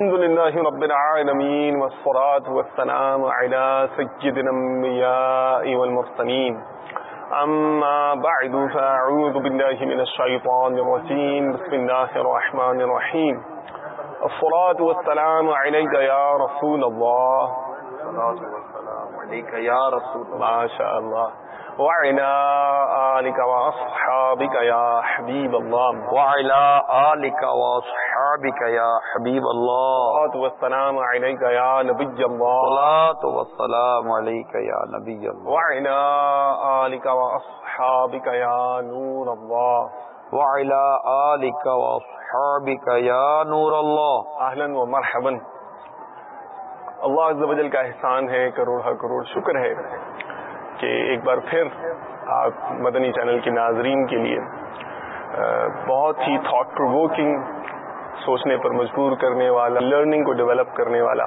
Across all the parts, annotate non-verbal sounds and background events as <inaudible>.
الحمد لله رب العالمين والصلاة والسلام على سيد الأنبياء والمرسلين. أما بعد فأعوذ بالله من الشيطان الرجيم. بسم الله الرحمن الرحيم. الصلاة والسلام عليك يا رسول الله. الصلاة والسلام عليك يا رسول الله. ما شاء الله. وعلى آلك وأصحابك يا حبيب الله. وعلى آلك وأصحابك يا حبيب الله. الصلاة والسلام عليك يا نبي الله. الصلاة والسلام عليك يا نبي الله. وعلى آلك وأصحابك يا نور الله. وعلى آلك وأصحابك يا نور الله. اہلاً و مرحباً اللہ عز و جل کا احسان ہے کروڑ ہا کروڑ شکر ہے۔ کہ ایک بار پھر آپ مدنی چینل کے ناظرین کے لیے بہت ہی تھاٹ پروکنگ سوچنے پر مجبور کرنے والا لرننگ کو ڈیولپ کرنے والا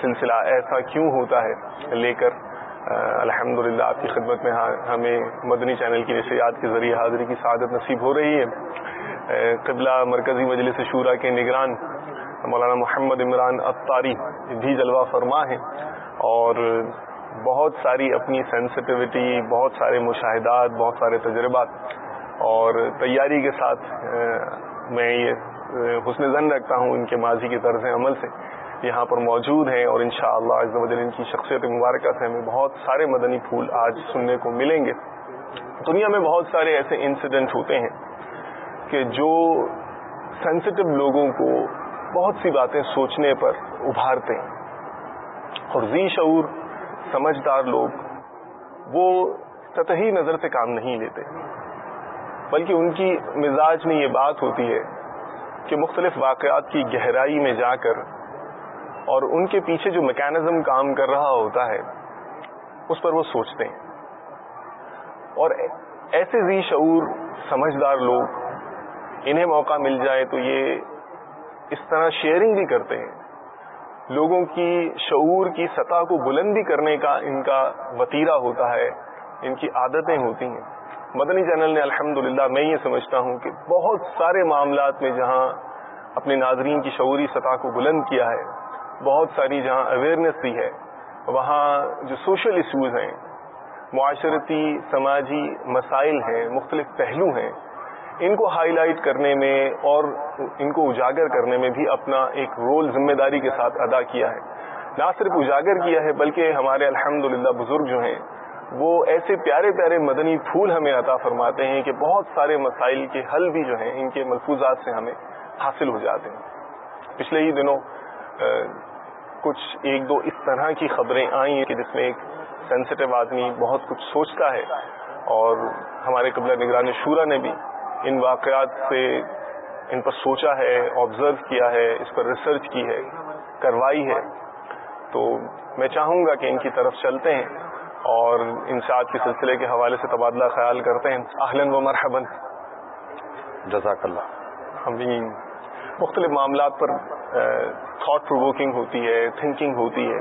سلسلہ ایسا کیوں ہوتا ہے لے کر الحمد للہ آپ کی خدمت میں ہاں، ہمیں مدنی چینل کی نشریات کے ذریعے حاضری کی سعادت نصیب ہو رہی ہے۔ قبلہ مرکزی مجلس شورا کے نگران مولانا محمد عمران اطاری بھی جلوہ فرما ہے اور بہت ساری اپنی سینسٹیوٹی بہت سارے مشاہدات، بہت سارے تجربات اور تیاری کے ساتھ میں یہ حسن زن رکھتا ہوں ان کے ماضی کے طرز عمل سے، یہاں پر موجود ہیں اور انشاءاللہ شاء اللہ ان کی شخصیت مبارکہ سے ہمیں بہت سارے مدنی پھول آج سننے کو ملیں گے۔ دنیا میں بہت سارے ایسے انسیڈنٹ ہوتے ہیں کہ جو سینسٹیو لوگوں کو بہت سی باتیں سوچنے پر ابھارتے ہیں۔ اور ذی شعور سمجھدار لوگ وہ سطحی نظر سے کام نہیں لیتے۔ بلکہ ان کی مزاج میں یہ بات ہوتی ہے کہ مختلف واقعات کی گہرائی میں جا کر اور ان کے پیچھے جو میکینزم کام کر رہا ہوتا ہے، اس پر وہ سوچتے ہیں۔ اور ایسے ذی شعور سمجھدار لوگ، انہیں موقع مل جائے تو یہ اس طرح شیئرنگ بھی کرتے ہیں۔ لوگوں کی شعور کی سطح کو بلندی کرنے کا ان کا وطیرہ ہوتا ہے، ان کی عادتیں ہوتی ہیں۔ مدنی چینل نے الحمد میں یہ سمجھتا ہوں کہ بہت سارے معاملات میں جہاں اپنے ناظرین کی شعوری سطح کو بلند کیا ہے، بہت ساری جہاں اویئرنیس دی ہے، وہاں جو سوشل ایشوز ہیں، معاشرتی، سماجی مسائل ہیں، مختلف پہلو ہیں ان کو ہائی لائٹ کرنے میں اور ان کو اجاگر کرنے میں بھی اپنا ایک رول ذمہ داری کے ساتھ ادا کیا ہے۔ نہ صرف اجاگر کیا ہے بلکہ ہمارے الحمد بزرگ جو ہیں، وہ ایسے پیارے پیارے مدنی پھول ہمیں عطا فرماتے ہیں کہ بہت سارے مسائل کے حل بھی جو ہیں، ان کے ملفوظات سے ہمیں حاصل ہو جاتے ہیں۔ پچھلے ہی دنوں کچھ ایک دو اس طرح کی خبریں آئی ہیں کہ جس میں ایک سینسٹیو آدمی بہت کچھ سوچتا ہے اور ہمارے قبلہ نگران شورا نے بھی ان واقعات سے ان پر سوچا ہے آبزرو کیا ہے اس پر ریسرچ کی ہے کروائی ہے۔ تو میں چاہوں گا کہ ان کی طرف چلتے ہیں اور انشاءت کے سلسلے کے حوالے سے تبادلہ خیال کرتے ہیں۔ اہلن و مرحبن جزاک اللہ ہم بھی مختلف معاملات پر تھاٹ پروکنگ ہوتی ہے تھنکنگ ہوتی ہے۔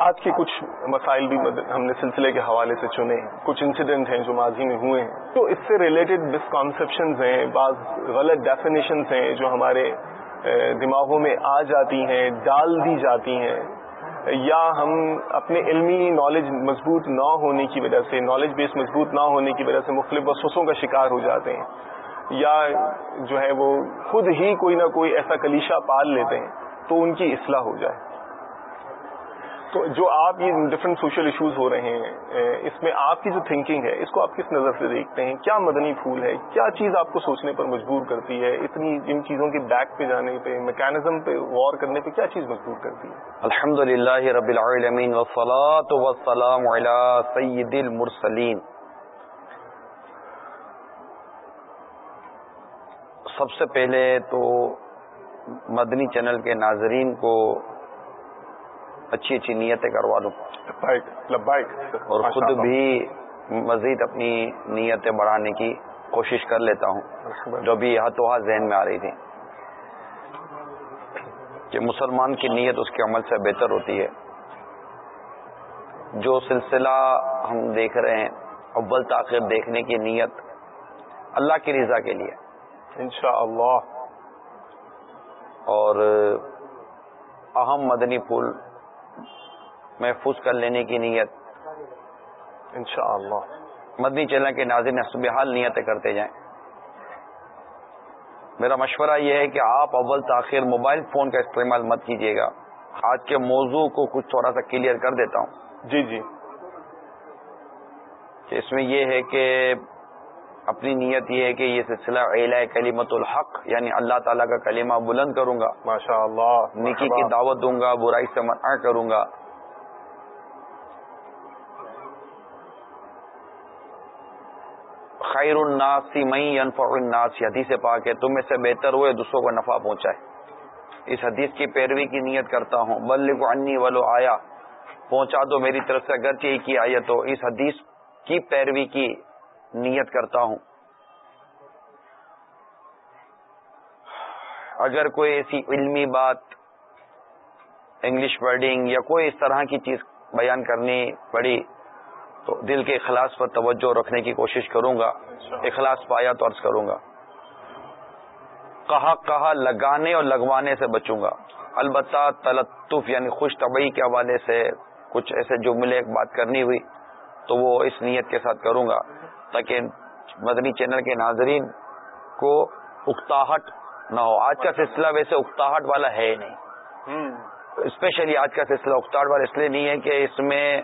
آج کے کچھ مسائل بھی ہم نے سلسلے کے حوالے سے چنے کچھ انسیڈنٹ ہیں جو ماضی میں ہوئے ہیں۔ تو اس سے ریلیٹڈ مسکانسیپشنز ہیں، بعض غلط ڈیفینیشنز ہیں جو ہمارے دماغوں میں آ جاتی ہیں، ڈال دی جاتی ہیں۔ یا ہم اپنے علمی نالج مضبوط نہ ہونے کی وجہ سے نالج بیس مضبوط نہ ہونے کی وجہ سے مختلف وسوسوں کا شکار ہو جاتے ہیں۔ یا جو ہے وہ خود ہی کوئی نہ کوئی ایسا کلیشہ پال لیتے ہیں تو ان کی اصلاح ہو جائے۔ تو جو آپ یہ ڈفرینٹ سوشل ایشوز ہو رہے ہیں اس میں آپ کی جو تھنکنگ ہے، اس کو آپ کس نظر سے دیکھتے ہیں؟ کیا مدنی پھول ہے؟ کیا چیز آپ کو سوچنے پر مجبور کرتی ہے؟ اتنی ان چیزوں کے بیک پہ جانے پہ میکینزم پہ غور کرنے پہ کیا چیز مجبور کرتی ہے؟ الحمد للہ رب العالمین وسلام سید المرسلین۔ سب سے پہلے تو مدنی چینل کے ناظرین کو اچھی اچھی نیتیں کروا لوں اور خود بھی مزید اپنی نیتیں بڑھانے کی کوشش کر لیتا ہوں جو بھی ہاتھوں ہاتھ ذہن میں آ رہی تھی۔ کہ مسلمان کی نیت اس کے عمل سے بہتر ہوتی ہے۔ جو سلسلہ ہم دیکھ رہے ہیں اول تاخیر دیکھنے کی نیت اللہ کی رضا کے لیے۔ انشاءاللہ۔ اور اہم مدنی پھول محفوظ کر لینے کی نیت۔ انشاءاللہ۔ مدنی چینل کے ناظرین حسب حال نیتیں کرتے جائیں۔ میرا مشورہ یہ ہے کہ آپ اول تاخیر موبائل فون کا استعمال مت کیجیے گا۔ آج کے موضوع کو کچھ تھوڑا سا کلیئر کر دیتا ہوں۔ جی جی۔ کہ اس میں یہ ہے کہ اپنی نیت یہ ہے کہ یہ سلسلہ علا کلیمت الحق یعنی اللہ تعالیٰ کا کلمہ بلند کروں گا۔ ماشاء اللہ نکی کی دعوت دوں گا برائی سے منع کروں گا۔ خیر الناس مئی انفع الناس. حدیث پاک ہے، تم میں سے بہتر ہوئے دوسروں کو نفع پہنچائے اس حدیث کی پیروی کی نیت کرتا ہوں۔ بلغ انی ولو آیا، پہنچا دو میری طرف سے اگرچہ ہی کی آیت ہو۔ اس حدیث کی پیروی کی نیت کرتا ہوں۔ اگر کوئی ایسی علمی بات، انگلش ورڈنگ یا کوئی اس طرح کی چیز بیان کرنی پڑی تو دل کے اخلاص پر توجہ رکھنے کی کوشش کروں گا اخلاص پایا تو عرض کروں گا۔ کہا کہا لگانے اور لگوانے سے بچوں گا۔ البتہ تلطف یعنی خوش طبعی کے حوالے سے کچھ ایسے جملے بات کرنی ہوئی تو وہ اس نیت کے ساتھ کروں گا تاکہ مدنی چینل کے ناظرین کو اکتاہٹ نہ ہو۔ آج کا سلسلہ ویسے اکتاہٹ والا ہے نہیں۔ اسپیشلی آج کا سلسلہ اکتاہٹ والا اس لیے نہیں ہے کہ اس میں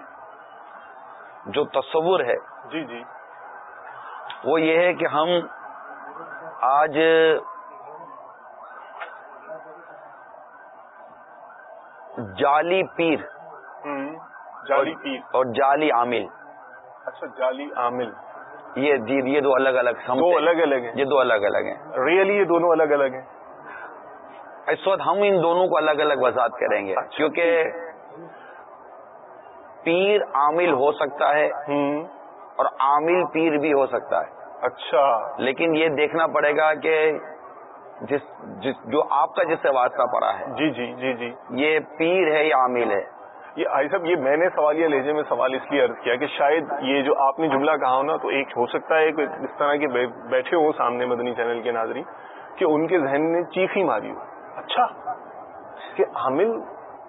جو تصور ہے جی جی۔ وہ یہ ہے کہ ہم آج جعلی پیر۔ جعلی پیر۔ اور جعلی عامل۔ اچھا جعلی عامل۔ یہ جی یہ دو الگ الگ دو الگ الگ ہیں۔ یہ دو الگ الگ ہیں۔ ریئلی یہ دونوں الگ الگ ہیں؟ اس وقت ہم ان دونوں کو الگ الگ وضاحت کریں گے۔ اچھا۔ کیونکہ پیر عامل ہو سکتا ہے اور عامل پیر بھی ہو سکتا ہے۔ اچھا۔ لیکن یہ دیکھنا پڑے گا کہ جس جس جو آپ کا جس سے واسطہ پڑا ہے۔ جی جی جی جی۔ یہ پیر ہے یا عامل ہے؟ یہ آئی صاحب یہ میں نے سوالیہ لہجے میں سوال اس لیے عرض کیا کہ شاید یہ جو آپ نے جملہ کہا ہو نا تو ایک ہو سکتا ہے کہ اس طرح کے بیٹھے ہوں سامنے مدنی چینل کے ناظرین کہ ان کے ذہن نے چیخ ہی ماری ہو۔ اچھا کہ حامل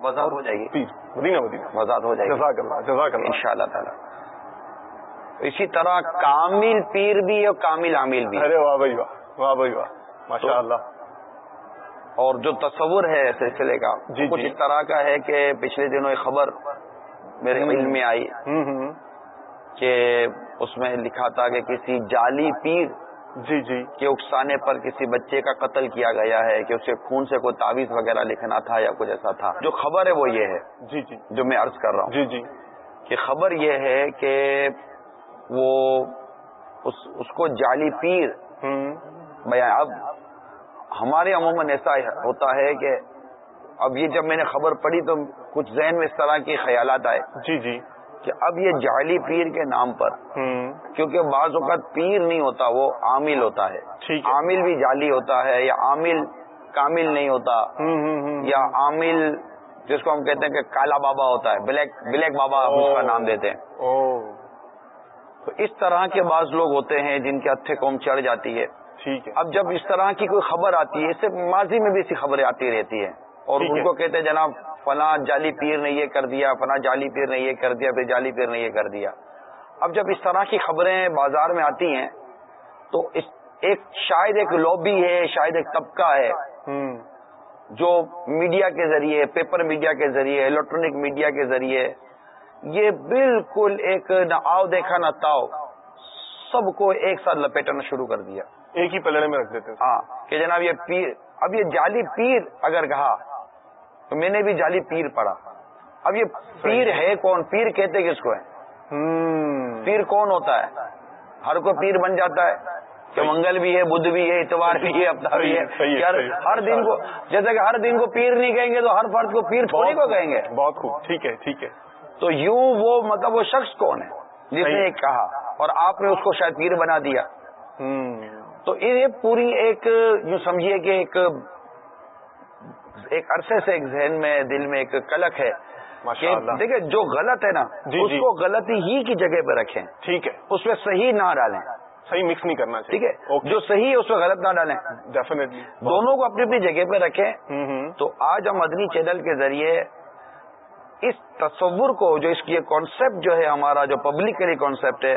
وضاحت ہو جائے گی۔ پیر مدینہ مدینہ۔ وضاحت ہو جائے گی۔ جزاک اللہ جزاک اللہ۔ ان شاء اللہ تعالیٰ۔ اسی طرح کامل پیر بھی اور کامل عامل بھی۔ ارے واہ بھائی واہ واہ بھائی واہ۔ ماشاء اللہ اور جو تصور ہے سلسلے کا جی کچھ جی اس طرح کا ہے کہ پچھلے دنوں ایک خبر میرے علم میں آئی کہ اس میں لکھا تھا کہ کسی جعلی پیر جی جی۔ کے اکسانے پر کسی بچے کا قتل کیا گیا ہے کہ اسے خون سے کوئی تعویذ وغیرہ لکھنا تھا یا کچھ ایسا تھا۔ جو خبر ہے وہ یہ ہے جی جی۔ جو میں عرض کر رہا ہوں۔ جی جی۔ کہ خبر یہ ہے کہ وہ اس اس کو جعلی پیر۔ بیان اب ہمارے عموماً ایسا ہوتا ہے کہ اب یہ جب میں نے خبر پڑھی تو کچھ ذہن میں اس طرح کے خیالات آئے۔ جی جی۔ کہ اب یہ جعلی پیر کے نام پر کیونکہ بعض اوقات پیر نہیں ہوتا وہ عامل ہوتا ہے۔ عامل بھی جعلی ہوتا ہے یا عامل کامل نہیں ہوتا۔ یا عامل جس کو ہم کہتے ہیں کہ کالا بابا ہوتا ہے بلیک بلیک بابا ہم اس کا نام دیتے ہیں۔ تو اس طرح کے بعض لوگ ہوتے ہیں جن کے ہتھے قوم چڑھ جاتی ہے۔ اب جب اس طرح کی کوئی خبر آتی ہے اس سے ماضی میں بھی ایسی خبریں آتی رہتی ہیں۔ اور ان۔ کو کہتے ہیں جناب فلاں جعلی پیر نے یہ کر دیا فلاں جعلی پیر نے یہ کر دیا پھر جعلی پیر نے یہ کر دیا۔ اب جب اس طرح کی خبریں بازار میں آتی ہیں تو اس ایک شاید ایک لابی ہے شاید ایک طبقہ ہے۔ جو میڈیا کے ذریعے پیپر میڈیا کے ذریعے الیکٹرانک میڈیا کے ذریعے یہ بالکل ایک نہ آؤ دیکھا نہ تاؤ سب کو ایک ساتھ لپیٹنا شروع کر دیا۔ ایک ہی پلڑے میں رکھ دیتے ہاں کہ جناب یہ پیر اب یہ جعلی پیر اگر کہا تو میں نے بھی جعلی پیر پڑھا۔ اب یہ پیر ہے کون؟ پیر کہتے کس کو ہے پیر کون ہوتا ہے؟ ہر کوئی پیر بن جاتا ہے۔ کہ منگل بھی ہے بدھ بھی ہے اتوار بھی ہے ہفتہ بھی ہے۔ ہر دن کو جیسے کہ ہر دن کو پیر نہیں کہیں گے تو ہر فرد کو پیر تھوڑی کو کہیں گے۔ بہت خوب۔ ٹھیک ہے ٹھیک ہے۔ تو یوں وہ مطلب وہ شخص کون ہے؟ جس۔ نے کہا اور آپ نے اس کو شاید پیر بنا دیا۔ تو یہ پوری ایک یوں سمجھیے کہ ایک ایک عرصے سے ایک ذہن میں دل میں ایک کلک ہے دیکھیں جو غلط ہے نا جی، اس جی۔ کو غلطی ہی کی جگہ پہ رکھیں۔ ٹھیک ہے۔ اس میں صحیح نہ ڈالیں۔ صحیح مکس نہیں کرنا ٹھیک ہے؟ جو صحیح ہے اس میں غلط نہ ڈالیں۔ ڈیفینیٹلی دونوں کو اپنی اپنی جگہ پہ رکھیں۔ تو آج ہم مدنی چینل کے ذریعے اس تصور کو جو اس کی کانسیپٹ جو ہے ہمارا جو پبلکلی کانسیپٹ ہے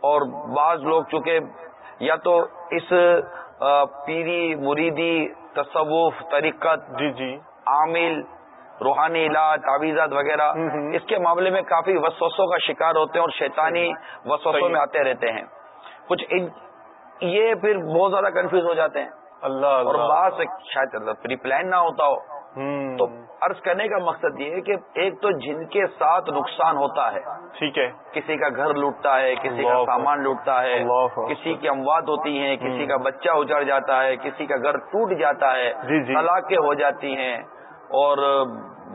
اور بعض لوگ چونکہ یا تو اس پیری مریدی تصوف طریقت جی جی۔ عامل روحانی علاج تعویذات وغیرہ۔ اس کے معاملے میں کافی وسوسوں کا شکار ہوتے ہیں اور شیطانی وسوسوں۔ میں آتے رہتے ہیں۔ کچھ یہ پھر بہت زیادہ کنفیوز ہو جاتے ہیں۔ اللہ اور بعض شاید پری پلان نہ ہوتا ہو۔ تو عرض کرنے کا مقصد یہ ہے کہ ایک تو جن کے ساتھ نقصان ہوتا ہے ٹھیک ہے کسی کا گھر لوٹتا ہے کسی کا سامان لوٹتا ہے۔ کسی کی اموات ہوتی ہیں کسی کا بچہ اجڑ جاتا ہے کسی کا گھر ٹوٹ جاتا ہے جی، جی۔ طلاقیں ہو جاتی ہیں اور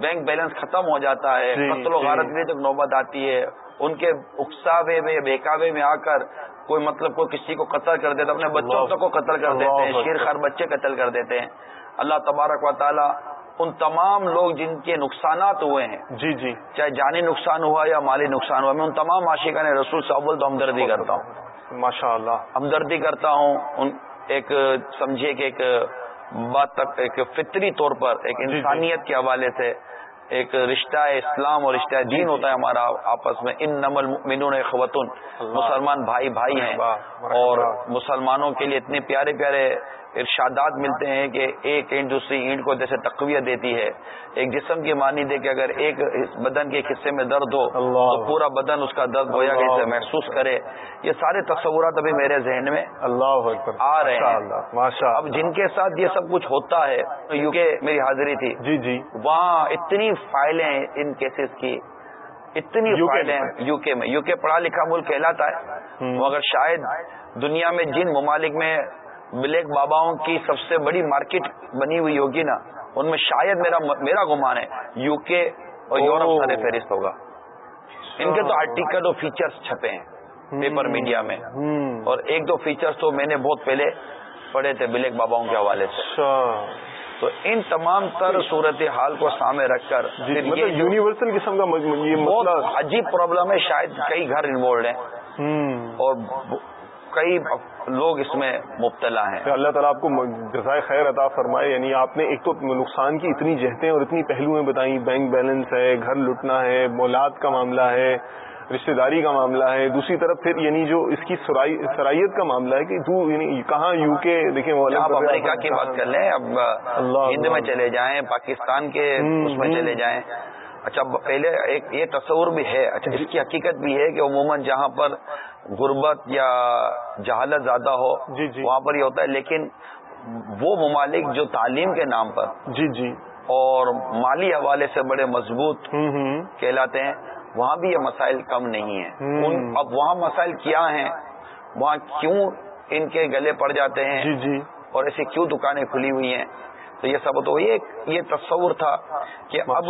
بینک بیلنس ختم ہو جاتا ہے جی، قتل و جی۔ غارت کے تک نوبت آتی ہے ان کے اکساوے میں بہکاوے میں آ کر کوئی مطلب کوئی کسی کو قتل کر دیتا اپنے بچوں کو قتل کر دیتے ہیں۔ شیر خار بچے قتل کر دیتے ہیں اللہ تبارک و تعالی ان تمام لوگ جن کے نقصانات ہوئے ہیں جی جی۔ چاہے جانی نقصان ہوا یا مالی نقصان ہوا میں ان تمام عاشقان رسول سے اول تو ہمدردی کرتا ہوں۔ ماشاء اللہ ہمدردی کرتا ہوں ان ایک سمجھے کہ ایک بات تک ایک فطری طور پر ایک جی۔ انسانیت کے حوالے سے ایک رشتہ اسلام اور رشتہ دین ہوتا ہے ہمارا آپس میں ان نمل مینون خواتون۔ مسلمان بھائی بھائی ہیں۔ اور۔ مسلمانوں کے لیے اتنے پیارے پیارے ارشادات ملتے ہیں کہ ایک اینٹ دوسری اینٹ کو جیسے تقویت دیتی ہے۔ ایک جسم کی مانی دے کہ اگر ایک بدن کے ایک حصے میں درد ہو۔ تو پورا بدن اس کا درد ہویا کہ محسوس کرے۔ یہ سارے تصورات ابھی میرے ذہن میں اللہ آ رہے ہیں۔ اب جن کے ساتھ یہ سب کچھ ہوتا ہے یو کے میری حاضری تھی۔ جی جی۔ وہاں اتنی فائلیں ہیں ان کیسز کی اتنی فائلیں؟ یو کے میں۔ یو کے پڑھا لکھا ملک کہلاتا ہے۔ مگر شاید دنیا میں جن ممالک میں بلیک باباؤں کی سب سے بڑی مارکیٹ بنی ہوئی ہوگی نا ان میں شاید میرا میرا گمان ہے یو کے اور۔ یورپ سارے فہرست ہوگا۔ ان کے تو آرٹیکل اور فیچرز چھپے ہیں پیپر میڈیا میں۔ اور ایک دو فیچرز تو میں نے بہت پہلے پڑھے تھے بلیک باباؤں کے حوالے سے۔ اچھا۔ تو ان تمام تر صورت حال کو سامنے رکھ کر جی پھر مطلب یونیورسل قسم کا مسئلہ عجیب پرابلم ہے شاید کئی گھر انوالوڈ ہیں۔ اور کئی لوگ اس میں مبتلا ہیں۔ اللہ تعالیٰ آپ کو جزائے خیر عطا فرمائے یعنی آپ نے ایک تو نقصان کی اتنی جہتیں اور اتنی پہلویں بتائیں بینک بیلنس ہے گھر لٹنا ہے مولاد کا معاملہ ہے رشتہ داری کا معاملہ ہے دوسری طرف پھر یعنی جو اس کی سرائی- سرائیت کا معاملہ ہے کہ تو یعنی کہاں یو کے دیکھیں وہ آپ امریکہ کی بات کر لیں اب ہند میں۔ چلے جائیں پاکستان کے اس میں۔ چلے جائیں اچھا پہلے ایک یہ تصور بھی ہے اچھا اس کی حقیقت بھی ہے کہ عموماً جہاں پر غربت یا جہالت زیادہ ہو جی، جی۔ وہاں پر یہ ہوتا ہے لیکن وہ ممالک جو تعلیم کے نام پر جی جی اور مالی حوالے سے بڑے مضبوط کہلاتے ہیں وہاں بھی یہ مسائل کم نہیں ہیں۔ ان اب وہاں مسائل کیا ہیں؟ وہاں کیوں ان کے گلے پڑ جاتے ہیں؟ جی جی۔ اور ایسی کیوں دکانیں کھلی ہوئی ہیں؟ تو یہ سب تو یہ یہ تصور تھا کہ اب۔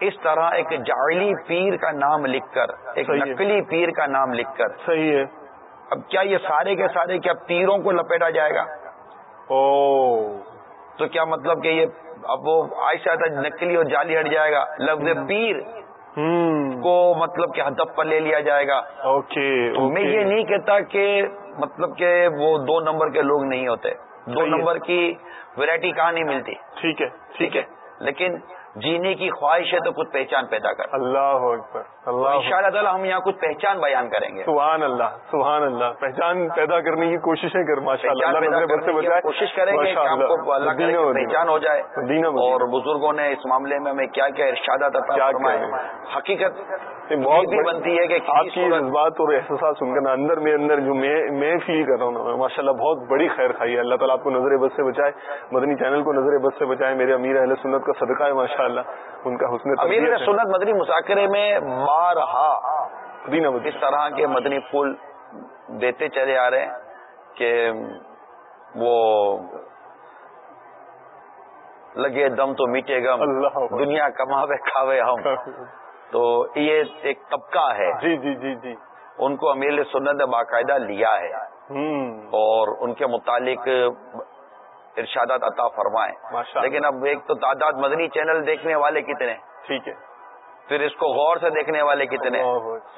اس طرح ایک جعلی پیر کا نام لکھ کر ایک۔ نقلی پیر کا نام لکھ کر۔ صحیح ہے۔ اب کیا یہ سارے کے سارے کیا پیروں کو لپیٹا جائے گا؟ او۔ تو کیا مطلب کہ یہ اب وہ آئسا آتا نکلی اور جعلی ہٹ جائے گا؟ لفظ پیر۔ کو مطلب کہ ہدف پر لے لیا جائے گا۔ اوکے میں۔ یہ نہیں کہتا کہ مطلب کہ وہ دو نمبر کے لوگ نہیں ہوتے۔ دو۔ نمبر کی ویرائٹی کہاں نہیں ملتی۔ ٹھیک ہے ٹھیک ہے۔ لیکن جینے کی خواہش ہے تو کچھ پہچان پیدا کر اللہ اکبر اللہ ان شاء اللہ تعالیٰ ہم یہاں کچھ پہچان بیان کریں گے۔ سبحان اللہ سبحان اللہ۔ پہچان پیدا کرنے کی کوششیں کر ماشاء اللہ کوشش کریں گے۔ پہچان ہو جائے۔ اور بزرگوں نے اس معاملے میں ہمیں کیا کیا ارشادات عطا فرمائے؟ حقیقت بہت بنتی ہے کہ آپ کی جذبات اور احساسات سن کر اندر میں اندر جو میں فیل کر رہا ہوں ماشاء اللہ بہت بڑی خیر خائی ہے۔ اللہ تعالیٰ آپ کو نظر بد سے بچائے مدنی چینل کو نظر بد سے بچائے میرے امیر اہل سنت کا صدقہ ہے ماشاء اللہ ان کا حسن امیر۔ سنت مدنی مذاکرے میں بارہا مدینہ اس طرح کے مدنی پھول دیتے چلے آ رہے ہیں کہ وہ لگے دم تو میٹے گم۔ دنیا کماوے کھاوے ہم۔ <laughs> تو یہ ایک طبقہ ہے۔ جی جی جی جی۔ ان کو امیر سنت نے باقاعدہ لیا ہے۔ اور ان کے متعلق ارشادات عطا اللہ۔ لیکن اب ایک تو تعداد مدنی چینل دیکھنے والے کتنے؟ ٹھیک ہے۔ پھر اس کو غور سے دیکھنے والے کتنے۔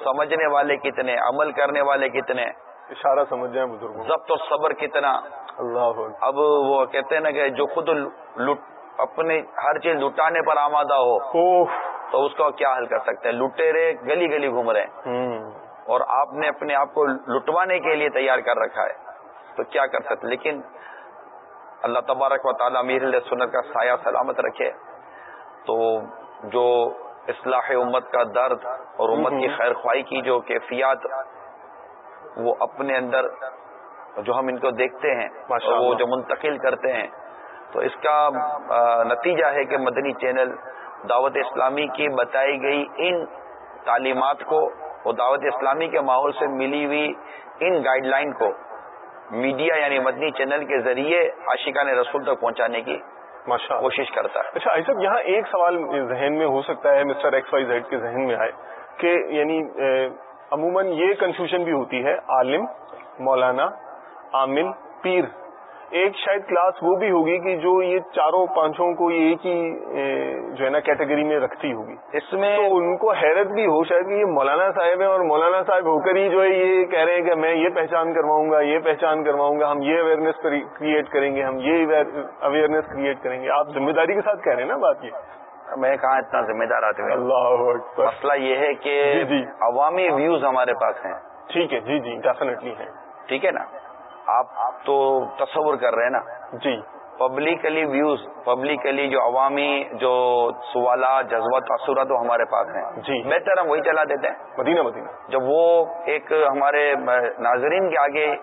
سمجھنے والے کتنے؟ عمل کرنے والے کتنے؟ اشارہ سمجھ جائیں بزرگ ضبط و صبر کتنا؟ اللہ اب وہ کہتے ہیں نا کہ جو خود اپنے ہر چیز لٹانے پر آمادہ ہو تو اس کا کیا حل کر سکتے ہیں؟ لٹے رہے گلی گلی گھوم رہے اور آپ نے اپنے آپ کو لٹوانے کے لیے تیار کر رکھا ہے۔ تو کیا کر سکتے؟ لیکن اللہ تبارک و تعالیٰ امیر سنت کا سایہ سلامت رکھے تو جو اصلاح امت کا درد اور امت کی خیر خواہی کی جو کیفیات وہ اپنے اندر جو ہم ان کو دیکھتے ہیں وہ جو منتقل کرتے ہیں تو اس کا نتیجہ ہے کہ مدنی چینل دعوت اسلامی کی بتائی گئی ان تعلیمات کو اور دعوت اسلامی کے ماحول سے ملی ہوئی ان گائیڈ لائن کو میڈیا یعنی مدنی چینل کے ذریعے عاشقان رسول تک پہنچانے کی کوشش کرتا ہے۔ اچھا ایسا یہاں ایک سوال ذہن میں ہو سکتا ہے مسٹر ایکس وائی زیڈ کے ذہن میں آئے کہ یعنی عموماً یہ کنفیوژن بھی ہوتی ہے عالم مولانا عامل پیر ایک شاید کلاس وہ بھی ہوگی کہ جو یہ چاروں پانچوں کو یہ ایک ہی جو ہے نا کیٹیگری میں رکھتی ہوگی۔ اس میں تو ان کو حیرت بھی ہو شاید کہ یہ مولانا صاحب ہیں اور مولانا صاحب ہو کر ہی جو ہے یہ کہہ رہے ہیں کہ میں یہ پہچان کرواؤں گا یہ پہچان کرواؤں گا ہم یہ اویئرنیس کریٹ کریں گے ہم یہ اویئرنیس کریٹ کریں گے۔ آپ ذمہ داری کے ساتھ کہہ رہے ہیں نا بات یہ۔ میں کہاں اتنا ذمہ دار آتے اللہ مسئلہ یہ ہے کہ جی, جی۔ عوامی ویوز ہمارے پاس ہیں۔ ٹھیک ہے جی جی ڈیفینیٹلی ہیں۔ ٹھیک ہے نا؟ آپ تو تصور کر رہے ہیں نا؟ جی۔ پبلکلی ویوز پبلکلی جو عوامی جو سوالات جذبات تاثرات وہ ہمارے پاس ہیں۔ جی۔ بہتر ہم وہی چلا دیتے ہیں۔ مدینہ مدینہ۔ جب وہ ایک ہمارے ناظرین کے آگے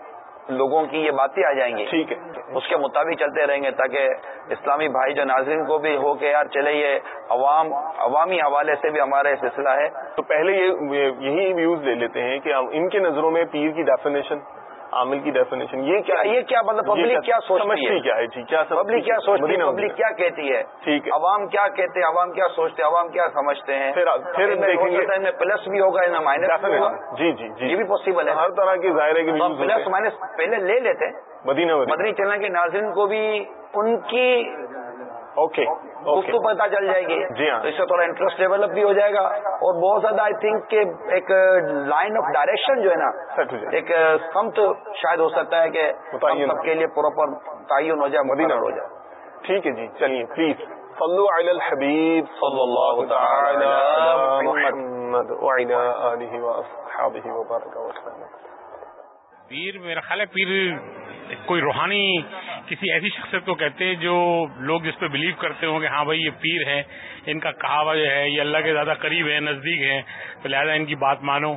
لوگوں کی یہ باتیں آ جائیں گی ٹھیک ہے۔ اس کے مطابق چلتے رہیں گے تاکہ اسلامی بھائی جو ناظرین کو بھی ہو کہ یار چلے یہ عوام عوامی حوالے سے بھی ہمارا سلسلہ ہے۔ تو پہلے یہ یہی ویوز لے لیتے ہیں کہ ان کے نظروں میں پیر کی ڈیفینیشن عامل کی ڈیفینیشن یہ کیا یہ کیا مطلب پبلک کیا سوچتی ہے؟ کیا ہے کیا پبلک کیا سوچتی ہے؟ پبلک کیا کہتی ہے؟ ٹھیک ہے۔ عوام کیا کہتے ہیں؟ عوام کیا سوچتے ہیں؟ عوام کیا سمجھتے ہیں؟ پھر دیکھیں گے۔ پلس بھی ہوگا مائنس بھی ہوگا۔ جی جی جی۔ یہ بھی پاسبل ہے۔ ہر طرح کی ظاہر ہے۔ پلس مائنس پہلے لے لیتے۔ مدینہ مدنی چینل کے ناظرین کو بھی ان کی اوکے اس کو پتا چل جائے گی. جی ہاں. اس سے تھوڑا انٹرسٹ ڈیولپ بھی ہو جائے گا. اور بہت زیادہ آئی تھنک کہ ایک لائن آف ڈائریکشن جو ہے نا ایک سمت شاید ہو سکتا ہے کہ سب کے لیے پراپر تعین ہو جائے مدینہ ہو جائے. ٹھیک ہے جی چلیے پلیز صلو علی الحبیب صلی اللہ تعالی محمد وعلی آلہ واصحابہ وبارک وسلم پیر میرا خیال ہے پیر کوئی روحانی کسی ایسی شخصیت کو کہتے ہیں جو لوگ جس پہ بلیو کرتے ہوں کہ ہاں بھائی یہ پیر ہے ان کا کہاوا جو ہے، یہ اللہ کے زیادہ قریب ہے نزدیک ہے تو لہٰذا ان کی بات مانو۔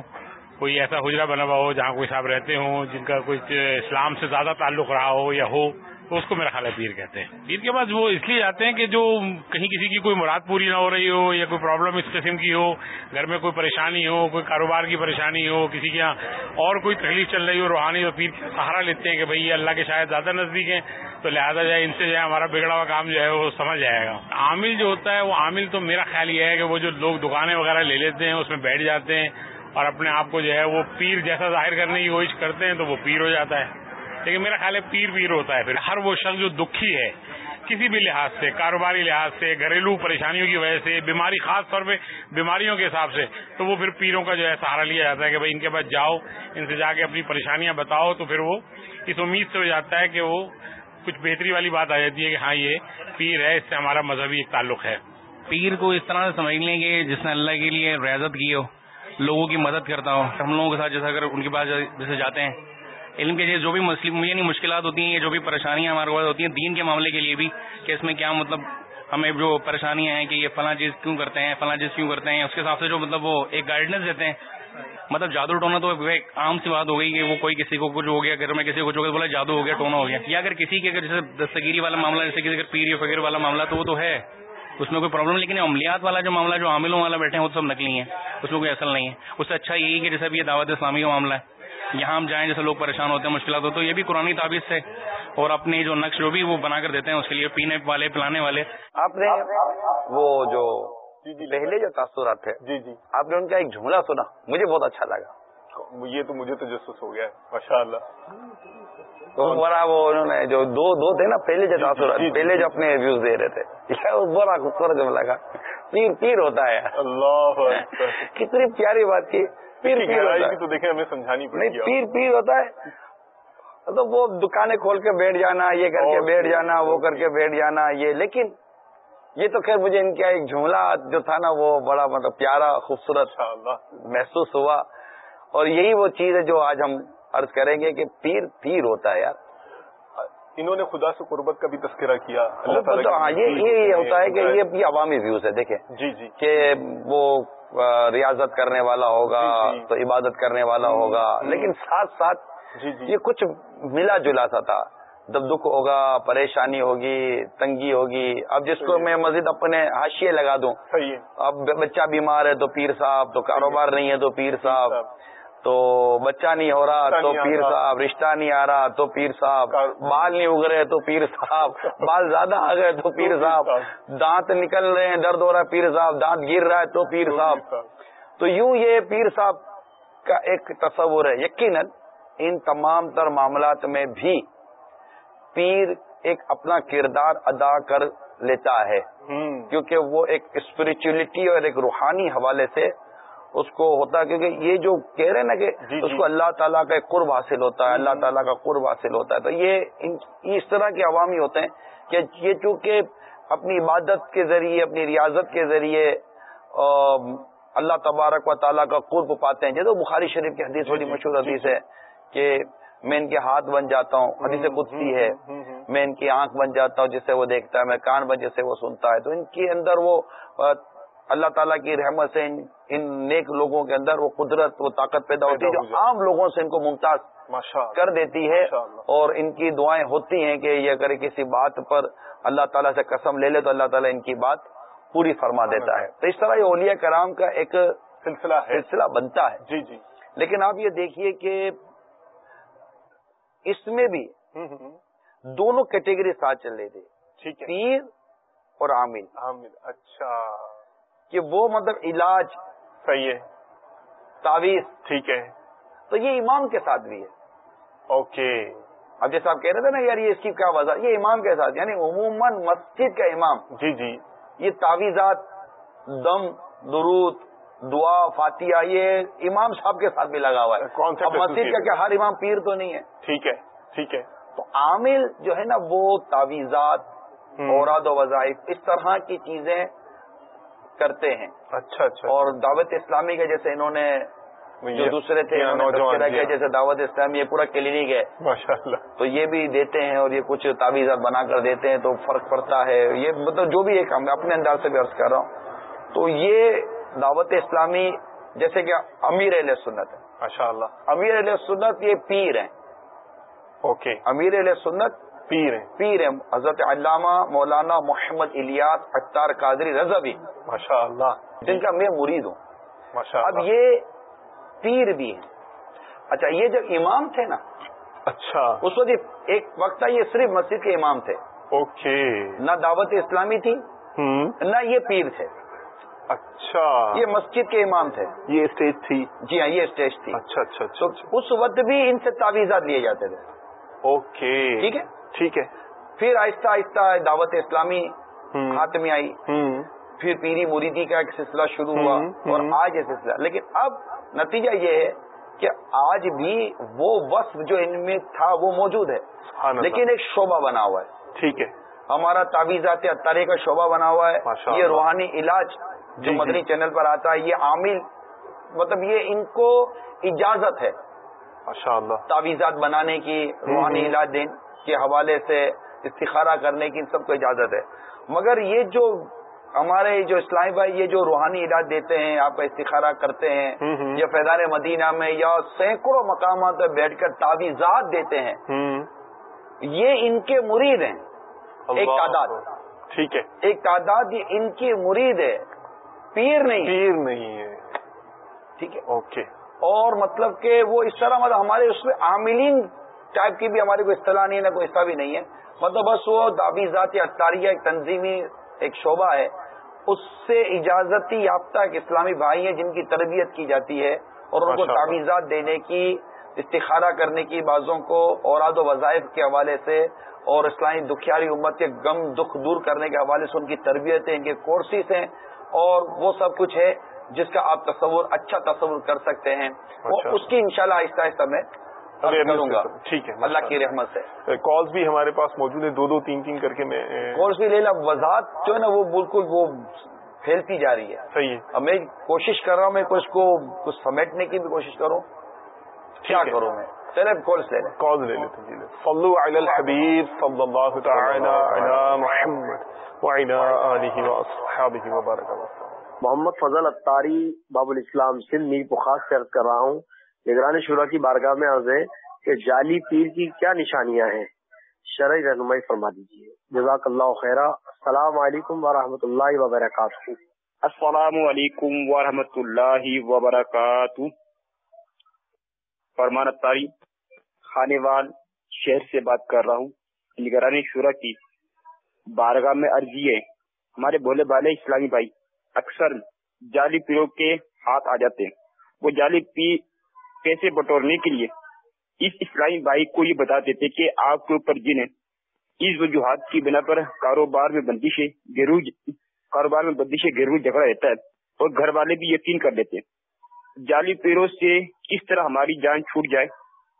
کوئی ایسا حجرہ بنا ہوا ہو جہاں کوئی صاحب رہتے ہوں، جن کا کوئی اسلام سے زیادہ تعلق رہا ہو یا ہو۔ تو اس کو میرا خیال ہے پیر کہتے ہیں۔ پیر کے بعد وہ اس لیے جاتے ہیں کہ جو کہیں کسی کی کوئی مراد پوری نہ ہو رہی ہو یا کوئی پرابلم اس قسم کی ہو، گھر میں کوئی پریشانی ہو، کوئی کاروبار کی پریشانی ہو، کسی کے یہاں اور کوئی تکلیف چل رہی ہو، روحانی تو پیر سہارا لیتے ہیں کہ بھائی یہ اللہ کے شاید زیادہ نزدیک ہیں، تو لہٰذا جائے ان سے جو ہے ہمارا بگڑا ہوا کام جو ہے وہ سمجھ جائے گا۔ عامل جو ہوتا ہے، وہ عامل تو میرا خیال یہ ہے کہ وہ جو لوگ دکانیں وغیرہ لے لیتے ہیں، اس میں بیٹھ جاتے ہیں اور اپنے آپ کو جو ہے وہ پیر جیسا ظاہر کرنے کی کوشش کرتے ہیں تو وہ پیر ہو جاتا ہے۔ لیکن میرا خیال ہے پیر پیر ہوتا ہے پھر۔ ہر وہ شخص جو دکھی ہے، کسی بھی لحاظ سے، کاروباری لحاظ سے، گھریلو پریشانیوں کی وجہ سے، بیماری خاص طور پہ بیماریوں کے حساب سے، تو وہ پھر پیروں کا جو ہے سہارا لیا جاتا ہے کہ بھائی ان کے پاس جاؤ، ان سے جا کے اپنی پریشانیاں بتاؤ، تو پھر وہ اس امید سے ہو جاتا ہے کہ وہ کچھ بہتری والی بات آ جاتی ہے کہ ہاں یہ پیر ہے، اس سے ہمارا مذہبی ایک تعلق ہے۔ پیر کو اس طرح سے سمجھ لیں گے جس نے اللہ کے لیے ریاضت کی ہو، لوگوں کی مدد کرتا ہو، ہم لوگوں کے ساتھ جیسے اگر ان کے پاس جیسے جاتے ہیں علم کے جو بھی یعنی مشکلات ہوتی ہیں یا جو بھی پریشانیاں ہمارے پاس ہوتی ہیں، دین کے معاملے کے لیے بھی کہ اس میں کیا مطلب ہمیں جو پریشانیاں ہیں کہ یہ فلاں چیز کیوں کرتے ہیں، فلاں چیز کیوں کرتے ہیں، اس کے حساب سے جو مطلب وہ ایک گائیڈنس دیتے ہیں۔ مطلب جادو ٹونا تو ایک عام سی بات ہو گئی کہ وہ کوئی کسی کو کچھ ہو گیا گھر میں کسی کو کچھ ہو گیا بولا جادو ہو گیا، ٹونا ہو گیا۔ یا اگر کسی کے اگر جیسے دستگیری والا معاملہ، جیسے کسی پیر یا فقیر والا معاملہ تو وہ تو ہے، اس میں کوئی پرابلم لیکن عملیات والا جو معاملہ، جو عاملوں والا بیٹھے ہیں، وہ سب نکلی ہیں، اس میں کوئی اصل نہیں ہے۔ اس سے اچھا یہی کہ جیسے یہ دعوت اسلامی کا معاملہ ہے۔ یہاں ہم جائیں جیسے لوگ پریشان ہوتے ہیں مشکلات ہو تو یہ بھی قرآن تعبیر سے اور اپنی جو نقش جو بھی وہ بنا کر دیتے ہیں اس کے لیے پینے والے پلانے والے۔ آپ نے وہ جو جی، جی، پہلے جو تاثرات تھے جی جی۔ آپ نے ان کا ایک جھولا سنا مجھے بہت اچھا لگا۔ یہ تو مجھے تو جسوس ہو گیا ہے ماشاء اللہ تو بڑا وہ انہوں نے جو دو دو تھے نا پہلے جو جی، تاثرات پہلے جو اپنے ویوز دے رہے تھے۔ بڑا خوبصورت جملہ کا پیر پیر ہوتا ہے۔ اللہ کتنی پیاری بات کی۔ پیر پیر ہوتا ہے تو دیکھیں ہمیں سمجھانی پڑے نہیں پیر پیر ہوتا ہے۔ تو وہ دکانیں کھول کے بیٹھ جانا یہ کر کے بیٹھ جانا وہ کر۔ کے بیٹھ جانا یہ۔ لیکن یہ تو خیر مجھے ان کا ایک جملہ جو تھا نا وہ بڑا مطلب پیارا خوبصورت محسوس ہوا۔ اور یہی وہ چیز ہے جو آج ہم عرض کریں گے کہ پیر پیر ہوتا ہے یار۔ انہوں نے خدا سے قربت کا بھی تذکرہ کیا۔ اللہ تعالیٰ ہاں یہ ہوتا ہے کہ یہ عوامی ویوز ہے دیکھیں جی جی۔ کہ وہ ریاضت کرنے والا ہوگا جی، جی۔ تو عبادت کرنے والا ہوگا۔ لیکن ساتھ ساتھ جی جی۔ یہ کچھ ملا جلا سا تھا۔ جب دکھ ہوگا پریشانی ہوگی تنگی ہوگی۔ اب جس کو میں مزید اپنے حاشیے لگا دوں۔ اب بچہ بیمار ہے تو پیر صاحب تو کاروبار نہیں ہے تو پیر صاحب۔ تو بچہ نہیں ہو رہا تو پیر۔ صاحب رشتہ نہیں آ رہا تو پیر صاحب۔ بال نہیں اگ رہے تو پیر صاحب۔ بال زیادہ آ گئے تو پیر صاحب۔ دانت نکل رہے ہیں درد ہو رہا ہے پیر صاحب۔ دانت گر رہا ہے تو پیر صاحب۔ تو یوں یہ پیر صاحب کا ایک تصور ہے۔ یقیناً ان تمام تر معاملات میں بھی پیر ایک اپنا کردار ادا کر لیتا ہے۔ کیونکہ وہ ایک اسپرچولیٹی اور ایک روحانی حوالے سے اس کو ہوتا ہے کیونکہ یہ جو کہہ رہے ہیں نا کہ جی، اس جی۔ کو اللہ تعالیٰ کا ایک قرب حاصل ہوتا ہے اللہ تعالیٰ کا قرب حاصل ہوتا ہے۔ تو یہ اس طرح کے عوامی ہوتے ہیں کہ یہ چونکہ اپنی عبادت کے ذریعے اپنی ریاضت کے ذریعے اللہ تبارک و تعالیٰ کا قرب پاتے ہیں۔ جیسے بخاری شریف کی حدیث بڑی مشہور حدیث ہے کہ میں ان کے ہاتھ بن جاتا ہوں حدیث قدسی ہے۔ میں ان کی آنکھ بن جاتا ہوں جسے وہ دیکھتا ہے میں کان بن جسے وہ سنتا ہے۔ تو ان کے اندر وہ اللہ تعالیٰ کی رحمت سے ان ان نیک لوگوں کے اندر وہ قدرت وہ طاقت پیدا ہوتی ہے جو عام لوگوں سے ان کو ممتاز کر دیتی ہے۔ اور ان کی دعائیں ہوتی ہیں کہ یہ اگر کسی بات پر اللہ تعالیٰ سے قسم لے لے تو اللہ تعالیٰ ان کی بات پوری فرما دیتا ہے۔ تو اس طرح یہ اولیاء کرام کا ایک سلسلہ سلسلہ بنتا ہے۔ جی جی۔ لیکن آپ یہ دیکھیے کہ اس میں بھی۔ دونوں کیٹیگری ساتھ چل رہی تھی۔ پیر اور عامل۔ حامد اچھا۔ کہ وہ مطلب علاج صحیح ہے تعویذ ٹھیک ہے۔ تو یہ امام کے ساتھ بھی ہے۔ اوکے۔ اب جیسے آپ کہہ رہے تھے نا یار یہ اس کی کیا وجہ یہ امام کے ساتھ یعنی عموماً مسجد کا امام۔ جی جی۔ یہ تعویذات دم درود دعا فاتحہ یہ امام صاحب کے ساتھ بھی لگا ہوا ہے۔ اب مسجد کا. کیا ہر امام پیر تو نہیں ہے۔ ٹھیک ہے ٹھیک ہے۔ تو عامل جو ہے نا وہ تعویذات۔ اوراد و وظائف اس طرح کی چیزیں کرتے ہیں۔ اچھا اچھا۔ اور دعوت اسلامی کے جیسے انہوں نے جو دوسرے تھے۔ جیسے دعوت اسلامی یہ پورا کلینک ہے۔ تو یہ بھی دیتے ہیں اور یہ کچھ تعویذات بنا کر دیتے ہیں تو فرق پڑتا ہے۔ یہ مطلب جو بھی ایک ہم اپنے انداز سے بھی عرض کر رہا ہوں۔ تو یہ دعوت اسلامی جیسے کہ امیر علیہ سنت ہے۔ ماشاء اللہ امیر علیہ سنت یہ پیر ہیں۔ اوکے۔ امیر علیہ سنت پیر ہیں۔ پیر ہیں حضرت علامہ مولانا محمد الیاس اختار قادری رضوی۔ ماشاء اللہ جن کا میں مرید ہوں۔ ماشاء اب یہ پیر بھی ہیں۔ اچھا یہ جو امام تھے نا اچھا۔ اس وقت ایک وقت تھا یہ صرف مسجد کے امام تھے۔ اوکے۔ نہ دعوت اسلامی تھی نہ یہ پیر تھے۔ اچھا۔ یہ مسجد کے امام تھے۔ یہ اسٹیج تھی۔ جی ہاں یہ اسٹیج تھی۔ اچھا اچھا تو اچھا۔ اس وقت بھی ان سے تعویذات لیے جاتے تھے۔ اوکے۔ ٹھیک ہے؟ ٹھیک ہے پھر آہستہ آہستہ دعوت اسلامی۔ ہاتھ میں آئی پھر پیری مریدی کا ایک سلسلہ شروع ہوا اور۔ آج یہ سلسلہ لیکن اب نتیجہ یہ ہے کہ آج بھی وہ وصف جو ان میں تھا وہ موجود ہے۔ لیکن ایک شعبہ بنا ہوا ہے ٹھیک ہے ہمارا تعویذات اتارے کا شعبہ بنا ہوا ہے یہ۔ روحانی علاج جی، جو جی۔ مدنی چینل پر آتا ہے یہ عامل مطلب یہ ان کو اجازت ہے تعویذات بنانے کی روحانی۔ علاج دین کے حوالے سے استخارہ کرنے کی ان سب کو اجازت ہے۔ مگر یہ جو ہمارے جو اسلامی بھائی یہ جو روحانی علاج دیتے ہیں آپ استخارہ کرتے ہیں۔ یا فیضان مدینہ میں یا سینکڑوں مقامات پہ بیٹھ کر تعویذات دیتے ہیں۔ یہ ان کے مرید ہیں۔ ایک تعداد۔ ٹھیک ہے۔ ایک تعداد یہ ان کی مرید ہے۔ پیر نہیں پیر نہیں ہے۔ ٹھیک ہے۔ اوکے۔ اور مطلب کہ وہ اس طرح مطلب ہمارے اس میں عاملین ٹائپ کی بھی ہماری کوئی اصطلاح نہیں ہے نہ کوئی حصہ بھی نہیں ہے مطلب بس وہ دعوی ذات اختاریہ ایک تنظیمی ایک شعبہ ہے اس سے اجازتی یافتہ ایک اسلامی بھائی ہیں جن کی تربیت کی جاتی ہے اور ان کو۔ تعویذات دینے کی استخارہ کرنے کی بازوں کو اوراد و وظائف کے حوالے سے اور اسلامی دکھیاری امت کے غم دکھ دور کرنے کے حوالے سے ان کی تربیت ہے ان کے کورسز ہیں اور وہ سب کچھ ہے جس کا آپ تصور اچھا تصور کر سکتے ہیں وہ اچھا۔ اس کی انشاءاللہ آہستہ آہستہ میں کروں گا۔ ٹھیک ہے اللہ کی رحمت سے۔ کالز بھی ہمارے پاس موجود ہیں دو دو تین تین کر کے میں کورس بھی لے لا وضاحت جو ہے نا وہ بالکل وہ پھیلتی جا رہی ہے۔ صحیح ہے۔ اب میں کوشش کر رہا ہوں میں کچھ کو کچھ سمیٹنے کی بھی کوشش کروں۔ کیا۔ کروں میں؟ چلے لے لیں۔ کالز لے لیتے ہیں جی صلو علی الحبیب صلی اللہ تعالی علی محمد وعلی آلہ واصحابہ وبارک وسلم محمد فضل اتاری باب الاسلام سندھ میر بخار سے عرض کر رہا ہوں۔ نگران شورا کی بارگاہ میں عرض ہے کہ جعلی پیر کی کیا نشانیاں ہیں؟ شرعی رہنمائی فرما دیجیے جزاک اللہ خیرہ۔ السلام علیکم ورحمۃ اللہ وبرکاتہ۔ السلام علیکم ورحمۃ اللہ وبرکاتہ۔ فرمان اتاری خانے وال شہر سے بات کر رہا ہوں۔ نگرانی شورا کی بارگاہ میں عرضی ہے، ہمارے بھولے بالے اسلامی بھائی، اکثر جعلی پیروں کے ہاتھ آ جاتے ہیں۔ وہ جعلی پیر پیسے بٹورنے کے لیے اس اسلامی بھائی کو یہ بتا دیتے کہ آپ کے اوپر جن اس وجوہات کی بنا پر کاروبار میں بندش گرو کاروبار میں بندش گرو جھگڑا رہتا ہے اور گھر والے بھی یقین کر لیتے ہیں۔ جعلی پیروں سے کس طرح ہماری جان چھوٹ جائے،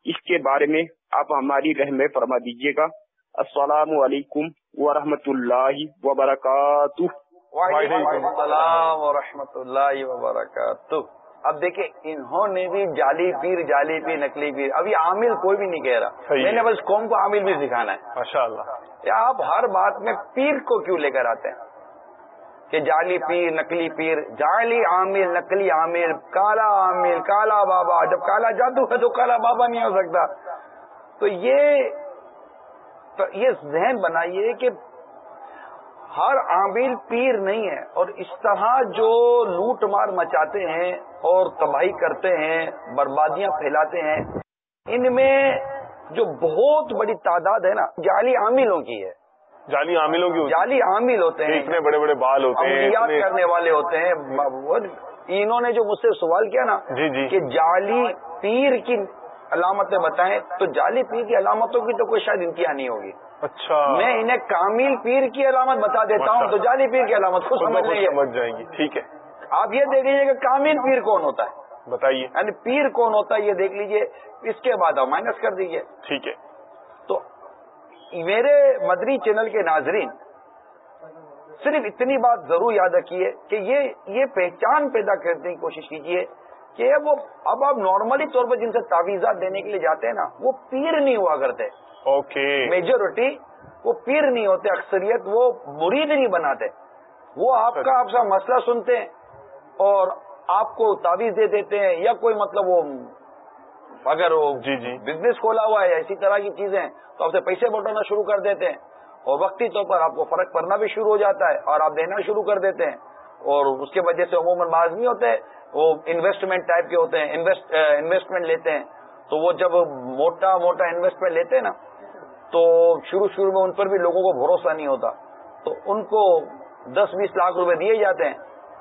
اس کے بارے میں آپ ہماری رحم فرما دیجیے گا۔ السلام علیکم ورحمۃ اللہ وبرکاتہ۔ وعلیکم السلام ورحمۃ اللہ وبرکاتہ۔ اب دیکھیں انہوں نے بھی جعلی پیر جعلی پیر نکلی پیر۔ ابھی عامل کوئی بھی نہیں کہہ رہا۔ میں۔ نے بس قوم کو عامل بھی سکھانا ہے۔ ماشاء اللہ آپ ہر بات میں پیر کو کیوں لے کر آتے ہیں؟ کہ جعلی پیر نکلی پیر جعلی عامل نکلی عامل کالا عامل کالا بابا۔ جب کالا جادو ہے تو کالا بابا نہیں ہو سکتا۔ تو یہ تو یہ ذہن بنائیے کہ ہر عامل پیر نہیں ہے اور اس طرح جو لوٹ مار مچاتے ہیں اور تباہی کرتے ہیں بربادیاں پھیلاتے ہیں ان میں جو بہت بڑی تعداد ہے نا جعلی عاملوں کی ہے۔ جعلی عاملوں کی جعلی عامل ہوتے ہیں۔ اتنے بڑے بڑے بال ہوتے ہیں اتنے- کرنے والے ہوتے ہیں۔ انہوں نے جو مجھ سے سوال کیا نا جی جی۔ کہ جعلی پیر کی علامتیں بتائیں تو جعلی پیر کی علامتوں کی تو کوئی شاید انتہا نہیں ہوگی۔ اچھا۔ میں انہیں کامل پیر کی علامت بتا دیتا ہوں تو جعلی پیر کی علامت خود سمجھ لیں جائیں گی۔ ٹھیک ہے۔ آپ یہ دیکھ لیجیے کہ کامل پیر کون ہوتا ہے۔ بتائیے۔ یعنی پیر کون ہوتا ہے یہ دیکھ لیجیے اس کے بعد آپ مائنس کر دیجیے ٹھیک ہے۔ تو میرے مدری چینل کے ناظرین صرف اتنی بات ضرور یاد رکھیے کہ یہ یہ پہچان پیدا کرنے کی کوشش کیجیے کہ وہ اب آپ نارملی طور پر جن سے تعویذات دینے کے لیے جاتے ہیں نا وہ پیر نہیں ہوا کرتے۔ اوکے میجورٹی وہ پیر نہیں ہوتے اکثریت وہ مرید نہیں بناتے۔ وہ آپ کا آپ سے مسئلہ سنتے ہیں اور آپ کو تعویذ دے دیتے ہیں یا کوئی مطلب وہ اگر وہ جی جی۔ بزنس کھولا ہوا ہے ایسی طرح کی چیزیں تو آپ سے پیسے بٹونا شروع کر دیتے ہیں۔ اور وقتی طور پر آپ کو فرق پڑنا بھی شروع ہو جاتا ہے اور آپ دینا شروع کر دیتے ہیں۔ اور اس کے وجہ سے عموماً بعض نہیں ہوتے وہ انویسٹمنٹ ٹائپ کے ہوتے ہیں انویسٹمنٹ لیتے ہیں۔ تو وہ جب موٹا موٹا انویسٹمنٹ لیتے ہیں نا تو شروع شروع میں ان پر بھی لوگوں کو بھروسہ نہیں ہوتا۔ تو ان کو دس بیس لاکھ روپے دیے جاتے ہیں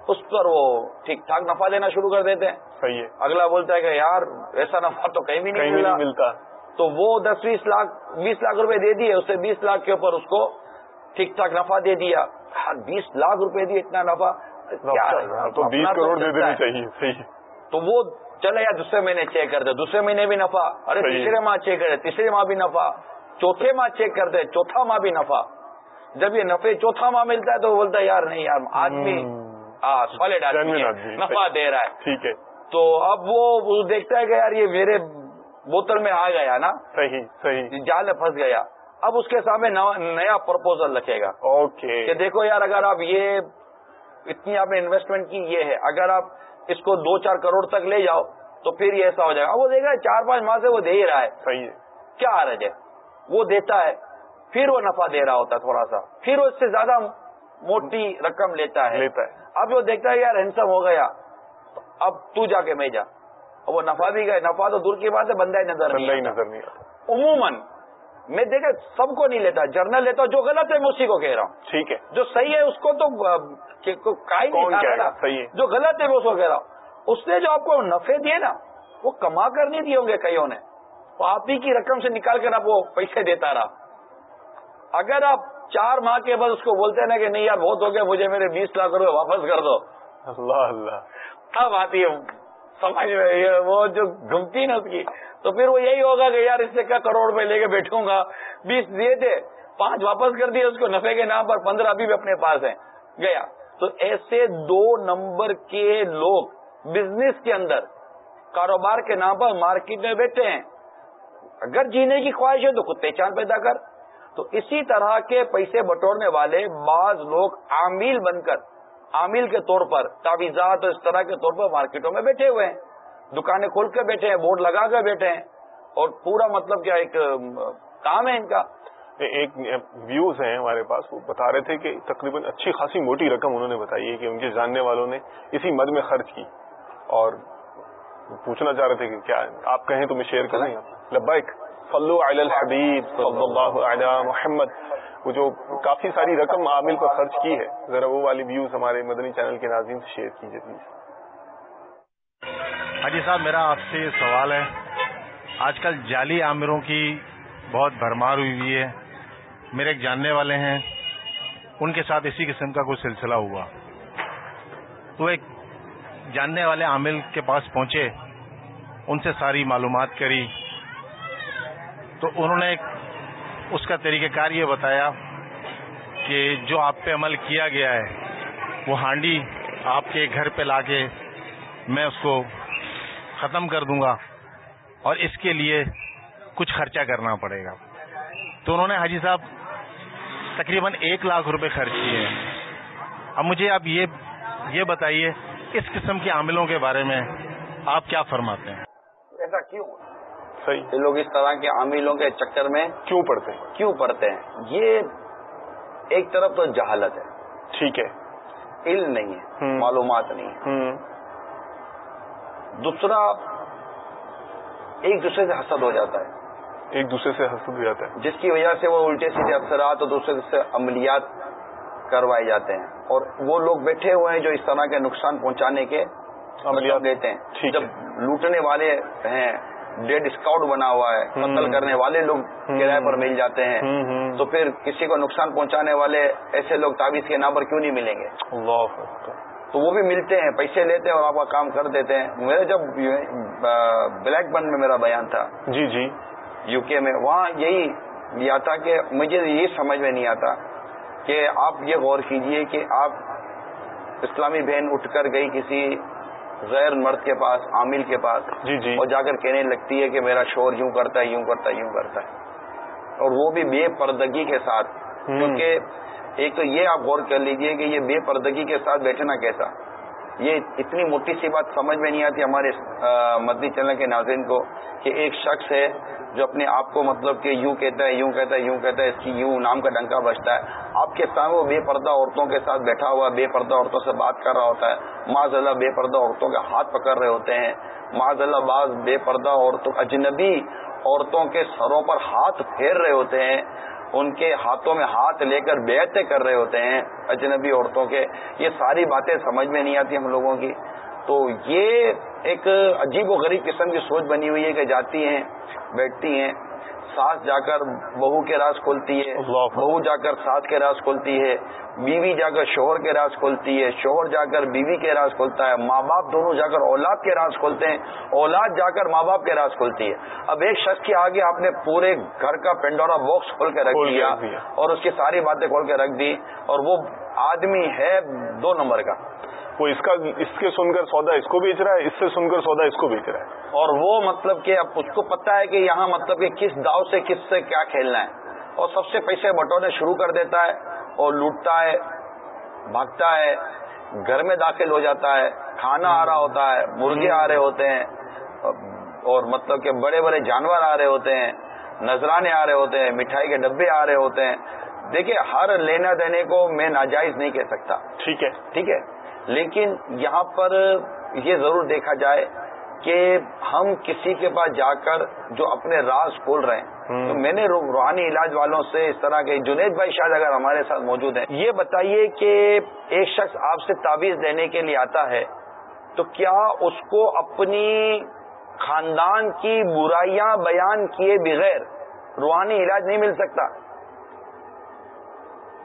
اس پر وہ ٹھیک ٹھاک نفع دینا شروع کر دیتے ہیں۔ صحیح ہے۔ اگلا بولتا ہے کہ یار ایسا نفع تو کہیں بھی نہیں نہیں ملتا۔ تو وہ دس بیس لاکھ بیس لاکھ روپے دے دیے اس سے بیس لاکھ کے اوپر اس کو ٹھیک ٹھاک نفع دے دیا۔ ہر بیس لاکھ روپے دیے اتنا نفع۔ یار؟ تو بیس کروڑ دے دینی۔ چاہیے۔ تو وہ چلے یا دوسرے مہینے چیک کر دے دوسرے مہینے بھی نفع۔ ارے۔ تیسرے ماہ چیک کرے تیسرے ماہ بھی نفع۔ چوتھے ماہ چیک کر دے چوتھا ماہ بھی نفع۔ جب یہ نفے چوتھا ماہ ملتا ہے تو وہ بولتا ہے یار نہیں یار آدمی سالڈ آدمی نفع۔ دے رہا ہے۔ ٹھیک ہے۔ تو اب وہ دیکھتا ہے کہ یار یہ میرے بوتل میں آ گیا نا۔ صحیح صحیح۔ جال میں پھنس گیا۔ اب اس کے سامنے نیا پرپوزل رکھے گا۔ اوکے کہ دیکھو یار اگر آپ یہ اتنی آپ نے انویسٹمنٹ کی یہ ہے۔ اگر آپ اس کو دو چار کروڑ تک لے جاؤ تو پھر یہ ایسا ہو جائے گا۔ وہ دیکھ رہا ہے چار پانچ ماہ سے وہ دے ہی رہا ہے۔ صحیح ہے۔ کیا حرج ہے؟ وہ دیتا ہے پھر وہ نفع دے رہا ہوتا ہے تھوڑا سا۔ پھر وہ اس سے زیادہ موٹی رقم لیتا ہے۔ لیتا ہے۔ اب وہ دیکھتا ہے یار ہینسم ہو گیا۔ اب تو جا کے میں جا۔ وہ نفع بھی گئے۔ نفع تو دور کی بات ہے بندہ ہی نظر بندہ ہی نہیں آتا۔ نظر نہیں آتا۔ عموماً میں دیکھا سب کو نہیں لیتا جرنل لیتا ہوں جو غلط ہے میں اسی کو کہہ رہا ہوں۔ ٹھیک ہے۔ جو صحیح ہے اس کو تو جو غلط ہے میں اس کو کہہ رہا ہوں۔ اس نے جو آپ کو نفے دیے نا وہ کما کر نہیں دیے ہوں گے کئیوں نے؟ وہ آپ ہی کی رقم سے نکال کر آپ وہ پیسے دیتا رہا۔ اگر آپ چار ماہ کے بعد اس کو بولتے ہیں نا کہ نہیں یار بہت ہو گیا مجھے میرے بیس لاکھ روپے واپس کر دو۔ اللہ اللہ۔ اب آتی ہے سمجھ میں وہ جو گمتی نا اس کی۔ تو پھر وہ یہی ہوگا کہ یار اس سے کیا کروڑ روپے لے کے بیٹھوں گا۔ بیس دیے تھے پانچ واپس کر دیے اس کو نفے کے نام پر پندرہ ابھی بھی اپنے پاس ہیں۔ گیا۔ تو ایسے دو نمبر کے لوگ بزنس کے اندر کاروبار کے نام پر مارکیٹ میں بیٹھے ہیں۔ اگر جینے کی خواہش ہے تو خود پہچان پیدا کر۔ تو اسی طرح کے پیسے بٹورنے والے بعض لوگ عامل بن کر، عامل کے طور پر، تعویذات اور اس طرح کے طور پر مارکیٹوں میں بیٹھے ہوئے ہیں۔ دکانیں کھول کے بیٹھے ہیں، بورڈ لگا کر بیٹھے ہیں۔ اور پورا مطلب کیا ایک کام ہے ان کا۔ ایک ویوز ہیں ہمارے پاس۔ وہ بتا رہے تھے کہ تقریباً اچھی خاصی موٹی رقم انہوں نے بتائی ہے کہ ان کے جاننے والوں نے اسی مد میں خرچ کی۔ اور پوچھنا چاہ رہے تھے کہ کیا آپ کہیں تو میں شیئر کریں لبیک، صلو علی الحبیب، صلی اللہ علی محمد۔ وہ جو کافی ساری رقم عامل پر خرچ کی ہے، ذرا وہ والی ویوز ہمارے مدنی چینل کے ناظرین سے شیئر کیجیے پلیز حاجی صاحب، میرا آپ سے یہ سوال ہے، آج کل جعلی عامروں کی بہت بھرمار ہوئی ہوئی ہے۔ میرے ایک جاننے والے ہیں، ان کے ساتھ اسی قسم کا کوئی سلسلہ ہوا۔ تو ایک جاننے والے عامل کے پاس پہنچے، ان سے ساری معلومات کری۔ تو انہوں نے اس کا طریقہ کار یہ بتایا کہ جو آپ پہ عمل کیا گیا ہے، وہ ہانڈی آپ کے گھر پہ لا کے میں اس کو ختم کر دوں گا اور اس کے لیے کچھ خرچہ کرنا پڑے گا۔ تو انہوں نے حاجی صاحب تقریباً ایک لاکھ روپے خرچ کیے ہیں۔ اب مجھے آپ یہ یہ بتائیے، اس قسم کے عاملوں کے بارے میں آپ کیا فرماتے ہیں؟ ایسا کیوں؟ صحیح۔ یہ لوگ اس طرح کے عاملوں کے چکر میں کیوں پڑھتے ہیں؟ کیوں پڑھتے ہیں؟ یہ ایک طرف تو جہالت ہے۔ ٹھیک ہے۔ علم نہیں ہے۔ معلومات نہیں ہے۔ دوسرا ایک دوسرے سے حسد ہو جاتا ہے۔ ایک دوسرے سے حسد ہو جاتا ہے۔ جس کی وجہ سے وہ الٹے سیدھے افسرات اور دوسرے سے عملیات کروائے جاتے ہیں۔ اور وہ لوگ بیٹھے ہوئے ہیں جو اس طرح کے نقصان پہنچانے کے عملیات۔ لیتے ہیں۔ ٹھیک جب لوٹنے والے ہیں ڈیڈ اسکاؤٹ بنا ہوا ہے قتل کرنے والے لوگ کرائے پر مل جاتے ہیں۔ تو پھر کسی کو نقصان پہنچانے والے ایسے لوگ تعویذ کے نام پر کیوں نہیں ملیں گے؟ اللہ تو وہ بھی ملتے ہیں پیسے لیتے ہیں اور آپ کا کام کر دیتے ہیں۔ میرے جب بلیک بن میں میرا بیان تھا جی جی۔ یو کے میں وہاں یہی یہ تھا کہ مجھے یہ سمجھ میں نہیں آتا کہ آپ یہ غور کیجیے کہ آپ اسلامی بہن اٹھ کر گئی کسی غیر مرد کے پاس عامل کے پاس جی جی۔ اور جا کر کہنے لگتی ہے کہ میرا شور یوں کرتا ہے یوں کرتا ہے یوں کرتا ہے۔ اور وہ بھی بے پردگی کے ساتھ۔ کیونکہ ایک تو یہ آپ غور کر لیجیے کہ یہ بے پردگی کے ساتھ بیٹھنا کیسا۔ یہ اتنی موٹی سی بات سمجھ میں نہیں آتی ہمارے مدنی چینل کے ناظرین کو کہ ایک شخص ہے جو اپنے آپ کو مطلب کہ یوں کہتا ہے، یوں کہتا ہے، یوں کہتا ہے، اس کی یوں نام کا ڈنکا بجتا ہے۔ آپ کے سامنے وہ بے پردہ عورتوں کے ساتھ بیٹھا ہوا، بے پردہ عورتوں سے بات کر رہا ہوتا ہے۔ معذ اللہ بے پردہ عورتوں کے ہاتھ پکڑ رہے ہوتے ہیں۔ معذ اللہ بعض بے پردہ عورتوں، اجنبی عورتوں کے سروں پر ہاتھ پھیر رہے ہوتے ہیں۔ ان کے ہاتھوں میں ہاتھ لے کر بیعتیں کر رہے ہوتے ہیں اجنبی عورتوں کے۔ یہ ساری باتیں سمجھ میں نہیں آتی ہم لوگوں کی۔ تو یہ ایک عجیب و غریب قسم کی سوچ بنی ہوئی ہے کہ جاتی ہیں، بیٹھتی ہیں۔ ساس جا کر بہو کے راز کھولتی ہے بہو جا کر ساس کے راز کھولتی ہے بیوی جا کر شوہر کے راز کھولتی ہے شوہر جا کر بیوی کے راز کھولتا ہے ماں باپ دونوں جا کر اولاد کے راز کھولتے ہیں اولاد جا کر ماں باپ کے راز کھولتی ہے۔ اب ایک شخص کے آگے آپ نے پورے گھر کا پینڈورا باکس کھول کے رکھ دیا۔ اور اس کی ساری باتیں کھول کے رکھ دی اور وہ آدمی ہے دو نمبر کا۔ وہ اس کا اس کے سن کر سودا اس کو بیچ رہا ہے اس سے سن کر سودا اس کو بیچ رہا ہے۔ اور وہ مطلب کہ اب اس کو پتا ہے کہ یہاں مطلب کہ کس داؤ سے کس سے کیا کھیلنا ہے۔ اور سب سے پیسے بٹونے شروع کر دیتا ہے اور لوٹتا ہے بھاگتا ہے گھر میں داخل ہو جاتا ہے کھانا آ رہا ہوتا ہے مرغے آ رہے ہوتے ہیں اور مطلب کہ بڑے بڑے جانور آ رہے ہوتے ہیں نذرانے آ رہے ہوتے ہیں مٹھائی کے ڈبے آ رہے ہوتے ہیں۔ دیکھیں ہر لینا دینے کو میں ناجائز نہیں کہہ سکتا۔ ٹھیک ہے۔ ٹھیک ہے؟ لیکن یہاں پر یہ ضرور دیکھا جائے کہ ہم کسی کے پاس جا کر جو اپنے راز کھول رہے ہیں۔ تو میں نے رو- روحانی علاج والوں سے اس طرح کے جنید بھائی شاید اگر ہمارے ساتھ موجود ہیں یہ بتائیے کہ ایک شخص آپ سے تعویذ دینے کے لیے آتا ہے تو کیا اس کو اپنی خاندان کی برائیاں بیان کیے بغیر روحانی علاج نہیں مل سکتا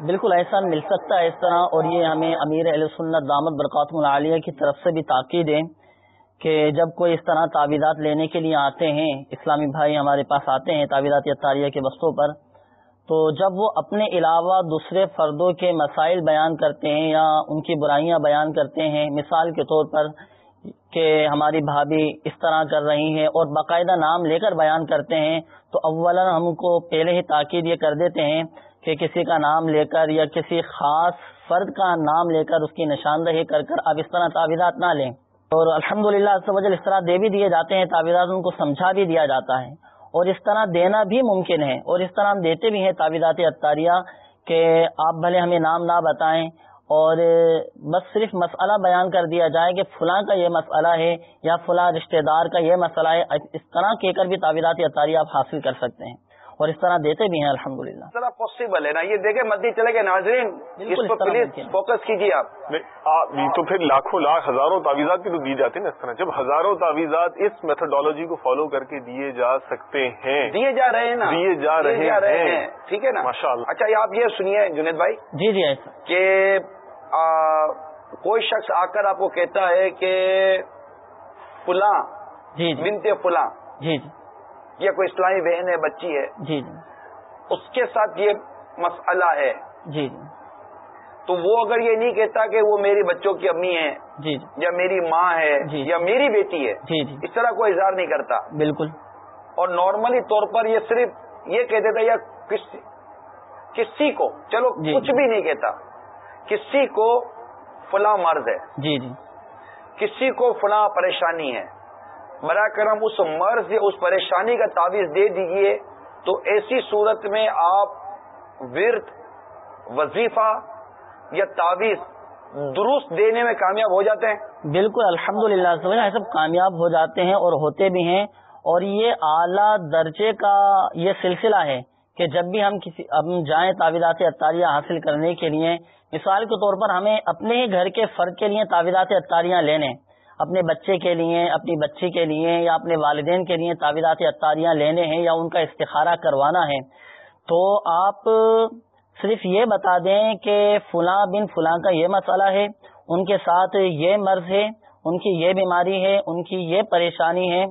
بالکل ایسا مل سکتا ہے اس طرح اور یہ ہمیں امیر علیہ سنت دامت برکات العالیہ کی طرف سے بھی تاکید ہے کہ جب کوئی اس طرح تعویذات لینے کے لیے آتے ہیں، اسلامی بھائی ہمارے پاس آتے ہیں تعویذات اطاریہ کے بستوں پر، تو جب وہ اپنے علاوہ دوسرے فردوں کے مسائل بیان کرتے ہیں یا ان کی برائیاں بیان کرتے ہیں، مثال کے طور پر کہ ہماری بھابھی اس طرح کر رہی ہیں اور باقاعدہ نام لے کر بیان کرتے ہیں، تو اولا ہم کو پہلے ہی تاکید یہ کر دیتے ہیں کہ کسی کا نام لے کر یا کسی خاص فرد کا نام لے کر اس کی نشاندہی کر کر اب اس طرح تعویذات نہ لیں۔ اور الحمد للہ اس طرح دے بھی دیے جاتے ہیں، تعویذات ان کو سمجھا بھی دیا جاتا ہے۔ اور اس طرح دینا بھی ممکن ہے۔ اور اس طرح ہم دیتے بھی ہیں تعویذات اطاریہ کہ آپ بھلے ہمیں نام نہ بتائیں۔ اور بس صرف مسئلہ بیان کر دیا جائے کہ فلاں کا یہ مسئلہ ہے یا فلاں رشتہ دار کا یہ مسئلہ ہے، اس طرح کہہ کر بھی تعویرات اطاری آپ حاصل کر سکتے ہیں۔ اور اس طرح دیتے بھی ہیں الحمد للہ پاسبل ہے نا؟ یہ دیکھے مدی چلے گئے ناظرین پلیز فوکس کیجیے آپ۔ تو پھر لاکھوں لاکھ ہزاروں تعویذات بھی تو دی جاتی نا اس طرح۔ جب ہزاروں تعویذات اس میتھڈالوجی کو فالو کر کے دیے جا سکتے ہیں۔ دیے جا رہے ہیں نا؟ دیے جا رہے ہیں۔ ٹھیک ہے نا؟ ماشاء اللہ اچھا آپ یہ سنیے جنید بھائی جی جی ایسا کہ کوئی شخص آ کر آپ کو کہتا ہے کہ فلاں جی, جی۔ بنتے فلاں جی جی۔ یا کوئی اسلامی بہن ہے بچی ہے جی جی۔ اس کے ساتھ یہ مسئلہ ہے۔ جی جی۔ تو وہ اگر یہ نہیں کہتا کہ وہ میری بچوں کی امی ہے جی جی۔ یا میری ماں ہے جی یا میری بیٹی ہے جی جی۔ اس طرح کوئی اظہار نہیں کرتا۔ بالکل۔ اور نارملی طور پر یہ صرف یہ کہہ دیتا یا کسی کسی کو چلو جی۔ کچھ بھی نہیں کہتا۔ کسی کو فلاں مرض ہے۔ جی جی۔ کسی کو فلاں پریشانی ہے۔ برا کرم، اس مرض یا اس پریشانی کا تعویذ دے دیجیے تو ایسی صورت میں آپ ورد، وظیفہ یا تعویذ درست دینے میں کامیاب ہو جاتے ہیں۔ بالکل الحمد للہ سب کامیاب ہو جاتے ہیں اور ہوتے بھی ہیں۔ اور یہ اعلی درجے کا یہ سلسلہ ہے کہ جب بھی ہم کسی، ہم جائیں تعویذات اطاریہ حاصل کرنے کے لیے، مثال کے طور پر ہمیں اپنے ہی گھر کے فرد کے لیے تعویذات اطاریاں لینے اپنے بچے کے لیے، اپنی بچی کے لیے یا اپنے والدین کے لیے تعویذات اطاریاں لینے ہیں یا ان کا استخارہ کروانا ہے، تو آپ صرف یہ بتا دیں کہ فلاں بن فلاں کا یہ مسئلہ ہے، ان کے ساتھ یہ مرض ہے، ان کی یہ بیماری ہے، ان کی یہ پریشانی ہے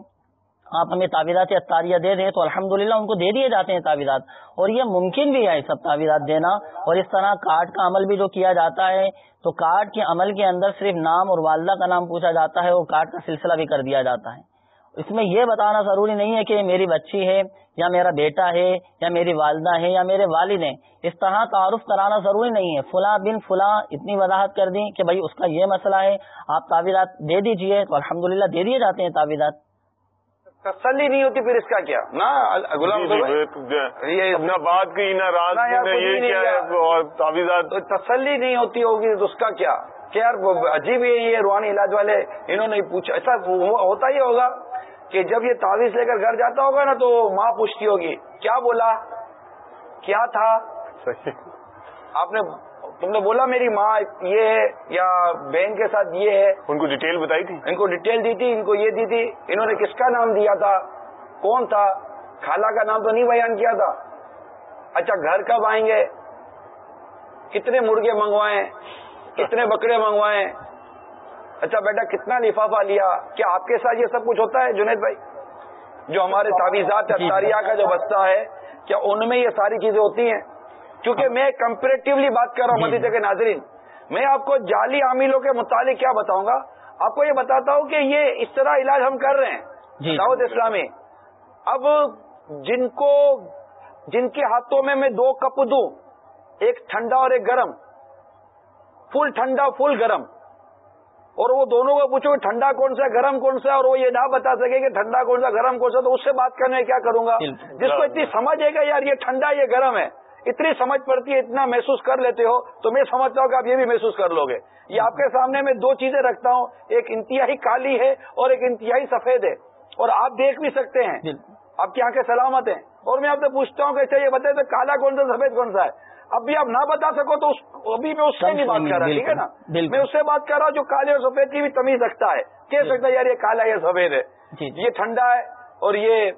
آپ ہمیں تعویذات اطاریہ دے دیں تو الحمد ان کو دے دیے جاتے ہیں تعویذات۔ اور یہ ممکن بھی ہے سب تعویذات دینا۔ اور اس طرح کارڈ کا عمل بھی جو کیا جاتا ہے، تو کارڈ کے عمل کے اندر صرف نام اور والدہ کا نام پوچھا جاتا ہے وہ کارڈ کا سلسلہ بھی کر دیا جاتا ہے۔ اس میں یہ بتانا ضروری نہیں ہے کہ میری بچی ہے، یا میرا بیٹا ہے، یا میری والدہ ہے، یا میرے والد ہیں۔ اس طرح تعارف کرانا ضروری نہیں ہے۔ فلاں بن فلاں اتنی وضاحت کر دی کہ بھائی اس کا یہ مسئلہ ہے، آپ تعویذات دے دیجیے تو الحمد دے دیے جاتے ہیں تعویذات۔ تسلی نہیں ہوتی پھر اس کا کیا؟ نہ غلام نہ بات کی نہ رات تعویذات؟ تسلی نہیں ہوتی ہوگی تو اس کا کیا؟ کہ یار عجیب ہے یہ روحانی علاج والے انہوں نے پوچھا۔ ایسا ہوتا ہی ہوگا کہ جب یہ تعویذ لے کر گھر جاتا ہوگا نا تو ماں پوچھتی ہوگی کیا بولا؟ کیا تھا؟ آپ نے تم نے بولا میری ماں یہ ہے یا بہن کے ساتھ یہ ہے؟ ان کو ڈیٹیل بتائی تھی۔ ان کو ڈیٹیل دی تھی ان کو یہ دی تھی۔ انہوں نے کس کا نام دیا تھا؟ کون تھا؟ خالہ کا نام تو نہیں بیان کیا تھا۔ اچھا گھر کب آئیں گے؟ کتنے مرغے منگوائے کتنے بکرے منگوائے اچھا بیٹا کتنا لفافہ لیا؟ کیا آپ کے ساتھ یہ سب کچھ ہوتا ہے جنید بھائی؟ جو ہمارے تعویذات کا جو بستہ ہے کیا ان میں یہ ساری چیزیں ہوتی ہیں؟ کیونکہ میں کمپیریٹیولی بات کر رہا ہوں مدی کے ناظرین میں آپ کو جعلی عاملوں کے متعلق کیا بتاؤں گا؟ آپ کو یہ بتاتا ہوں کہ یہ اس طرح علاج ہم کر رہے ہیں جی۔ دعوت اسلامی۔ اب جن کو جن کے ہاتھوں میں میں دو کپ دوں ایک ٹھنڈا اور ایک گرم فل ٹھنڈا فل گرم اور وہ دونوں کو پوچھو کہ ٹھنڈا کون سا گرم کون سا اور وہ یہ نہ بتا سکے کہ ٹھنڈا کون سا گرم کون سا تو اس سے بات کرنے کیا کروں گا؟ جس کو اتنی سمجھ ہے گا یار یہ ٹھنڈا یہ گرم ہے اتنی سمجھ پڑتی ہے اتنا محسوس کر لیتے ہو تو میں سمجھتا ہوں کہ آپ یہ بھی محسوس کر لو گے۔ یہ آپ کے سامنے میں دو چیزیں رکھتا ہوں ایک انتہائی کالی ہے اور ایک انتہائی سفید ہے۔ اور آپ دیکھ بھی سکتے ہیں۔ آپ کی آنکھیں سلامت ہیں۔ اور میں آپ سے پوچھتا ہوں کہ اچھا یہ بتائیں تو کالا کون سا سفید کون سا ہے؟ اب بھی آپ نہ بتا سکو تو ابھی میں اس سے نہیں بات کر رہا ٹھیک ہے نا؟ میں اس سے بات کر رہا ہوں جو کالے اور سفید کی بھی تمیز رکھتا ہے۔ کہہ سکتا ہے یار یہ کالا یہ سفید ہے۔ جی، جی۔ یہ ٹھنڈا ہے اور یہ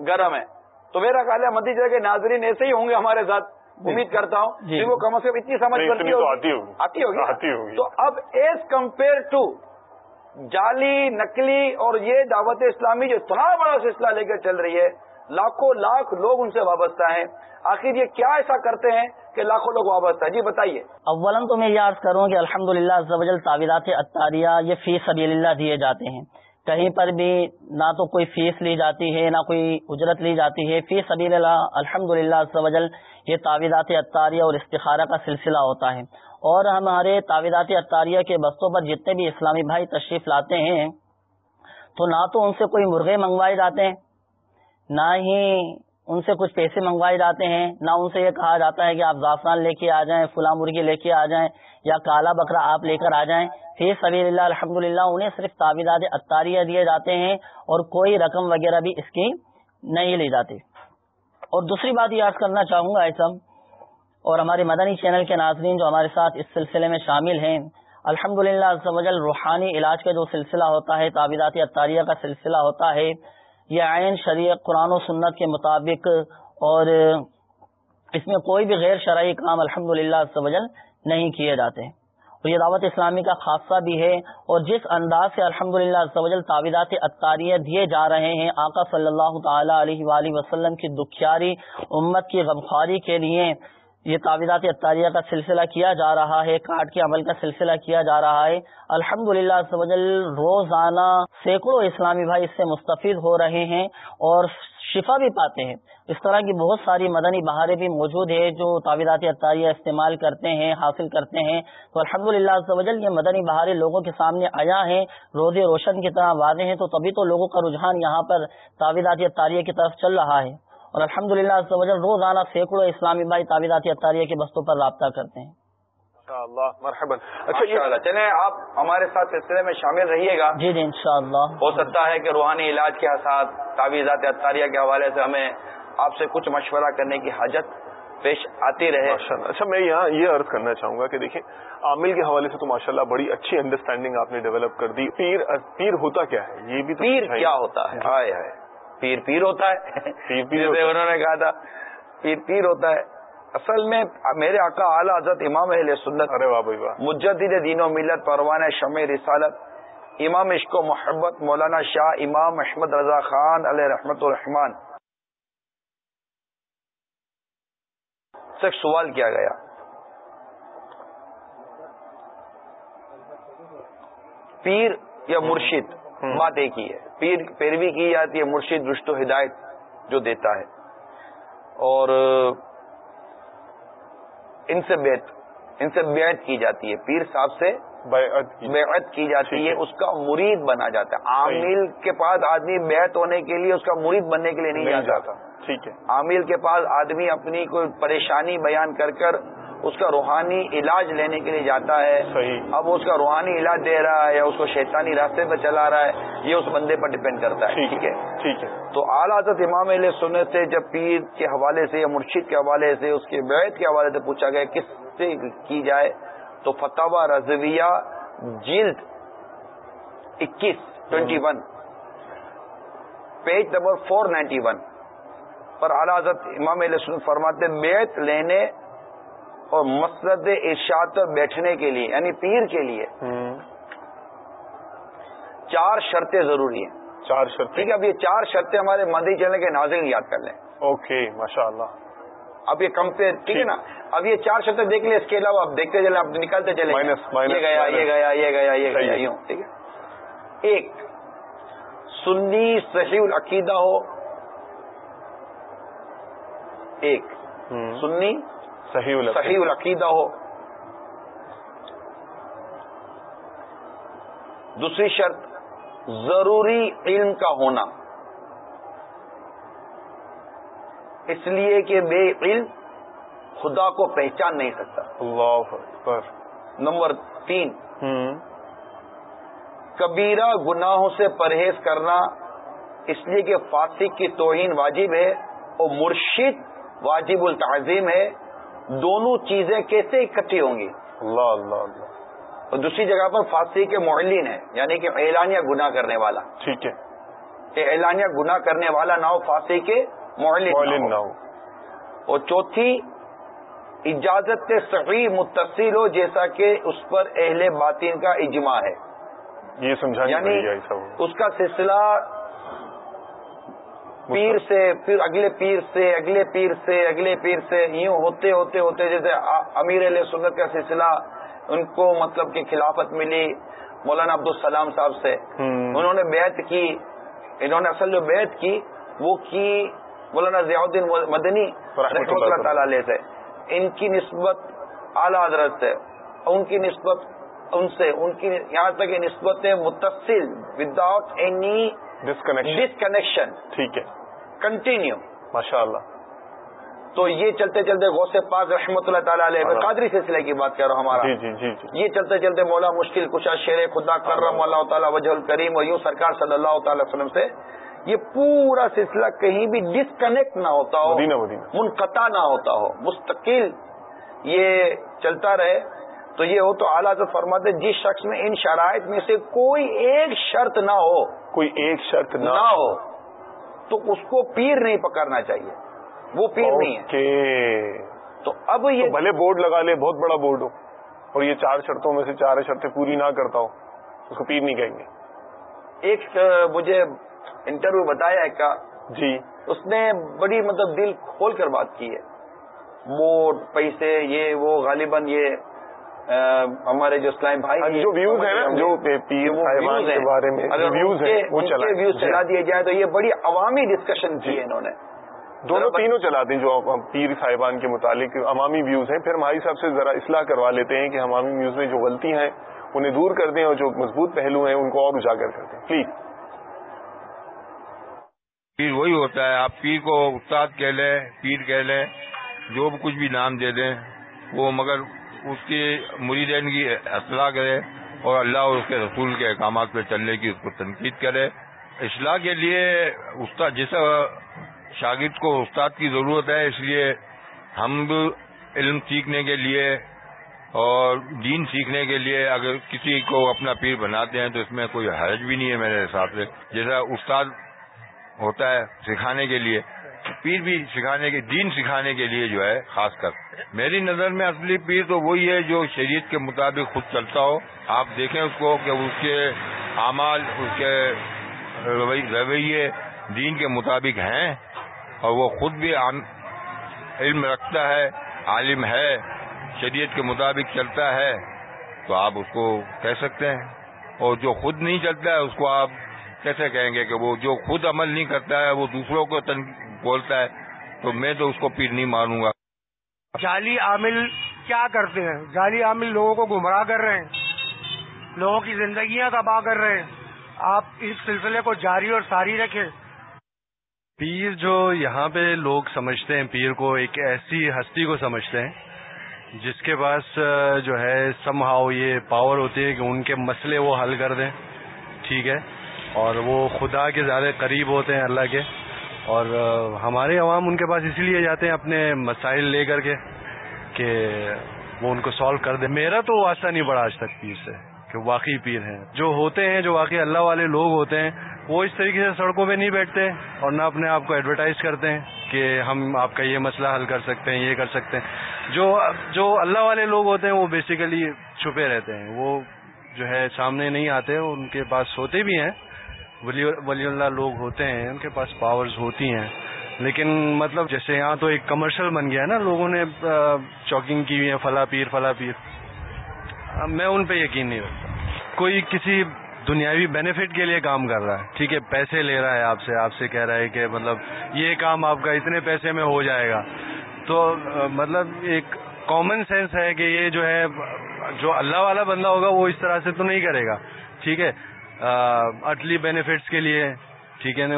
گرم ہے۔ تو میرا خیال ہے مدی جگہ کے ناظرین ایسے ہی ہوں گے ہمارے ساتھ۔ امید کرتا ہوں جی۔ کہ وہ کم از کم اتنی سمجھ کرتی ہوگی۔ آتی ہوگی۔ تو اب ایز کمپیئر ٹو جعلی نکلی اور یہ دعوت اسلامی جو اتنا بڑا سلسلہ لے کر چل رہی ہے لاکھوں لاکھ لوگ ان سے وابستہ ہیں۔ آخر یہ کیا ایسا کرتے ہیں کہ لاکھوں لوگ وابستہ ہیں؟ جی بتائیے۔ اولن تو میں یہ عرض کروں کہ الحمد للہ تعویرات اطاریہ یہ فی سبیل اللہ دیے جاتے ہیں۔ کہیں پر بھی نہ تو کوئی فیس لی جاتی ہے، نہ کوئی اجرت لی جاتی ہے۔ فی سبیل اللہ الحمد للہ یہ تعویذات اطاریہ اور استخارہ کا سلسلہ ہوتا ہے۔ اور ہمارے تعویذات اطاریہ کے بستوں پر جتنے بھی اسلامی بھائی تشریف لاتے ہیں، تو نہ تو ان سے کوئی مرغے منگوائے جاتے ہیں، نہ ہی ان سے کچھ پیسے منگوائے جاتے ہیں، نہ ان سے یہ کہا جاتا ہے کہ آپ زعفران لے کے آ جائیں، فلاں مرغی لے کے آ جائیں یا کالا بکرا آپ لے کر آ جائیں۔ فی سبیل اللہ الحمد انہیں صرف تعویذات اطاریہ دیے جاتے ہیں اور کوئی رقم وغیرہ بھی اس کی نہیں لی جاتی۔ اور دوسری بات یہ عرض کرنا چاہوں گا ایسا، اور ہمارے مدنی چینل کے ناظرین جو ہمارے ساتھ اس سلسلے میں شامل ہیں الحمد للہ روحانی علاج کا جو سلسلہ ہوتا ہے، تعویذات اطاریہ کا سلسلہ ہوتا ہے یہ عین شریعت قرآن و سنت کے مطابق اور اس میں کوئی بھی غیر شرعی کام الحمد للہ نہیں کیے جاتے اور یہ دعوت اسلامی کا خاصہ بھی ہے اور جس انداز سے الحمد للہ تعویذات اطاریہ دیے جا رہے ہیں، آقا صلی اللہ تعالی علیہ وآلہ وسلم کی دکھیاری، امت کی غمخواری کے لیے یہ تعویذات اطاریہ کا سلسلہ کیا جا رہا ہے کاٹ کے عمل کا سلسلہ کیا جا رہا ہے۔ الحمد للہ روزانہ سینکڑوں اسلامی بھائی اس سے مستفید ہو رہے ہیں اور شفا بھی پاتے ہیں۔ اس طرح کی بہت ساری مدنی بہاریں بھی موجود ہیں جو تعویذات اطاریہ استعمال کرتے ہیں، حاصل کرتے ہیں۔ تو الحمد للہ یہ مدنی بہاریں لوگوں کے سامنے آیا ہیں روز روشن کی طرح واضح ہیں۔ تو تبھی تو لوگوں کا رجحان یہاں پر تعویذات اطاریہ کی طرف چل رہا ہے۔ اور الحمد للہ روزانہ سینکڑوں اسلامی بھائی تعویذات اطاریہ کے بستوں پر رابطہ کرتے ہیں۔ اچھا چلے آپ ہمارے ساتھ سلسلے میں شامل رہیے گا۔ جی جی انشاءاللہ۔ ہو سکتا ہے کہ روحانی علاج کے ساتھ تعویذات اطاریہ کے حوالے سے ہمیں آپ سے کچھ مشورہ کرنے کی حاجت پیش آتی رہے۔ اچھا میں یہاں یہ عرض کرنا چاہوں گا کہ دیکھیں عامل کے حوالے سے تو ماشاءاللہ بڑی اچھی انڈرسٹینڈنگ آپ نے ڈیولپ کر دی۔ پیر پیر ہوتا کیا ہے؟ یہ بھی پیر کیا ہوتا ہے؟ پیر پیر ہوتا ہے۔ پیر انہوں نے کہا تھا پیر پیر ہوتا ہے۔ اصل میں میرے آقا اعلیٰ حضرت امام اہل سنت ارے واہ مجدد دین و ملت پروان شمع رسالت امام عشق و محبت مولانا شاہ امام احمد رضا خان علیہ رحمت الرحمان سے سوال کیا گیا؟ پیر یا مرشد؟ بات ایک ہی ہے۔ پیر پیروی کی جاتی ہے مرشد رشت و ہدایت جو دیتا ہے۔ اور ان سے بیت ان سے بیعت کی جاتی ہے۔ پیر صاحب سے بیعت کی جاتی ہے۔ اس کا مرید بنا جاتا ہے۔ عامل کے پاس آدمی بیعت ہونے کے لیے اس کا مرید بننے کے لیے نہیں جاتا۔ ٹھیک ہے۔ عامل کے پاس آدمی اپنی کوئی پریشانی بیان کر کر اس کا روحانی علاج لینے کے لیے جاتا ہے۔ صحیح۔ اب اس کا روحانی علاج دے رہا ہے یا اس کو شیطانی راستے پہ چلا رہا ہے یہ اس بندے پر ڈپینڈ کرتا ہے ٹھیک ہے ٹھیک ہے؟ تو اعلیٰ حضرت امام علیہ سننے سے جب پیر کے حوالے سے یا مرشید کے حوالے سے اس کے بیت کے حوالے سے پوچھا گیا کس سے کی جائے تو فتح رضویہ جلد اکیس twenty one page number four ninety one پر اعلیٰ حضرت امام علیہ سنت فرماتے بیت لینے اور مسرت ارشاد پر بیٹھنے کے لیے یعنی پیر کے لیے۔ چار شرطیں ضروری ہیں۔ چار شرطیں۔ ٹھیک ہے اب یہ چار شرطیں ہمارے مدی چلنے کے ناظرین یاد کر لیں۔ اوکے ماشاء اللہ اب یہ کمپیئر ٹھیک ہے نا؟ اب یہ چار شرطیں دیکھ لیں اس کے علاوہ آپ دیکھتے چلیں آپ نکالتے چلیں۔ یہ گیا یہ گیا یہ گیا یہ گیا یوں ٹھیک ہے۔ ایک سنی صحیح العقیدہ ہو۔ ایک سنی صحیح صحیح العقیدہ ہو۔ دوسری شرط ضروری علم کا ہونا۔ اس لیے کہ بے علم خدا کو پہچان نہیں سکتا۔ اللہ اکبر۔ نمبر تین کبیرہ گناہوں سے پرہیز کرنا اس لیے کہ فاسق کی توہین واجب ہے اور مرشد واجب التعظیم ہے۔ دونوں چیزیں کیسے اکٹھی ہوں گی؟ اللہ اللہ اللہ۔ اور دوسری جگہ پر فاسی کے معلین ہے یعنی کہ اعلانیہ گناہ کرنے والا۔ ٹھیک ہے۔ کہ اعلانیہ گناہ کرنے والا نہ ہو فاسی کے معلن نہ ہو۔ اور چوتھی اجازت صحیح متصل ہو جیسا کہ اس پر اہل باطن کا اجماع ہے۔ یہ سمجھا یعنی اس کا سلسلہ پیر سے پھر اگلے پیر سے اگلے پیر سے اگلے پیر سے یوں ہوتے ہوتے ہوتے جیسے امیر علیہ سنت کا سلسلہ ان کو مطلب کہ خلافت ملی مولانا عبدالسلام صاحب سے۔ انہوں نے بیعت کی انہوں نے اصل جو بیعت کی وہ کی مولانا ضیاء الدین مدنی رحمۃ اللہ تعالی علیہ سے۔ ان کی نسبت اعلی حضرت سے ان کی نسبت ان سے ان کی یہاں تک یہ نسبت متصل وداؤٹ اینی ڈسکنیکشن ٹھیک ہے۔ کنٹینیو ماشاء اللہ تو یہ چلتے چلتے غوث پاک رحمۃ اللہ تعالیٰ علیہ قادری سلسلے کی بات کر رہا ہوں ہمارا۔ جی جی جی یہ چلتے چلتے مولا مشکل کشا شیر خدا کرم اللہ تعالیٰ وجہ الکریم اور یوں سرکار صلی اللہ تعالی وسلم سے یہ پورا سلسلہ کہیں بھی ڈسکنیکٹ نہ ہوتا ہو منقطع نہ ہوتا ہو مستقل یہ چلتا رہے۔ تو یہ ہو تو اعلیٰ فرماتے جس شخص میں ان شرائط میں سے کوئی ایک شرط نہ ہو کوئی ایک شرط نہ ہو تو اس کو پیر نہیں پکڑنا چاہیے۔ وہ پیر نہیں ہے۔ تو اب یہ بھلے بورڈ لگا لے بہت بڑا بورڈ ہو۔ اور یہ چار شرطوں میں سے چار شرطیں پوری نہ کرتا ہو اس کو پیر نہیں کہیں گے۔ ایک مجھے انٹرویو بتایا ہے کا۔ جی۔ اس نے بڑی مطلب دل کھول کر بات کی ہے۔ بورڈ پیسے یہ وہ غالباً یہ ہمارے جو اسلام بھائی ہاں، جو ویوز ہیں جو پیر صاحبان کے بارے میں ویوز ہیں وہ ویوز چلا دیے جائے تو یہ بڑی عوامی ڈسکشن کی ہے انہوں نے۔ دونوں تینوں چلا دیں جو پیر صاحبان کے متعلق عوامی ویوز ہیں۔ پھر ہماری صاحب سے ذرا اصلاح کروا لیتے ہیں کہ عوامی ویوز میں جو غلطی ہیں انہیں دور کر دیں اور جو مضبوط پہلو ہیں ان کو اور اجاگر کر دیں۔ پلیز پیر وہی ہوتا ہے آپ پیر کو استاد کہہ لیں پیر کہہ لیں جو بھی کچھ بھی نام دے دیں وہ مگر اس کی مریدین کی اصلاح کرے اور اللہ اور اس کے رسول کے احکامات پہ چلنے کی اس کو تنقید کرے۔ اصلاح کے لیے استاد جیسا شاگرد کو استاد کی ضرورت ہے، اس لیے ہم بھی علم سیکھنے کے لیے اور دین سیکھنے کے لیے اگر کسی کو اپنا پیر بناتے ہیں تو اس میں کوئی حرج بھی نہیں ہے میرے حساب سے۔ جیسا استاد ہوتا ہے سکھانے کے لیے پیر بھی سکھانے کے دین سکھانے کے لیے جو ہے، خاص کر۔ میری نظر میں اصلی پیر تو وہی ہے جو شریعت کے مطابق خود چلتا ہو۔ آپ دیکھیں اس کو کہ اس کے اعمال، اس کے رویے دین کے مطابق ہیں اور وہ خود بھی علم رکھتا ہے، عالم ہے، شریعت کے مطابق چلتا ہے۔ تو آپ اس کو کہہ سکتے ہیں۔ اور جو خود نہیں چلتا ہے، اس کو آپ کیسے کہیں گے کہ وہ جو خود عمل نہیں کرتا ہے، وہ دوسروں کو بولتا ہے تو میں تو اس کو پیر نہیں مانوں گا۔ جعلی عامل کیا کرتے ہیں؟ جعلی عامل لوگوں کو گمراہ کر رہے ہیں لوگوں کی زندگیاں تباہ کر رہے ہیں۔ آپ اس سلسلے کو جاری اور ساری رکھیں۔ پیر جو یہاں پہ لوگ سمجھتے ہیں پیر کو ایک ایسی ہستی کو سمجھتے ہیں جس کے پاس جو ہے سم ہاؤ یہ پاور ہوتی ہے کہ ان کے مسئلے وہ حل کر دیں۔ ٹھیک ہے؟ اور وہ خدا کے زیادہ قریب ہوتے ہیں اللہ کے۔ اور ہمارے عوام ان کے پاس اسی لیے جاتے ہیں اپنے مسائل لے کر کے کہ وہ ان کو سالو کر دے میرا تو واسطہ نہیں پڑا آج تک پیر سے کہ واقعی پیر ہیں۔ جو ہوتے ہیں، جو واقعی اللہ والے لوگ ہوتے ہیں، وہ اس طریقے سے سڑکوں پہ نہیں بیٹھتے اور نہ اپنے آپ کو ایڈورٹائز کرتے ہیں کہ ہم آپ کا یہ مسئلہ حل کر سکتے ہیں، یہ کر سکتے ہیں۔ جو جو اللہ والے لوگ ہوتے ہیں، وہ بیسیکلی چھپے رہتے ہیں۔ وہ جو ہے، سامنے نہیں آتے، ان کے پاس ہوتے بھی ہیں۔ ولی اللہ لوگ ہوتے ہیں، ان کے پاس پاورز ہوتی ہیں۔ لیکن مطلب جیسے یہاں تو ایک کمرشل بن گیا ہے نا، لوگوں نے چاکنگ کی ہوئی ہے فلا پیر فلا پیر۔ میں ان پہ یقین نہیں رکھتا۔ کوئی کسی دنیاوی بینیفٹ کے لیے کام کر رہا ہے۔ ٹھیک ہے، پیسے لے رہا ہے آپ سے آپ سے کہہ رہا ہے کہ مطلب یہ کام آپ کا اتنے پیسے میں ہو جائے گا۔ تو مطلب ایک کامن سینس ہے کہ یہ جو ہے، جو اللہ والا بندہ ہوگا وہ اس طرح سے تو نہیں کرے گا۔ ٹھیک ہے ارتلی بینیفٹس کے لیے، ٹھیک ہے نا؟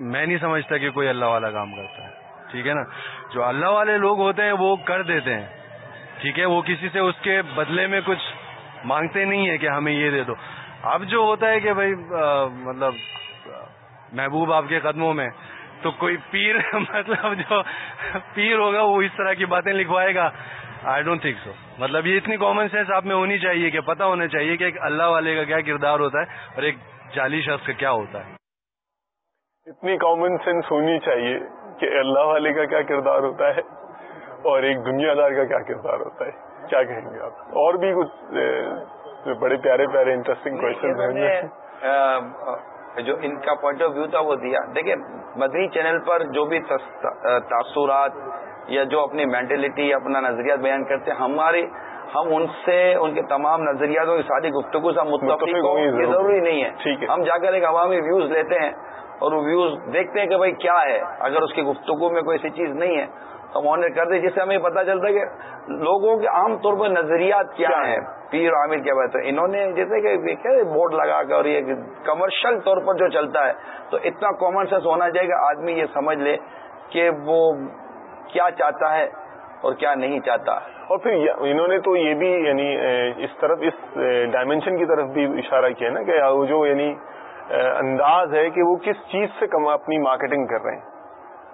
میں نہیں سمجھتا کہ کوئی اللہ والا کام کرتا ہے، ٹھیک ہے نا؟ جو اللہ والے لوگ ہوتے ہیں، وہ کر دیتے ہیں، ٹھیک ہے؟ وہ کسی سے اس کے بدلے میں کچھ مانگتے نہیں ہے کہ ہمیں یہ دے دو۔ اب جو ہوتا ہے کہ بھائی مطلب محبوب آپ کے قدموں میں، تو کوئی پیر <laughs> مطلب جو پیر ہوگا، وہ اس طرح کی باتیں لکھوائے گا۔ آئی ڈونٹ تھنک سو مطلب یہ اتنی کامن سینس آپ میں ہونی چاہیے کہ پتا ہونا چاہیے کہ ایک اللہ والے کا کیا کردار ہوتا ہے اور ایک جعلی شخص کا کیا ہوتا ہے۔ اتنی کامن سینس ہونی چاہیے کہ اللہ والے کا کیا کردار ہوتا ہے اور ایک دنیا دار کا کیا کردار ہوتا ہے۔ کیا کہیں گے آپ؟ اور بھی کچھ بڑے پیارے پیارے انٹرسٹنگ کوشچن جو ان کا پوائنٹ آف ویو تھا وہ دیا۔ دیکھیں مدنی چینل پر جو بھی تاثرات یا جو اپنی مینٹلٹی اپنا نظریات بیان کرتے ہیں ہماری ہم ان سے ان کے تمام نظریاتوں کی ساری گفتگو سے متفق یہ ضروری نہیں ہے۔ ہم جا کر ایک عوامی ویوز لیتے ہیں اور وہ ویوز دیکھتے ہیں کہ بھائی کیا ہے۔ اگر اس کی گفتگو میں کوئی ایسی چیز نہیں ہے تو ہم آنر کر دیں جس سے ہمیں پتا چلتا ہے کہ لوگوں کے عام طور پر نظریات کیا ہیں۔ پیر عامر کیا بات ہے؟ انہوں نے جیسے کہ بورڈ لگا کر اور یہ کمرشل طور پر جو چلتا ہے۔ تو اتنا کامن سینس ہونا چاہیے کہ آدمی یہ سمجھ لے کہ وہ کیا چاہتا ہے اور کیا نہیں چاہتا۔ اور پھر انہوں نے تو یہ بھی یعنی اس طرف اس ڈائمینشن کی طرف بھی اشارہ کیا نا کہ جو یعنی انداز ہے کہ وہ کس چیز سے اپنی مارکیٹنگ کر رہے ہیں۔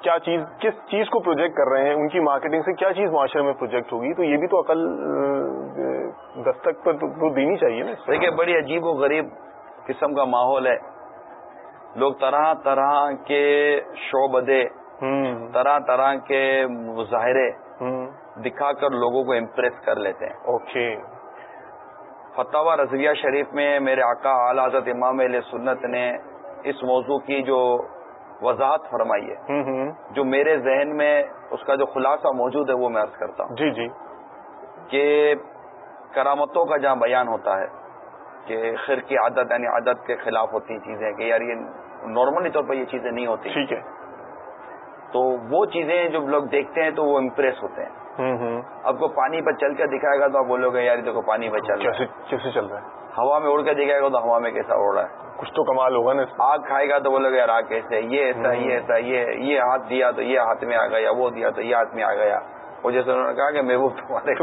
کیا چیز کس چیز کو پروجیکٹ کر رہے ہیں؟ ان کی مارکیٹنگ سے کیا چیز معاشرے میں پروجیکٹ ہوگی؟ تو یہ بھی تو عقل دستک پر تو دینی چاہیے نا دیکھیے بڑی عجیب و غریب قسم کا ماحول ہے۔ لوگ طرح طرح کے شعبدے طرح طرح کے مظاہرے دکھا کر لوگوں کو امپریس کر لیتے ہیں۔ اوکے۔ فتح رضویہ شریف میں میرے آقا اعلی حضرت امام علیہ سنت نے اس موضوع کی جو وضاحت فرمائی ہے جو میرے ذہن میں اس کا جو خلاصہ موجود ہے وہ میں عرض کرتا ہوں۔ جی جی۔ کہ کرامتوں کا جہاں بیان ہوتا ہے کہ خیر کی عادت یعنی عادت کے خلاف ہوتی چیزیں کہ یار یہ نارملی طور پر یہ چیزیں نہیں ہوتی۔ ٹھیک ہے۔ تو وہ چیزیں جب لوگ دیکھتے ہیں تو وہ امپریس ہوتے ہیں۔ اب کو پانی پر چل کر دکھائے گا تو آپ بولو گے یار دیکھو پانی پر چل رہا ہے۔ کیسے چل رہا ہے؟ ہوا میں اڑ کے دکھائے گا تو ہوا میں کیسا اڑ رہا ہے۔ کچھ تو کمال ہوگا نا آگ کھائے گا تو بولو گے یار آگ کیسے یہ ایسا یہ ایسا یہ یہ ہاتھ دیا تو یہ ہاتھ میں آ گیا وہ دیا تو یہ ہاتھ میں آ گیا۔ وہ جیسے انہوں نے کہا کہ محبوب تمہارے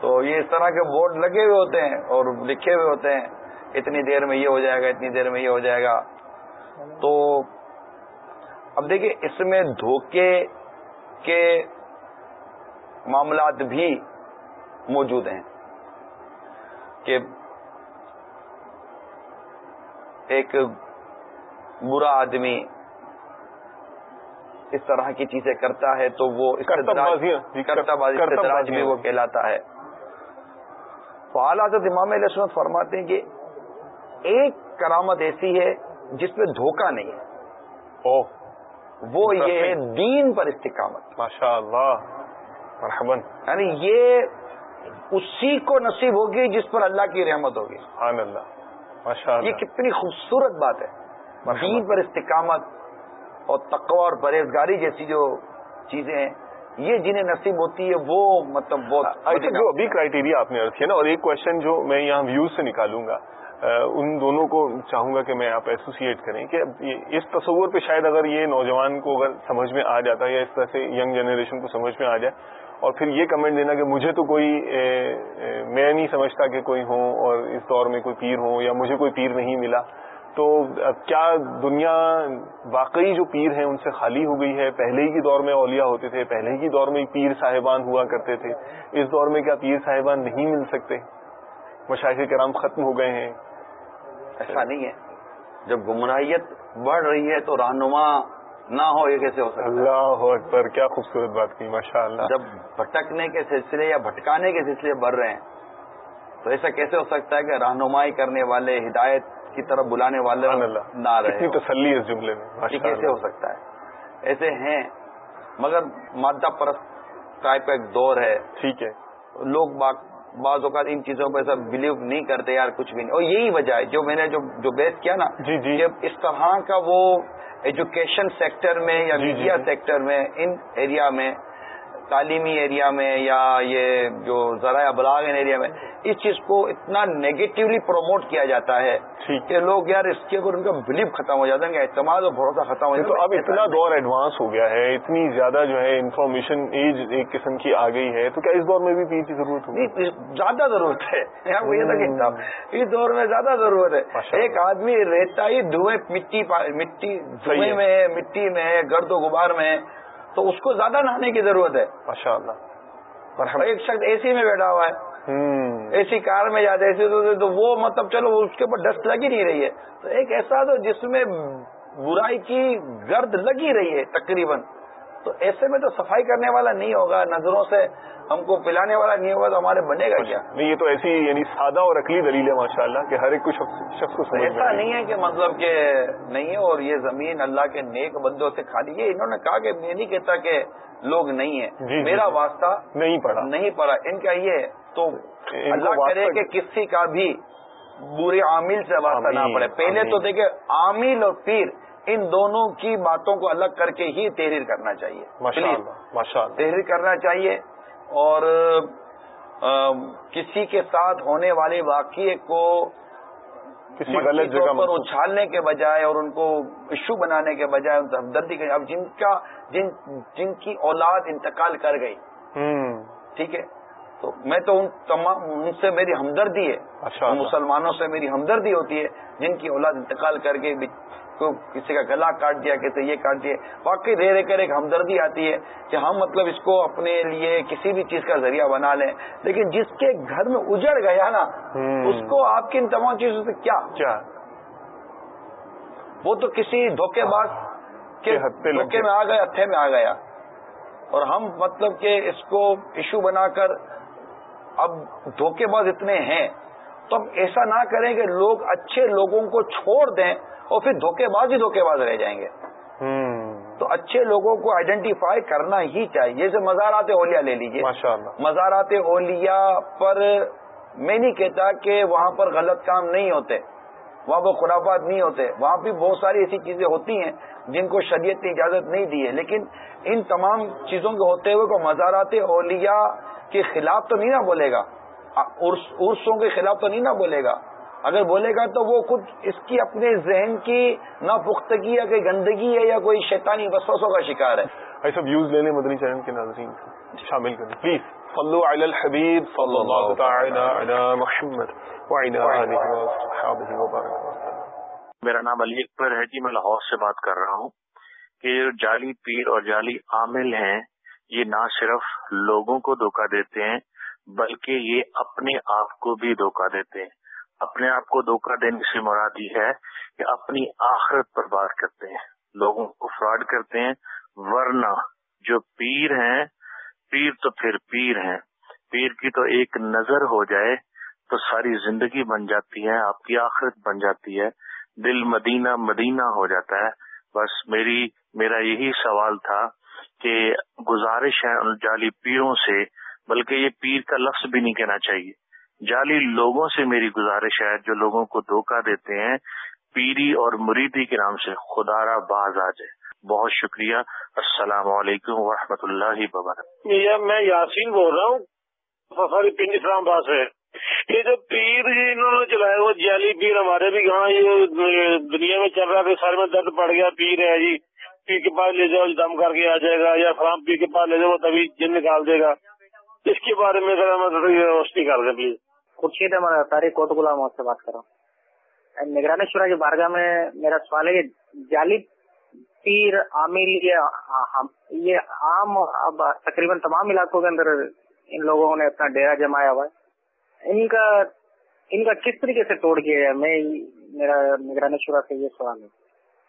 تو یہ اس طرح کے بورڈ لگے ہوئے ہوتے ہیں اور لکھے ہوئے ہوتے ہیں۔ اتنی دیر میں یہ ہو جائے گا اتنی دیر میں یہ ہو جائے گا۔ تو اب دیکھیے اس میں دھوکے کے معاملات بھی موجود ہیں کہ ایک برا آدمی اس طرح کی چیزیں کرتا ہے تو وہ کرتا بھی وہ کہلاتا ہے۔ تو حضرت امام علیہ سنت فرماتے ہیں کہ ایک کرامت ایسی ہے جس میں دھوکہ نہیں ہے۔ وہ یہ ہے دین پر استقامت۔ ماشاء اللہ یعنی یہ اسی کو نصیب ہوگی جس پر اللہ کی رحمت ہوگی۔ سبحان اللہ۔ ماشاء اللہ یہ کتنی خوبصورت بات ہے۔ دین پر استقامت اور تقوی اور پرہیزگاری جیسی جو چیزیں ہیں یہ جنہیں نصیب ہوتی ہے وہ مطلب بہت جو ابھی کرائٹیریا آپ نے کیا نا اور ایک کوشچن جو میں یہاں ویوز سے نکالوں گا۔ ان دونوں کو چاہوں گا کہ میں آپ ایسوسیٹ کریں کہ اس تصور پہ شاید اگر یہ نوجوان کو اگر سمجھ میں آ جاتا ہے یا اس طرح سے ینگ جنریشن کو سمجھ میں آ جائے اور پھر یہ کمنٹ دینا کہ مجھے تو کوئی میں نہیں سمجھتا کہ کوئی ہوں اور اس دور میں کوئی پیر ہوں یا مجھے کوئی پیر نہیں ملا، تو کیا دنیا واقعی جو پیر ہیں ان سے خالی ہو گئی ہے؟ پہلے ہی کے دور میں اولیاء ہوتے تھے، پہلے ہی کے دور میں پیر صاحبان ہوا کرتے تھے، اس دور میں کیا پیر صاحبان نہیں مل سکتے؟ مشاہد کرام ختم ہو گئے ہیں۔ ایسا نہیں ہے۔ جب گمراہیت بڑھ رہی ہے تو رہنما نہ ہو یہ کیسے ہو سکتا اللہ اکبر کیا خوبصورت بات کی ماشاء اللہ جب بھٹکنے کے سلسلے یا بھٹکانے کے سلسلے بڑھ رہے ہیں تو ایسا کیسے ہو سکتا ہے کہ رہنمائی کرنے والے ہدایت کی طرف بلانے والے نہ رہے تسلی اس جملے میں یہ کیسے ہو سکتا ہے؟ ایسے ہیں مگر مادہ پرست ٹائپ کا ایک دور ہے۔ ٹھیک ہے۔ لوگ بعض اوقات ان چیزوں پہ ایسا بلیو نہیں کرتے یار کچھ بھی نہیں۔ اور یہی وجہ ہے جو میں نے جو بیس کیا نا جی جی۔ اس طرح کا وہ ایجوکیشن سیکٹر میں یا میڈیا سیکٹر میں ان ایریا میں تعلیمی ایریا میں یا یہ جو ذرائع ابلاغ ایریا میں اس چیز کو اتنا نیگیٹولی پروموٹ کیا جاتا ہے کہ لوگ یار اس کے اوپر ان کا بلیو ختم ہو جاتا ہے اعتماد اور بھروسہ ختم ہو جاتا ہے۔ تو اب اتنا دور ایڈوانس ہو گیا ہے اتنی زیادہ جو ہے انفارمیشن ایج ایک قسم کی آ گئی ہے تو کیا اس دور میں بھی پیر کی ضرورت ہوگی؟ زیادہ ضرورت ہے۔ <laughs> اس دور میں زیادہ ضرورت ہے۔ ایک آدمی رہتا ہی دھوئیں مٹی مٹی دھوئیں میں مٹی میں گرد و غبار میں تو اس کو زیادہ نہانے کی ضرورت ہے۔ ماشاء اللہ ایک شخص اے سی میں بیٹھا ہوا ہے۔ اے سی کار میں جاتے ایسے تو وہ مطلب چلو اس کے اوپر ڈسٹ لگی نہیں رہی ہے۔ تو ایک ایسا تو جس میں برائی کی گرد لگی رہی ہے تقریباً۔ تو ایسے میں تو صفائی کرنے والا نہیں ہوگا نظروں سے ہم کو پلانے والا نہیں ہوگا تو ہمارے بنے گا کیا؟ نہیں یہ تو ایسی یعنی سادہ اور اکلی دلیل ہے ماشاء اللہ کہ ہر ایک کو شخص کو ایسا نہیں ہے کہ مطلب کہ نہیں ہے اور یہ زمین اللہ کے نیک بندوں سے خالی ہے انہوں نے کہا کہ میں نہیں کہتا کہ لوگ نہیں ہیں۔ جی میرا واسطہ نہیں پڑا۔ نہیں پڑا۔ ان کا یہ تو اللہ کرے کہ کسی کا بھی برے عامل سے واسطہ نہ پڑے۔ پہلے تو دیکھیں عامل اور پیر ان دونوں کی باتوں کو الگ کر کے ہی تحریر کرنا چاہیے۔ تحریر کرنا چاہیے اور کسی کے ساتھ ہونے والے واقعے کو کسی غلط جگہ پر اچھالنے کے بجائے اور ان کو ایشو بنانے کے بجائے ان سے ہمدردی کریں اب جن کا جن جن کی اولاد انتقال کر گئی۔ ٹھیک ہے؟ تو میں تو ان تمام ان سے میری ہمدردی ہے۔ مسلمانوں سے میری ہمدردی ہوتی ہے۔ جن کی اولاد انتقال کر گئی کسی کا گلا کاٹ دیا کسی یہ کاٹ دیا۔ واقعی رہ رہ کر ایک ہمدردی آتی ہے کہ ہم مطلب اس کو اپنے لیے کسی بھی چیز کا ذریعہ بنا لیں۔ لیکن جس کے گھر میں اجڑ گیا نا اس کو آپ کی ان تمام چیزوں سے کیا؟ وہ تو کسی دھوکے باز کے دھوکے میں آ گیا ہتھے میں آ گیا۔ اور ہم مطلب کہ اس کو ایشو بنا کر اب دھوکے باز اتنے ہیں تو ہم ایسا نہ کریں کہ لوگ اچھے لوگوں کو چھوڑ دیں اور پھر دھوکے باز ہی دھوکے باز رہ جائیں گے۔ تو اچھے لوگوں کو آئیڈینٹیفائی کرنا ہی چاہیے۔ جیسے مزارات اولیا لے لیجیے مزارات اولیا پر میں نہیں کہتا کہ وہاں پر غلط کام نہیں ہوتے۔ وہاں پر خرافات نہیں ہوتے۔ وہاں بھی بہت ساری ایسی چیزیں ہوتی ہیں جن کو شریعت کی اجازت نہیں دی ہے۔ لیکن ان تمام چیزوں کے ہوتے ہوئے کو مزارات اولیا کے خلاف تو نہیں نہ بولے گا۔ عرصوں کے خلاف تو نہیں نہ بولے گا۔ اگر بولے گا تو وہ خود اس کی اپنے ذہن کی نہ پختگی یا کوئی گندگی ہے یا کوئی شیطانی وسوسوں کا شکار ہے۔ ایسا ویوز لینے مدنی چینل کے ناظرین شامل کریں۔ پلیز صلو علی الحبیب صلی اللہ تعالی علی محمد وعلی آلہ وصحابہ وبارک میرا نام علی اکبر ہے جی میں لاہور سے بات کر رہا ہوں کہ جعلی پیر اور جعلی عامل ہیں یہ نہ صرف لوگوں کو دھوکہ دیتے ہیں بلکہ یہ اپنے آپ کو بھی دھوکہ دیتے ہیں۔ اپنے آپ کو دھوکہ دینے سے مراد یہ ہے کہ اپنی آخرت پر بات کرتے ہیں۔ لوگوں کو فراڈ کرتے ہیں ورنہ جو پیر ہیں پیر تو پھر پیر ہیں۔ پیر کی تو ایک نظر ہو جائے تو ساری زندگی بن جاتی ہے، آپ کی آخرت بن جاتی ہے۔ دل مدینہ مدینہ ہو جاتا ہے۔ بس میری، میرا یہی سوال تھا کہ گزارش ہے ان جعلی پیروں سے، بلکہ یہ پیر کا لفظ بھی نہیں کہنا چاہیے۔ جعلی لوگوں سے میری گزارش ہے، جو لوگوں کو دھوکہ دیتے ہیں، پیری اور مریدی کے نام سے خدا را باز آ جائے۔ بہت شکریہ۔ السلام علیکم ورحمۃ اللہ وبرکاتہ۔ میں یاسین بول رہا ہوں پنڈ اسلام آباد سے۔ یہ جو پیر جی انہوں نے چلایا وہ جعلی پیر ہمارے بھی کہاں یہ دنیا میں چل رہا ہے سر میں درد پڑ گیا پیر ہے جی۔ پیر کے پاس لے جاؤ دم کر کے آ جائے گا یا فلام پیر کے پاس لے جاؤ تبھی جن نکال دے گا۔ اس کے بارے میں روشنی کر دیں پلیز۔ خورشید تاریخ کوٹ غلام سے بات کر رہا ہوں۔ نگرانی شورا کی بارگاہ میں میرا سوال ہے جعلی پیر عامل یہ عام اب تقریباً تمام علاقوں کے اندر ان لوگوں نے اپنا ڈیرا جمایا ہوا ہے۔ ان کا ان کا کس طریقے سے توڑ کیا ہے؟ میں میرا نگرانی شورا سے یہ سوال ہے۔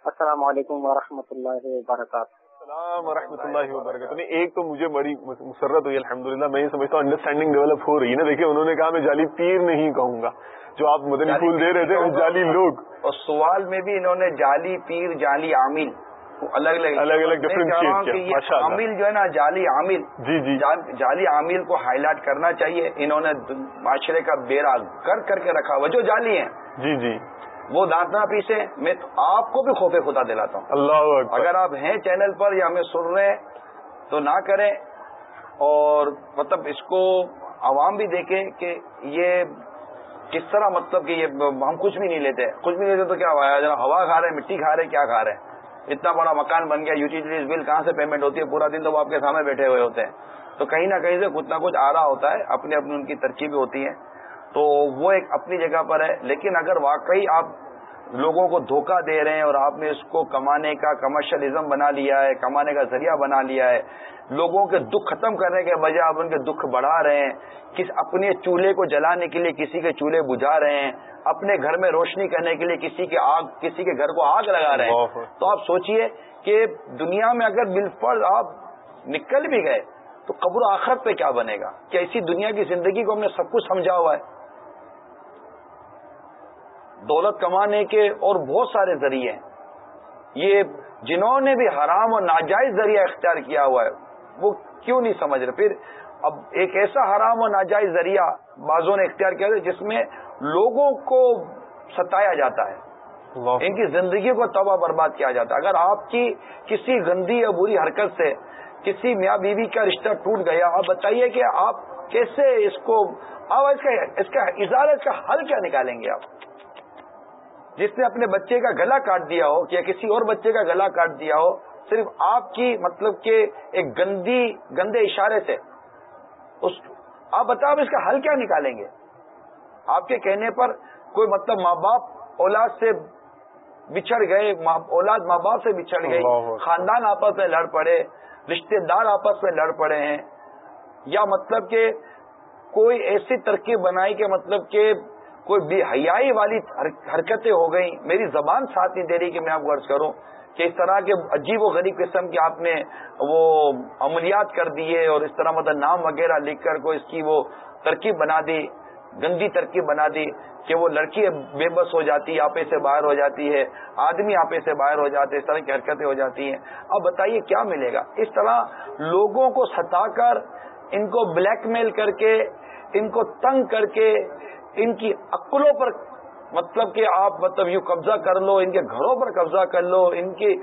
السلام علیکم ورحمۃ اللہ وبرکاتہ۔ السلام و رحمۃ اللہ وبرکاتہ۔ ایک تو مجھے بڑی مسرت ہوئی الحمد للہ میں یہ سمجھتا ہوں انڈرسٹینڈنگ ڈیولپ ہو رہی ہے نا۔ دیکھیں انہوں نے کہا میں جعلی پیر نہیں کہوں گا۔ جو آپ مدنی پھول دے رہے تھے جعلی لوگ۔ اور سوال میں بھی انہوں نے جعلی پیر جعلی عامل۔ الگ الگ الگ الگ عامل جو ہے نا جعلی عامل۔ جی جی۔ جعلی عامل کو ہائی لائٹ کرنا چاہیے۔ انہوں نے معاشرے کا بیڑا کر کر کے رکھا ہوا۔ جو جعلی ہیں۔ جی جی۔ وہ دانت نہ پیسے میں آپ کو بھی خوف خدا دلاتا ہوں۔ اللہ اگر آپ ہیں چینل پر یا ہمیں سن رہے تو نہ کریں۔ اور مطلب اس کو عوام بھی دیکھیں کہ یہ کس طرح مطلب کہ یہ ہم کچھ بھی نہیں لیتے۔ کچھ بھی نہیں لیتے تو کیا ہوا؟ ہوا کھا رہے مٹی کھا رہے کیا کھا رہے ہیں؟ اتنا بڑا مکان بن گیا یوٹیلیٹیز بل کہاں سے پیمنٹ ہوتی ہے؟ پورا دن تو وہ آپ کے سامنے بیٹھے ہوئے ہوتے ہیں۔ تو کہیں نہ کہیں سے کچھ نہ کچھ آ رہا ہوتا ہے اپنی اپنی ان کی ترکیبیں ہوتی ہیں۔ تو وہ ایک اپنی جگہ پر ہے، لیکن اگر واقعی آپ لوگوں کو دھوکہ دے رہے ہیں اور آپ نے اس کو کمانے کا کمرشلزم بنا لیا ہے کمانے کا ذریعہ بنا لیا ہے۔ لوگوں کے دکھ ختم کرنے کے بجائے آپ ان کے دکھ بڑھا رہے ہیں۔ کس اپنے چولہے کو جلانے کے لیے کسی کے چولہے بجھا رہے ہیں؟ اپنے گھر میں روشنی کرنے کے لیے کسی کے آگ کسی کے گھر کو آگ لگا رہے ہیں۔ تو آپ سوچئے کہ دنیا میں اگر بالفرض آپ نکل بھی گئے تو قبر آخرت پہ کیا بنے گا؟ کیا اسی دنیا کی زندگی کو ہم نے سب کچھ سمجھا ہوا ہے؟ دولت کمانے کے اور بہت سارے ذریعے ہیں۔ یہ جنہوں نے بھی حرام اور ناجائز ذریعہ اختیار کیا ہوا ہے وہ کیوں نہیں سمجھ رہے؟ پھر اب ایک ایسا حرام اور ناجائز ذریعہ بازوں نے اختیار کیا جس میں لوگوں کو ستایا جاتا ہے۔ ان کی زندگی کو تباہ برباد کیا جاتا ہے۔ اگر آپ کی کسی گندی یا بری حرکت سے کسی میاں بیوی کا رشتہ ٹوٹ گیا آپ بتائیے کہ آپ کیسے اس کو اب اس کا اس کا اظہار کا حل کیا نکالیں گے آپ؟ جس نے اپنے بچے کا گلا کاٹ دیا ہو یا کسی اور بچے کا گلا کاٹ دیا ہو صرف آپ کی مطلب کہ ایک گندی گندے اشارے سے اس آپ بتاؤ اس کا حل کیا نکالیں گے؟ آپ کے کہنے پر کوئی مطلب ماں باپ اولاد سے بچھڑ گئے اولاد ماں باپ سے بچھڑ گئی خاندان آپس میں لڑ پڑے رشتے دار آپس میں لڑ پڑے ہیں یا مطلب کہ کوئی ایسی ترکیب بنائی کہ مطلب کہ کوئی بے حیائی والی حرکتیں ہو گئیں۔ میری زبان ساتھ نہیں دے رہی کہ میں آپ غرض کروں کہ اس طرح کے عجیب و غریب قسم کے آپ نے وہ عملیات کر دیے اور اس طرح مطلب نام وغیرہ لکھ کر کو اس کی وہ ترکیب بنا دی، گندی ترکیب بنا دی کہ وہ لڑکی بے بس ہو جاتی ہے آپے سے باہر ہو جاتی ہے، آدمی آپے سے باہر ہو جاتے، اس طرح کی حرکتیں ہو جاتی ہیں۔ اب بتائیے کیا ملے گا؟ اس طرح لوگوں کو ستا کر، ان کو بلیک میل کر کے، ان کو تنگ کر کے ان کی عقلوں پر مطلب کہ آپ مطلب یوں قبضہ کر لو، ان کے گھروں پر قبضہ کر لو، ان کی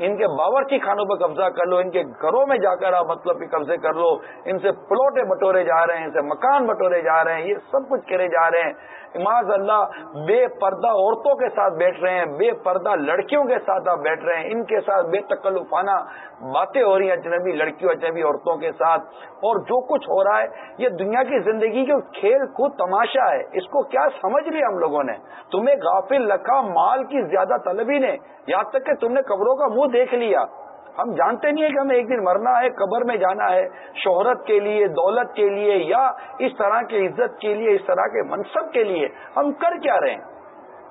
ان کے باورچی خانوں پر قبضہ کر لو، ان کے گھروں میں جا کر آپ مطلب کہ قبضے کر لو۔ ان سے پلوٹے بٹورے جا رہے ہیں، ان سے مکان بٹورے جا رہے ہیں، یہ سب کچھ کرے جا رہے ہیں۔ معاذ اللہ بے پردہ عورتوں کے ساتھ بیٹھ رہے ہیں، بے پردہ لڑکیوں کے ساتھ آپ بیٹھ رہے ہیں۔ ان کے ساتھ بے تکلفانہ باتیں ہو رہی ہیں اجنبی لڑکیوں، اجنبی عورتوں کے ساتھ۔ اور جو کچھ ہو رہا ہے، یہ دنیا کی زندگی کے کھیل کود تماشا ہے۔ اس کو کیا سمجھ لیا ہم لوگوں نے؟ تمہیں غافل رکھا، مال کی زیادہ طلبی نے۔ یہاں تک کہ تم نے قبروں کا منہ دیکھ لیا۔ ہم جانتے نہیں ہیں کہ ہمیں ایک دن مرنا ہے، قبر میں جانا ہے، شہرت کے لیے، دولت کے لیے یا اس طرح کے عزت کے لیے، اس طرح کے منصب کے لیے۔ ہم کر کیا رہے ہیں؟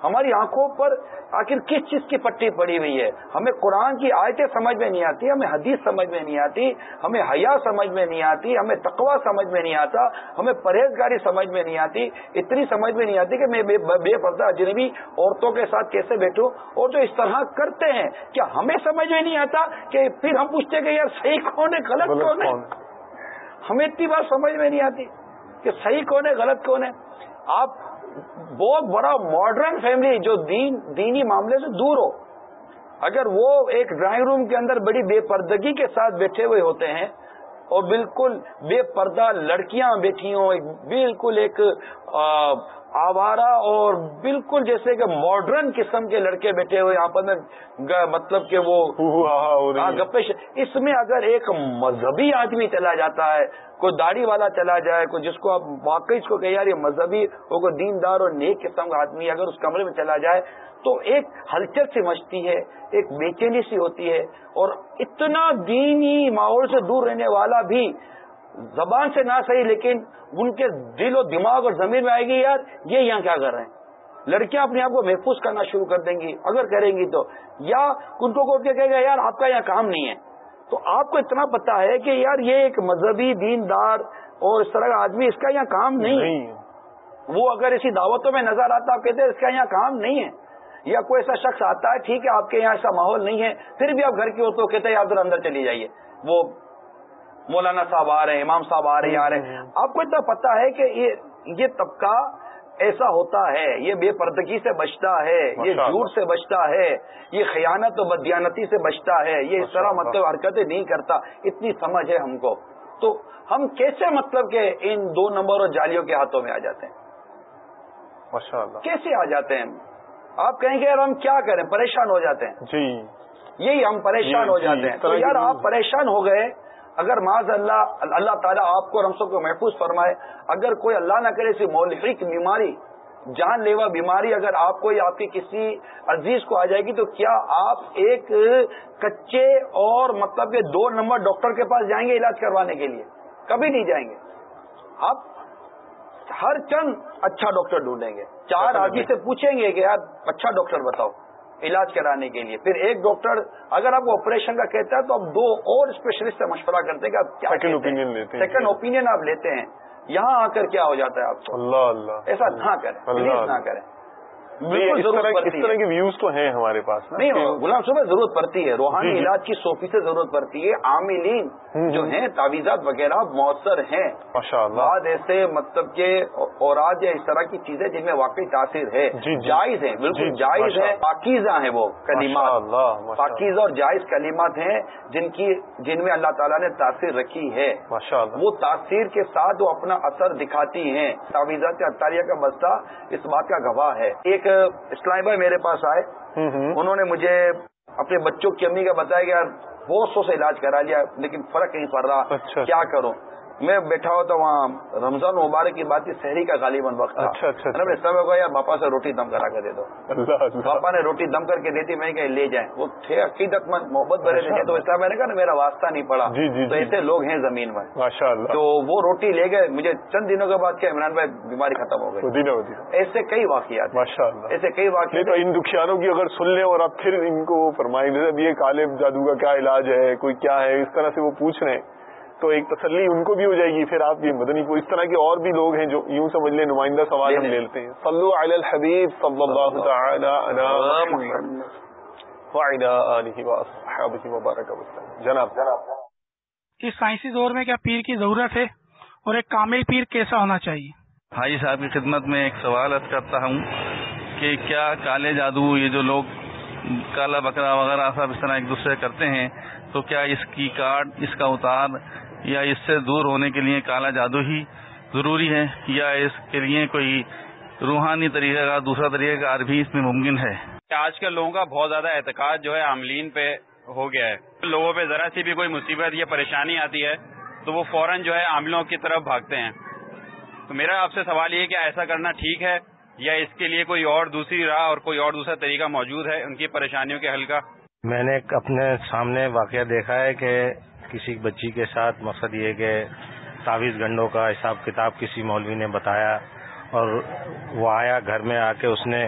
ہماری آنکھوں پر آخر کس چیز کی پٹی پڑی ہوئی ہے؟ ہمیں قرآن کی آیتیں سمجھ میں نہیں آتی ہمیں حدیث سمجھ میں نہیں آتی ہمیں حیا سمجھ میں نہیں آتی ہمیں تقوا سمجھ میں نہیں آتا ہمیں پرہیزگاری سمجھ میں نہیں آتی اتنی سمجھ میں نہیں آتی کہ میں بے پردہ اجنبی عورتوں کے ساتھ کیسے بیٹھوں؟ اور جو اس طرح کرتے ہیں کیا ہمیں سمجھ میں نہیں آتا کہ پھر ہم پوچھتے کہ یار صحیح کون ہے غلط کون ہے؟ ہمیں اتنی بات سمجھ میں نہیں آتی کہ صحیح کون ہے غلط کون ہے؟ آپ بہت بڑا ماڈرن فیملی جو دین دینی معاملے سے دور ہو۔ اگر وہ ایک ڈرائنگ روم کے اندر بڑی بے پردگی کے ساتھ بیٹھے ہوئے ہوتے ہیں اور بالکل بے پردہ لڑکیاں بیٹھی ہوں بالکل ایک آوارہ اور بالکل جیسے کہ ماڈرن قسم کے لڑکے بیٹھے ہوئے یہاں پر مطلب کہ وہ گپے اس میں اگر ایک مذہبی آدمی چلا جاتا ہے کوئی داڑھی والا چلا جائے کوئی جس کو آپ واقعی اس کو کہ یار یہ مذہبی وہ کوئی دیندار اور نیک قسم کا آدمی اگر اس کمرے میں چلا جائے تو ایک ہلچل سی مچتی ہے ایک بے چینی سی ہوتی ہے اور اتنا دینی ماحول سے دور رہنے والا بھی زبان سے نہ صحیح لیکن ان کے دل و دماغ اور زمین میں آئے گی یار یہ یہاں کیا کر رہے ہیں؟ لڑکیاں اپنے آپ کو محفوظ کرنا شروع کر دیں گی اگر کریں گی تو۔ یا ان کو کہے گا یار آپ کا یہاں کام نہیں ہے۔ تو آپ کو اتنا پتا ہے کہ یار یہ ایک مذہبی دیندار اور اس طرح کا آدمی اس کا یہاں کام نہیں ہے۔ وہ اگر اسی دعوتوں میں نظر آتا آپ کہتے ہیں اس کا یہاں کام نہیں ہے۔ یا کوئی ایسا شخص آتا ہے ٹھیک ہے آپ کے یہاں ایسا ماحول نہیں ہے پھر بھی آپ گھر کی عورتوں کہتے ہیں آپ ادھر اندر چلی جائیے۔ وہ مولانا صاحب آ رہے ہیں امام صاحب آ رہے ہیں آ رہے ہیں۔ آپ کو اتنا پتا ہے کہ یہ طبقہ ایسا ہوتا ہے یہ بے پردگی سے بچتا ہے یہ جھوٹ سے بچتا ہے یہ خیانت و بدیانتی سے بچتا ہے یہ اس طرح مطلب حرکتیں نہیں کرتا۔ اتنی سمجھ ہے ہم کو۔ تو ہم کیسے مطلب کہ ان دو نمبر اور جالیوں کے ہاتھوں میں آ جاتے ہیں؟ کیسے آ جاتے ہیں؟ آپ کہیں گے یار ہم کیا کریں؟ پریشان ہو جاتے ہیں۔ جی۔ یہی ہم پریشان جی، ہو جی، جاتے ہیں۔ تو یار آپ پریشان ہو گئے۔ اگر معاذ اللہ اللہ تعالیٰ آپ کو اور ہم سب کو محفوظ فرمائے اگر کوئی اللہ نہ کرے ایسی مولحق بیماری جان لیوا بیماری اگر آپ کو یا آپ کی کسی عزیز کو آ جائے گی تو کیا آپ ایک کچے اور مطلب کہ دو نمبر ڈاکٹر کے پاس جائیں گے علاج کروانے کے لیے؟ کبھی نہیں جائیں گے۔ آپ ہر چند اچھا ڈاکٹر ڈھونڈیں گے۔ چار آدمی سے پوچھیں گے کہ یار اچھا ڈاکٹر بتاؤ علاج کرانے کے لیے۔ پھر ایک ڈاکٹر اگر آپ کو آپریشن کا کہتا ہے تو آپ دو اور اسپیشلسٹ سے مشورہ کرتے ہیں کہ آپ کیا سیکنڈ اوپینین لیتے ہیں۔ سیکنڈ اوپینین آپ لیتے ہیں۔ یہاں آ کر کیا ہو جاتا ہے آپ کو؟ اللہ اللہ۔ ایسا نہ کریں۔ پلیز نہ کریں۔ اس طرح کے ویوز تو ہیں ہمارے پاس نہیں غلام صبح ضرورت پڑتی ہے۔ روحانی۔ علاج کی سو فیصد ضرورت پڑتی ہے۔ عاملین جو ہیں تعویذات وغیرہ مؤثر ہیں۔ بعد ایسے مطلب کہ اوراد یا اس طرح کی چیزیں جن میں واقعی تاثیر ہے۔ جی، جی۔ جائز ہیں بالکل جی، جائز ہے۔ پاکیزہ ہیں وہ ماشاء پاکیزہ اور جائز کلمات ہیں جن کی جن میں اللہ تعالیٰ نے تاثیر رکھی ہے۔ وہ تاثیر کے ساتھ وہ اپنا اثر دکھاتی ہیں۔ تعویذات اطاریہ کا بستہ اس بات کا گواہ ہے۔ ایک اسلام بھائی میرے پاس آئے۔ ہوں ہوں۔ انہوں نے مجھے اپنے بچوں کی امی کا بتایا کہ یار بہت سو سے علاج کرا لیا لیکن فرق نہیں پڑ رہا۔ اچھا۔ کیا کروں؟ میں بیٹھا ہوا تھا وہاں رمضان مبارک کی بات شہری کا غالباً وقت اچھا، اچھا، میں کہا یار باپا سے روٹی دم کرا کے دے دو۔ پاپا نے روٹی دم کر کے دی تھی میں کہا لے جائیں۔ وہ تھے عقیدت مند محبت بھرے تھے تو اسلام بھائی نے کہا نا میرا واسطہ نہیں پڑا۔ جی، جی، تو جی۔ ایسے لوگ ہیں زمین میں۔ تو وہ روٹی لے گئے۔ مجھے چند دنوں کے بعد کیا عمران بھائی بیماری ختم ہو گئی۔ ایسے کئی واقعات ایسے کئی واقعات تو ان دکھیانوں کی اگر سن لیں اور آپ پھر ان کو فرمائیں یہ کالے جادو کا کیا علاج ہے کوئی کیا ہے اس طرح سے وہ پوچھ رہے ہیں۔ تو ایک تسلی ان کو بھی ہو جائے گی پھر آپ یہ مدنی کو اس طرح کے اور بھی لوگ ہیں جو یوں سمجھ لیں نمائندہ سوال ہم لے لیں۔ لے لیتے ہیں۔ صلو علی الحبیب صلی اللہ تعالی علی محمد۔ وعلی آلہ واصحابہ وبارک وسلم جناب۔ اس سائنسی دور میں کیا پیر کی ضرورت ہے؟ اور ایک کامل پیر کیسا ہونا چاہیے؟ حاجی صاحب کی خدمت میں ایک سوال عرض کرتا ہوں کہ کیا کالے جادو یہ جو لوگ کالا بکرا وغیرہ سب اس طرح ایک دوسرے کرتے ہیں تو کیا اس کی کارڈ اس کا اتار یا اس سے دور ہونے کے لیے کالا جادو ہی ضروری ہے یا اس کے لیے کوئی روحانی طریقہ کا دوسرا طریقہ کار بھی اس میں ممکن ہے۔ آج کل لوگوں کا بہت زیادہ اعتقاد جو ہے عاملین پہ ہو گیا ہے۔ لوگوں پہ ذرا سی بھی کوئی مصیبت یا پریشانی آتی ہے تو وہ فوراً جو ہے عاملوں کی طرف بھاگتے ہیں۔ تو میرا آپ سے سوال یہ ہے کہ ایسا کرنا ٹھیک ہے یا اس کے لیے کوئی اور دوسری راہ اور کوئی اور دوسرا طریقہ موجود ہے ان کی پریشانیوں کے حل کا؟ میں نے اپنے سامنے واقعہ دیکھا ہے کہ کسی بچی کے ساتھ مقصد یہ کہ تعویذ گنڈوں کا حساب کتاب کسی مولوی نے بتایا اور وہ آیا گھر میں آ کے اس نے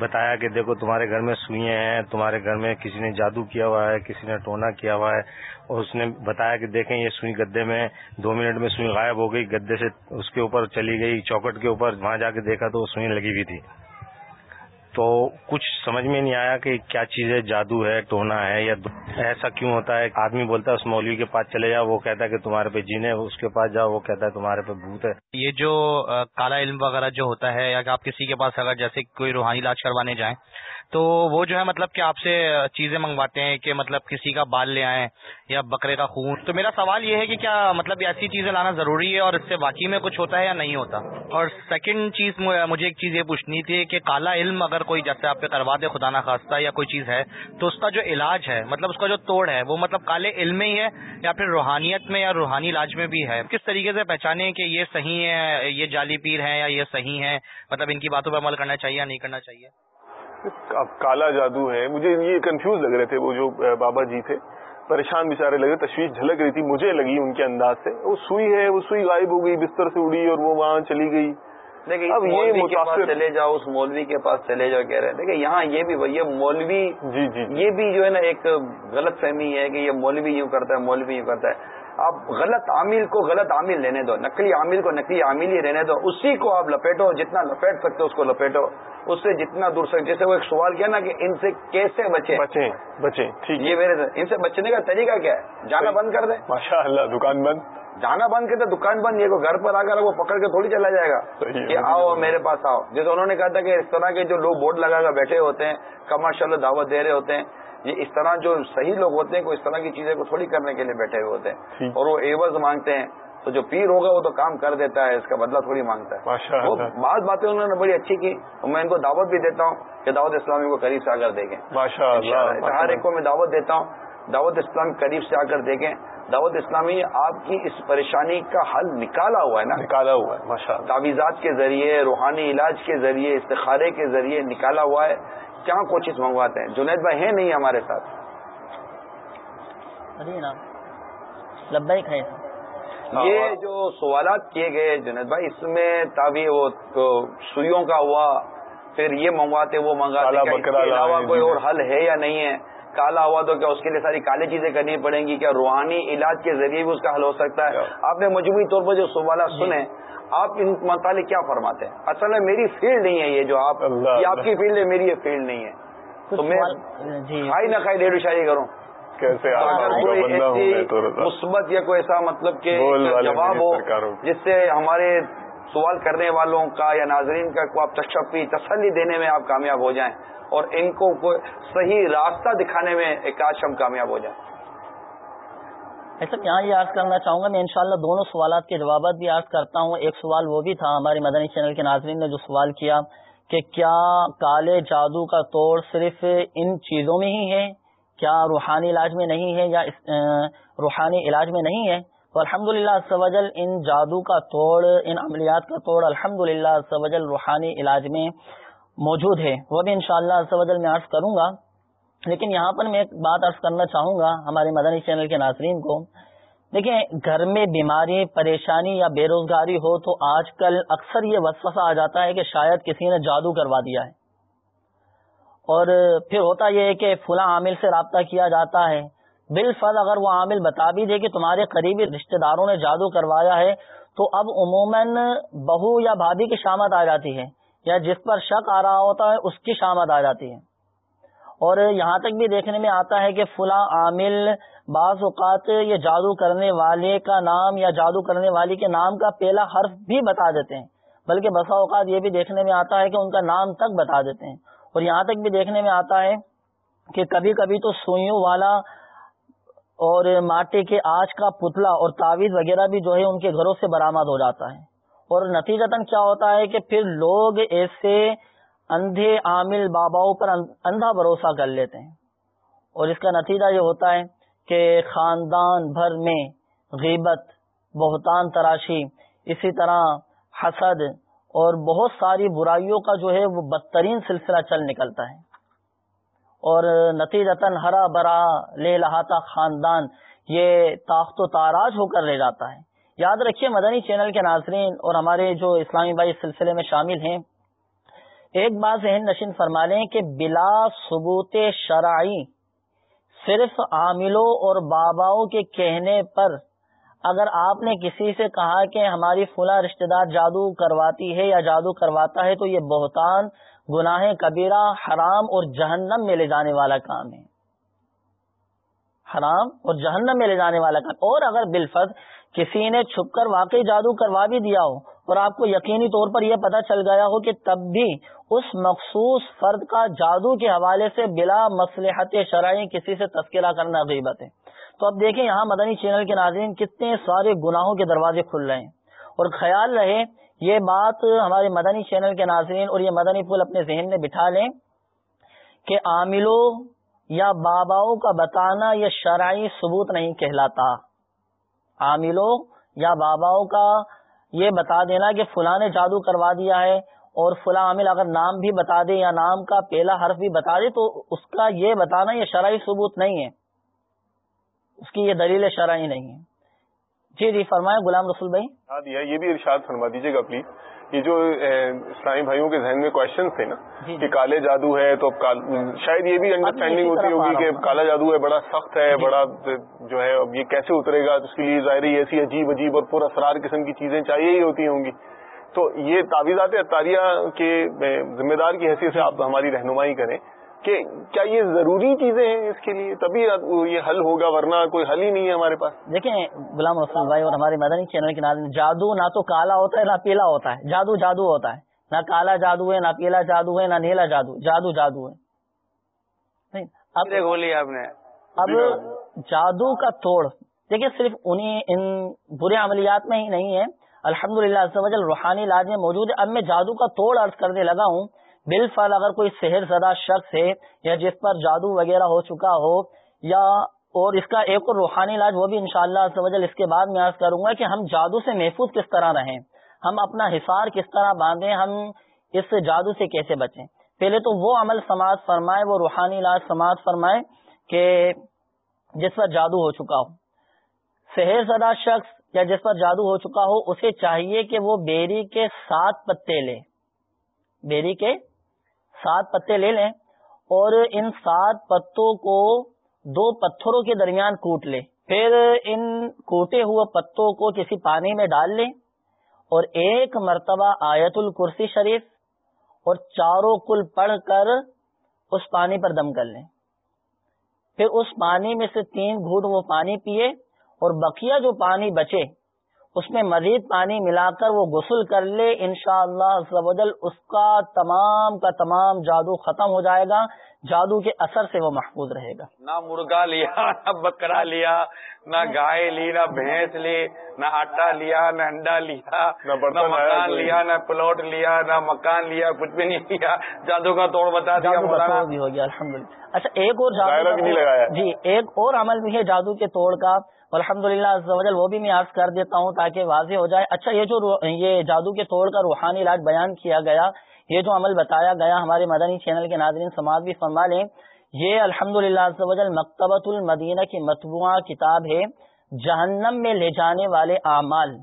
بتایا کہ دیکھو تمہارے گھر میں سوئیں ہیں، تمہارے گھر میں کسی نے جادو کیا ہوا ہے، کسی نے ٹونا کیا ہوا ہے اور اس نے بتایا کہ دیکھیں یہ سوئی گدے میں دو منٹ میں سوئی غائب ہو گئی، گدے سے اس کے اوپر چلی گئی، چوکٹ کے اوپر وہاں جا کے دیکھا تو وہ سوئی لگی ہوئی تھی تو کچھ سمجھ میں نہیں آیا کہ کیا چیز ہے، جادو ہے، ٹونا ہے یا ایسا کیوں ہوتا ہے؟ آدمی بولتا ہے، اس مولوی کے پاس چلے جاؤ، وہ کہتا ہے کہ تمہارے پہ جینے اس کے پاس جاؤ، وہ کہتا ہے تمہارے پہ بھوت ہے۔ یہ جو کالا علم وغیرہ جو ہوتا ہے، یا آپ کسی کے پاس اگر جیسے کوئی روحانی علاج کروانے جائیں تو وہ جو ہے مطلب کہ آپ سے چیزیں منگواتے ہیں کہ مطلب کسی کا بال لے آئیں یا بکرے کا خون۔ تو میرا سوال یہ ہے کہ کیا مطلب ایسی چیزیں لانا ضروری ہے اور اس سے واقعی میں کچھ ہوتا ہے یا نہیں ہوتا؟ اور سیکنڈ چیز مجھے ایک چیز یہ پوچھنی تھی کہ کالا علم اگر کوئی جیسے آپ پہ کروا دے خدا نخواستہ یا کوئی چیز ہے، تو اس کا جو علاج ہے مطلب اس کا جو توڑ ہے، وہ مطلب کالے علم میں ہی ہے یا پھر روحانیت میں یا روحانی علاج میں بھی ہے؟ کس طریقے سے پہچانے کہ یہ صحیح ہے، یہ جعلی پیر ہے یا یہ صحیح ہے مطلب ان کی باتوں پہ عمل کرنا چاہیے یا نہیں کرنا چاہیے؟ اب کالا جادو ہے۔ مجھے یہ کنفیوز لگ رہے تھے وہ جو بابا جی تھے۔ پریشان بےچارے لگے تشویش جھلک رہی تھی مجھے لگی ان کے انداز سے۔ وہ سوئی ہے وہ سوئی غائب ہو گئی بستر سے اڑی اور وہ وہاں چلی گئی۔ اب یہ متاثر چلے جاؤ اس مولوی کے پاس چلے جاؤ کہہ رہے ہیں دیکھیں یہاں یہ بھی یہ مولوی جی جی۔ یہ بھی جو ہے نا ایک غلط فہمی ہے کہ یہ مولوی یوں کرتا ہے مولوی یوں کرتا ہے۔ آپ غلط عامل کو غلط عامل لینے دو نقلی عامل کو نقلی عامل ہی رہنے دو اسی کو آپ لپیٹو جتنا لپیٹ سکتے ہو اس کو لپیٹو۔ اس سے جتنا دور سکتے جیسے وہ ایک سوال کیا نا کہ ان سے کیسے بچیں؟ بچیں بچیں ٹھیک۔ یہ میرے سے ان سے بچنے کا طریقہ کیا ہے؟ جانا بند کر دیں۔ ماشاء اللہ دکان بند۔ جانا بند کرتے دکان بند یہ کو گھر پر آ کر وہ پکڑ کے تھوڑی چلا جائے گا کہ آؤ میرے پاس آؤ۔ جیسے انہوں نے کہا تھا کہ اس طرح کے جو لوگ بورڈ لگا کر بیٹھے ہوتے ہیں کمرشل دعوت دے رہے ہوتے ہیں یہ اس طرح جو صحیح لوگ ہوتے ہیں وہ اس طرح کی چیزیں کو تھوڑی کرنے کے لیے بیٹھے ہوئے ہوتے ہیں اور وہ ایوز مانگتے ہیں تو جو پیر ہوگا وہ تو کام کر دیتا ہے اس کا بدلہ تھوڑی مانگتا ہے۔ وہ بعض باتیں انہوں نے بڑی اچھی کی میں ان کو دعوت بھی دیتا ہوں کہ دعوت اسلامی کو قریب سے آ کر دیکھیں۔ ہر ایک کو میں دعوت دیتا ہوں دعوت اسلام قریب سے آ کر دیکھیں۔ دعوت اسلامی آپ کی اس پریشانی کا حل نکالا ہوا ہے نا؟ نکالا ہوا ہے تعویذات کے ذریعے روحانی علاج کے ذریعے استخارے کے ذریعے نکالا ہوا ہے۔ کیا کوشش منگواتے ہیں؟ جنید بھائی ہیں نہیں ہمارے ساتھ۔ لبیک ہے یہ جو سوالات کیے گئے جنید بھائی اس میں تابی وہ سوئیوں کا ہوا پھر یہ منگواتے وہ لائیں کوئی جی۔ اور حل ہے یا نہیں ہے؟ کالا ہوا تو کیا اس کے لیے ساری کالی چیزیں کرنی پڑیں گی؟ کیا روحانی علاج کے ذریعے بھی اس کا حل ہو سکتا ہے؟ آپ نے مجموعی طور پر جو سوالات جی۔ سنے آپ ان متعلق کیا فرماتے ہیں؟ اصل میں میری فیلڈ نہیں ہے یہ جو آپ یہ آپ کی فیلڈ ہے میری یہ فیلڈ نہیں ہے۔ تو میں جی کھائی نہ کھائی ڈیڑھ شاعری کروں۔ مثبت یا کوئی ایسا مطلب کہ جواب ہو۔ جس سے ہمارے سوال کرنے والوں کا یا ناظرین کا کو آپ تشفی، تسلی دینے میں آپ کامیاب ہو جائیں اور ان کو کوئی صحیح راستہ دکھانے میں ایک کاش ہم کامیاب ہو جائیں۔ ایسا یہاں یہ عرض کرنا چاہوں گا؟ میں انشاءاللہ دونوں سوالات کے جوابات بھی عرض کرتا ہوں۔ ایک سوال وہ بھی تھا ہمارے مدنی چینل کے ناظرین نے جو سوال کیا کہ کیا کالے جادو کا توڑ صرف ان چیزوں میں ہی ہے؟ کیا روحانی علاج میں نہیں ہے یا روحانی علاج میں نہیں ہے؟ تو الحمد للہ سوجل ان جادو کا توڑ، ان عملیات کا توڑ الحمد للہ سوجل روحانی علاج میں موجود ہے۔ وہ بھی انشاءاللہ شاء اللہ میں عرض کروں گا۔ لیکن یہاں پر میں ایک بات عرض کرنا چاہوں گا ہمارے مدنی چینل کے ناظرین کو۔ دیکھیں، گھر میں بیماری، پریشانی یا بے روزگاری ہو تو آج کل اکثر یہ وسوسہ آ جاتا ہے کہ شاید کسی نے جادو کروا دیا ہے۔ اور پھر ہوتا یہ ہے کہ فلاں عامل سے رابطہ کیا جاتا ہے۔ بالفل اگر وہ عامل بتا بھی دے کہ تمہارے قریبی رشتہ داروں نے جادو کروایا ہے، تو اب عموماً بہو یا بھابھی کی شامت آ جاتی ہے، یا جس پر شک آ رہا ہوتا ہے، اس کی شامت آ جاتی ہے۔ اور یہاں تک بھی دیکھنے میں آتا ہے کہ فلاں عامل بعض اوقات یہ جادو کرنے والے کا نام یا جادو کرنے والی کے نام کا پہلا حرف بھی بتا دیتے ہیں، بلکہ بسا اوقات یہ بھی دیکھنے میں آتا ہے کہ ان کا نام تک بتا دیتے ہیں۔ اور یہاں تک بھی دیکھنے میں آتا ہے کہ کبھی کبھی تو سوئیوں والا اور ماٹے کے آج کا پتلا اور تعویذ وغیرہ بھی جو ہے ان کے گھروں سے برآمد ہو جاتا ہے۔ اور نتیجتاً کیا ہوتا ہے کہ پھر لوگ ایسے اندھے عامل باباؤں پر اندھا بھروسہ کر لیتے ہیں۔ اور اس کا نتیجہ یہ ہوتا ہے کہ خاندان بھر میں غیبت، بہتان تراشی، اسی طرح حسد اور بہت ساری برائیوں کا جو ہے وہ بدترین سلسلہ چل نکلتا ہے۔ اور نتیجتاً ہرا برا لے لہاتا خاندان یہ تاخت و تاراج ہو کر رہ جاتا ہے۔ یاد رکھیے مدنی چینل کے ناظرین اور ہمارے جو اسلامی بھائی اس سلسلے میں شامل ہیں، ایک بات ذہن نشین فرما لیں کہ بلا ثبوت شرعی صرف عاملوں اور باباؤں کے کہنے پر اگر آپ نے کسی سے کہا کہ ہماری فلاں رشتہ دار جادو کرواتی ہے یا جادو کرواتا ہے تو یہ بہتان گناہ کبیرہ حرام اور جہنم میں لے جانے والا کام ہے۔ حرام اور جہنم میں لے جانے والا کام۔ اور اگر بالفظ کسی نے چھپ کر واقعی جادو کروا بھی دیا ہو اور آپ کو یقینی طور پر یہ پتہ چل گیا ہو کہ تب بھی اس مخصوص فرد کا جادو کے حوالے سے بلا مسلحت شرعی کسی سے تذکرہ کرنا غیبت ہے۔ تو اب دیکھیں یہاں مدنی چینل کے ناظرین کتنے سارے گناہوں کے دروازے کھل رہے ہیں۔ اور خیال رہے یہ بات ہمارے مدنی چینل کے ناظرین اور یہ مدنی پھول اپنے ذہن میں بٹھا لیں کہ عاملوں یا باباؤں کا بتانا یہ شرعی ثبوت نہیں کہلاتا۔ عاملوں یا باباؤں کا یہ بتا دینا کہ فلاں نے جادو کروا دیا ہے اور فلاں عامل اگر نام بھی بتا دے یا نام کا پہلا حرف بھی بتا دے تو اس کا یہ بتانا یہ شرعی ثبوت نہیں ہے۔ اس کی یہ دلیل شرعی نہیں ہے۔ جی جی فرمائیں غلام رسول بھائی۔ ہاں دیا یہ بھی ارشاد فرما دیجیے گا پلیز یہ جو اسلامی بھائیوں کے ذہن میں کوشچن تھے نا کہ کالے جادو ہے تو شاید یہ بھی انڈرسٹینڈنگ ہوتی ہوگی کہ کالا جادو ہے بڑا سخت ہے بڑا جو ہے اب یہ کیسے اترے گا؟ اس کے لیے ظاہری ایسی عجیب عجیب اور پر اسرار قسم کی چیزیں چاہیے ہی ہوتی ہوں گی۔ تو یہ تعویذات اطاریہ کے ذمہ دار کی حیثیت سے آپ ہماری رہنمائی کریں۔ کہ کیا یہ ضروری چیزیں ہیں اس کے لیے؟ تبھی یہ حل ہوگا ورنہ کوئی حل ہی نہیں ہے ہمارے پاس۔ دیکھیں غلام رسول بھائی اور ہمارے مدنی چینل کے نام جادو نہ تو کالا ہوتا ہے نہ پیلا ہوتا ہے۔ جادو جادو ہوتا ہے۔ نہ کالا جادو ہے نہ پیلا جادو ہے نہ نیلا جادو۔ جادو جادو ہے۔ اب بولی آپ نے۔ اب جادو کا توڑ دیکھیں صرف انہیں ان برے عملیات میں ہی نہیں ہے۔ الحمد للہ روحانی علاج میں موجود ہے۔ اب میں جادو کا توڑ عرض کرنے لگا ہوں۔ بالفل اگر کوئی شہر زدہ شخص ہے یا جس پر جادو وغیرہ ہو چکا ہو یا اور اس کا ایک اور روحانی علاج وہ بھی انشاءاللہ شاء اللہ اس کے بعد میں عرض کروں گا کہ ہم جادو سے محفوظ کس طرح رہیں؟ ہم اپنا حصار کس طرح باندھیں؟ ہم اس جادو سے کیسے بچیں؟ پہلے تو وہ عمل سماعت فرمائے، وہ روحانی علاج سماعت فرمائے کہ جس پر جادو ہو چکا ہو۔ شہر زدہ شخص یا جس پر جادو ہو چکا ہو، اسے چاہیے کہ وہ بیری کے سات پتے لے۔ بیری کے سات پتے لے لیں اور ان سات پتوں کو دو پتھروں کے درمیان کوٹ لیں۔ پھر ان کوٹے ہوئے پتوں کو کسی پانی میں ڈال لیں اور ایک مرتبہ آیت الکرسی شریف اور چاروں کل پڑھ کر اس پانی پر دم کر لیں۔ پھر اس پانی میں سے تین گھوٹ وہ پانی پیے اور بقیہ جو پانی بچے اس میں مزید پانی ملا کر وہ غسل کر لے انشاءاللہ شاء اللہ اس کا تمام کا تمام جادو ختم ہو جائے گا جادو کے اثر سے وہ محفوظ رہے گا۔ نہ مرغا لیا نہ بکرا لیا نہ گائے لی نہ بھینس لی نہ آٹا لیا نہ انڈا لیا نہ مکان لیا نہ پلاٹ لیا نہ مکان لیا کچھ بھی نہیں لیا۔ جادو کا توڑ بتا دیا بھی ہو گیا الحمد اچھا ایک اور جادو جی ایک اور عمل بھی ہے جادو کے توڑ کا۔ الحمد للہ وہ بھی میں عرض کر دیتا ہوں تاکہ واضح ہو جائے۔ اچھا یہ جو یہ جادو کے توڑ کا روحانی علاج بیان کیا گیا، یہ جو عمل بتایا گیا ہمارے مدنی چینل کے ناظرین سماج بھی فرما لیں، یہ الحمد للہ مکتبۃ المدینہ کی مطبوعہ کتاب ہے، جہنم میں لے جانے والے اعمال۔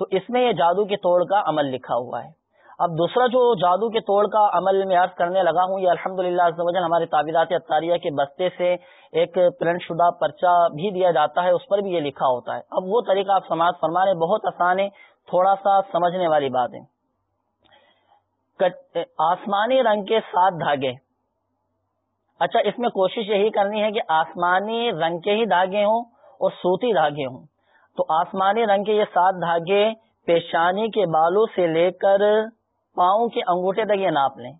تو اس میں یہ جادو کے توڑ کا عمل لکھا ہوا ہے۔ اب دوسرا جو جادو کے توڑ کا عمل میں عرض کرنے لگا ہوں، یہ الحمد للہ ہمارے تعبیرات اطاریہ کے بستے سے ایک پرنٹ شدہ پرچہ بھی دیا جاتا ہے، اس پر بھی یہ لکھا ہوتا ہے۔ اب وہ طریقہ آپ سماج فرمانے بہت آسان ہے، تھوڑا سا سمجھنے والی بات ہے۔ آسمانی رنگ کے سات دھاگے۔ اچھا اس میں کوشش یہی کرنی ہے کہ آسمانی رنگ کے ہی دھاگے ہوں اور سوتی دھاگے ہوں۔ تو آسمانی رنگ کے یہ سات دھاگے پیشانی کے بالوں سے لے کر پاؤں کے انگوٹھے تک یہ ناپ لیں۔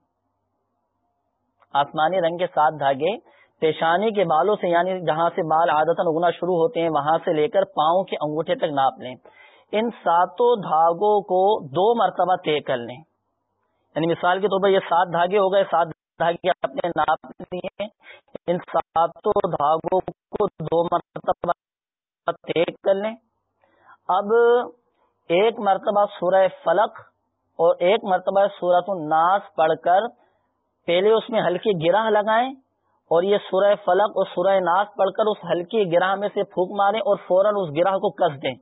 آسمانی رنگ کے سات دھاگے پیشانی کے بالوں سے یعنی جہاں سے بال عادت اگنا شروع ہوتے ہیں، وہاں سے لے کر پاؤں کے انگوٹھے تک ناپ لیں۔ ان ساتوں دھاگوں کو دو مرتبہ طے کر لیں۔ یعنی مثال کے طور پر یہ سات دھاگے ہو گئے، سات دھاگے اپنے ناپ لیے۔ ان ساتوں دھاگوں کو دو مرتبہ طے کر لیں۔ اب ایک مرتبہ سورہ فلق اور ایک مرتبہ سورت الناس پڑھ کر پہلے اس میں ہلکی گرہ لگائیں۔ اور یہ سورہ فلق اور سورہ ناس پڑھ کر اس ہلکی گرہ میں سے پھونک ماریں اور فوراً اس گرہ کو کس دیں۔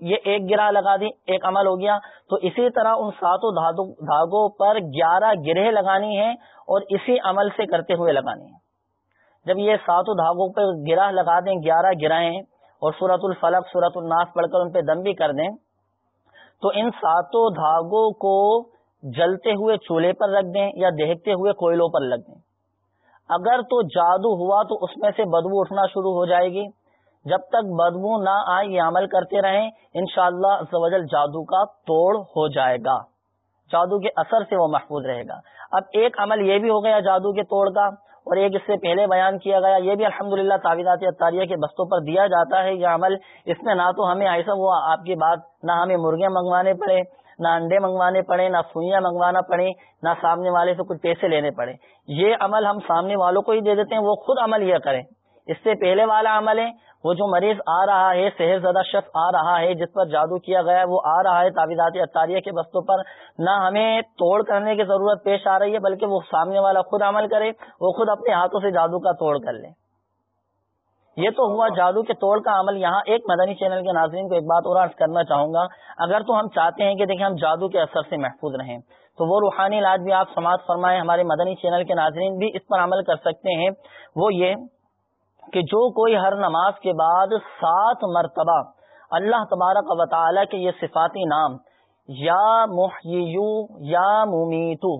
یہ ایک گرہ لگا دی ایک عمل ہو گیا۔ تو اسی طرح ان ساتوں دھاگوں پر گیارہ گرہ لگانی ہے اور اسی عمل سے کرتے ہوئے لگانی ہے جب یہ ساتوں دھاگوں پر گرہ لگا دیں، گیارہ گرہیں اور سورت الفلق سورت الناس پڑھ کر ان پہ دم بھی کر دیں، تو ان ساتوں دھاگوں کو جلتے ہوئے چولہے پر رکھ دیں یا دیکھتے ہوئے کوئلوں پر رکھ دیں۔ اگر تو جادو ہوا تو اس میں سے بدبو اٹھنا شروع ہو جائے گی۔ جب تک بدبو نہ آئے یہ عمل کرتے رہیں، انشاءاللہ شاء اللہ جادو کا توڑ ہو جائے گا۔ جادو کے اثر سے وہ محفوظ رہے گا۔ اب ایک عمل یہ بھی ہو گیا جادو کے توڑ کا، اور ایک اس سے پہلے بیان کیا گیا، یہ بھی الحمد للہ تعویذات اطاریہ کے بستوں پر دیا جاتا ہے یہ عمل۔ اس میں نہ تو ہمیں ایسا ہوا، آپ کی بات نہ ہمیں مرغیاں منگوانے پڑے۔ نہ انڈے منگوانے پڑے، نہ سوئیاں منگوانا پڑے، نہ سامنے والے سے کچھ پیسے لینے پڑے۔ یہ عمل ہم سامنے والوں کو ہی دے دیتے ہیں، وہ خود عمل یہ کریں۔ اس سے پہلے والا عمل ہے، وہ جو مریض آ رہا ہے، صحت زدہ شخص آ رہا ہے، جس پر جادو کیا گیا ہے، وہ آ رہا ہے تعویذات اطاریہ کے بستوں پر، نہ ہمیں توڑ کرنے کی ضرورت پیش آ رہی ہے، بلکہ وہ سامنے والا خود عمل کرے، وہ خود اپنے ہاتھوں سے جادو کا توڑ کر لے۔ یہ تو ہوا جادو کے توڑ کا عمل. یہاں ایک مدنی چینل کے ناظرین کو ایک بات اور عرض کرنا چاہوں گا. اگر تو ہم چاہتے ہیں کہ دیکھیں ہم جادو کے اثر سے محفوظ رہیں، تو وہ روحانی علاج بھی آپ سماعت فرمائیں، ہمارے مدنی چینل کے ناظرین بھی اس پر عمل کر سکتے ہیں. وہ یہ کہ جو کوئی ہر نماز کے بعد سات مرتبہ اللہ تبارک و تعالی کے یہ صفاتی نام، یا محیو یا ممیتو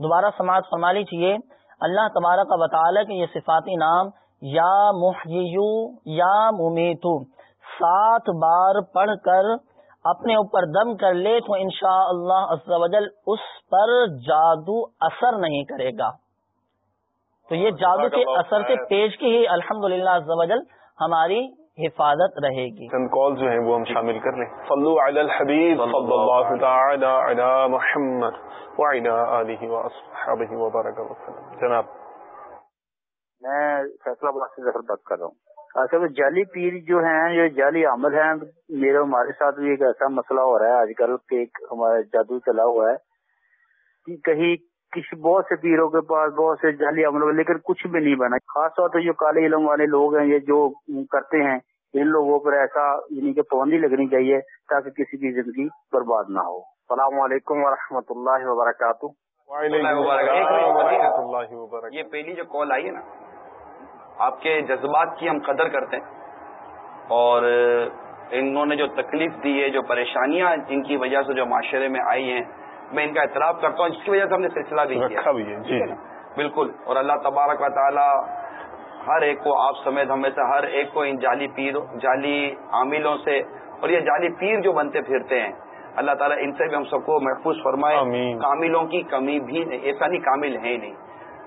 دوبارہ سماعت فرما لیجیے اللہ تبارک و تعالی کے یہ صفاتی نام یا محیو یا ممیتو سات بار پڑھ کر اپنے اوپر دم کر لے تو انشاءاللہ شاء اللہ اس پر جادو اثر نہیں کرے گا۔ تو یہ جادو کے اثر سے پیش کی ہی الحمد للہ ہماری حفاظت رہے گی۔ چند کال جو ہیں وہ ہم شامل کر لیں۔ صلو علی الحبیب صلی اللہ تعالی علی محمد وعلی آلہ وصحبہ وبرکہ وسلم جناب میں فیصلہ باد سے ظفر بات کر رہا ہوں۔ اچھا جعلی پیر جو ہیں یہ جعلی عمل ہیں میرے ہمارے ساتھ بھی ایک ایسا مسئلہ ہو رہا ہے۔ آج کل کہ ایک ہمارا جادو چلا ہوا ہے کہ کہیں کسی بہت سے پیروں کے پاس بہت سے جعلی عمل لیکن کچھ بھی نہیں بنا۔ خاص طور پہ جو کالے علم والے لوگ ہیں یہ جو کرتے ہیں ان لوگوں پر ایسا یعنی کہ پابندی لگنی چاہیے تاکہ کسی کی زندگی برباد نہ ہو۔ السلام علیکم ورحمۃ اللہ وبرکاتہ۔ یہ پہلی جو کال آئی ہے نا آپ کے جذبات کی ہم قدر کرتے ہیں اور انہوں نے جو تکلیف دی ہے جو پریشانیاں جن کی وجہ سے جو معاشرے میں آئی ہیں میں ان کا اعتراف کرتا ہوں جس کی وجہ سے ہم نے سلسلہ بھی کیا۔ جی۔ بالکل۔ اور اللہ تبارک و تعالی ہر ایک کو آپ سمیت ہمیں سے ہر ایک کو ان جعلی پیر جعلی عاملوں سے اور یہ جعلی پیر جو بنتے پھرتے ہیں اللہ تعالیٰ ان سے بھی ہم سب کو محفوظ فرمائے۔ کاملوں کی کمی بھی نہیں ایسا نہیں کامل ہے نہیں۔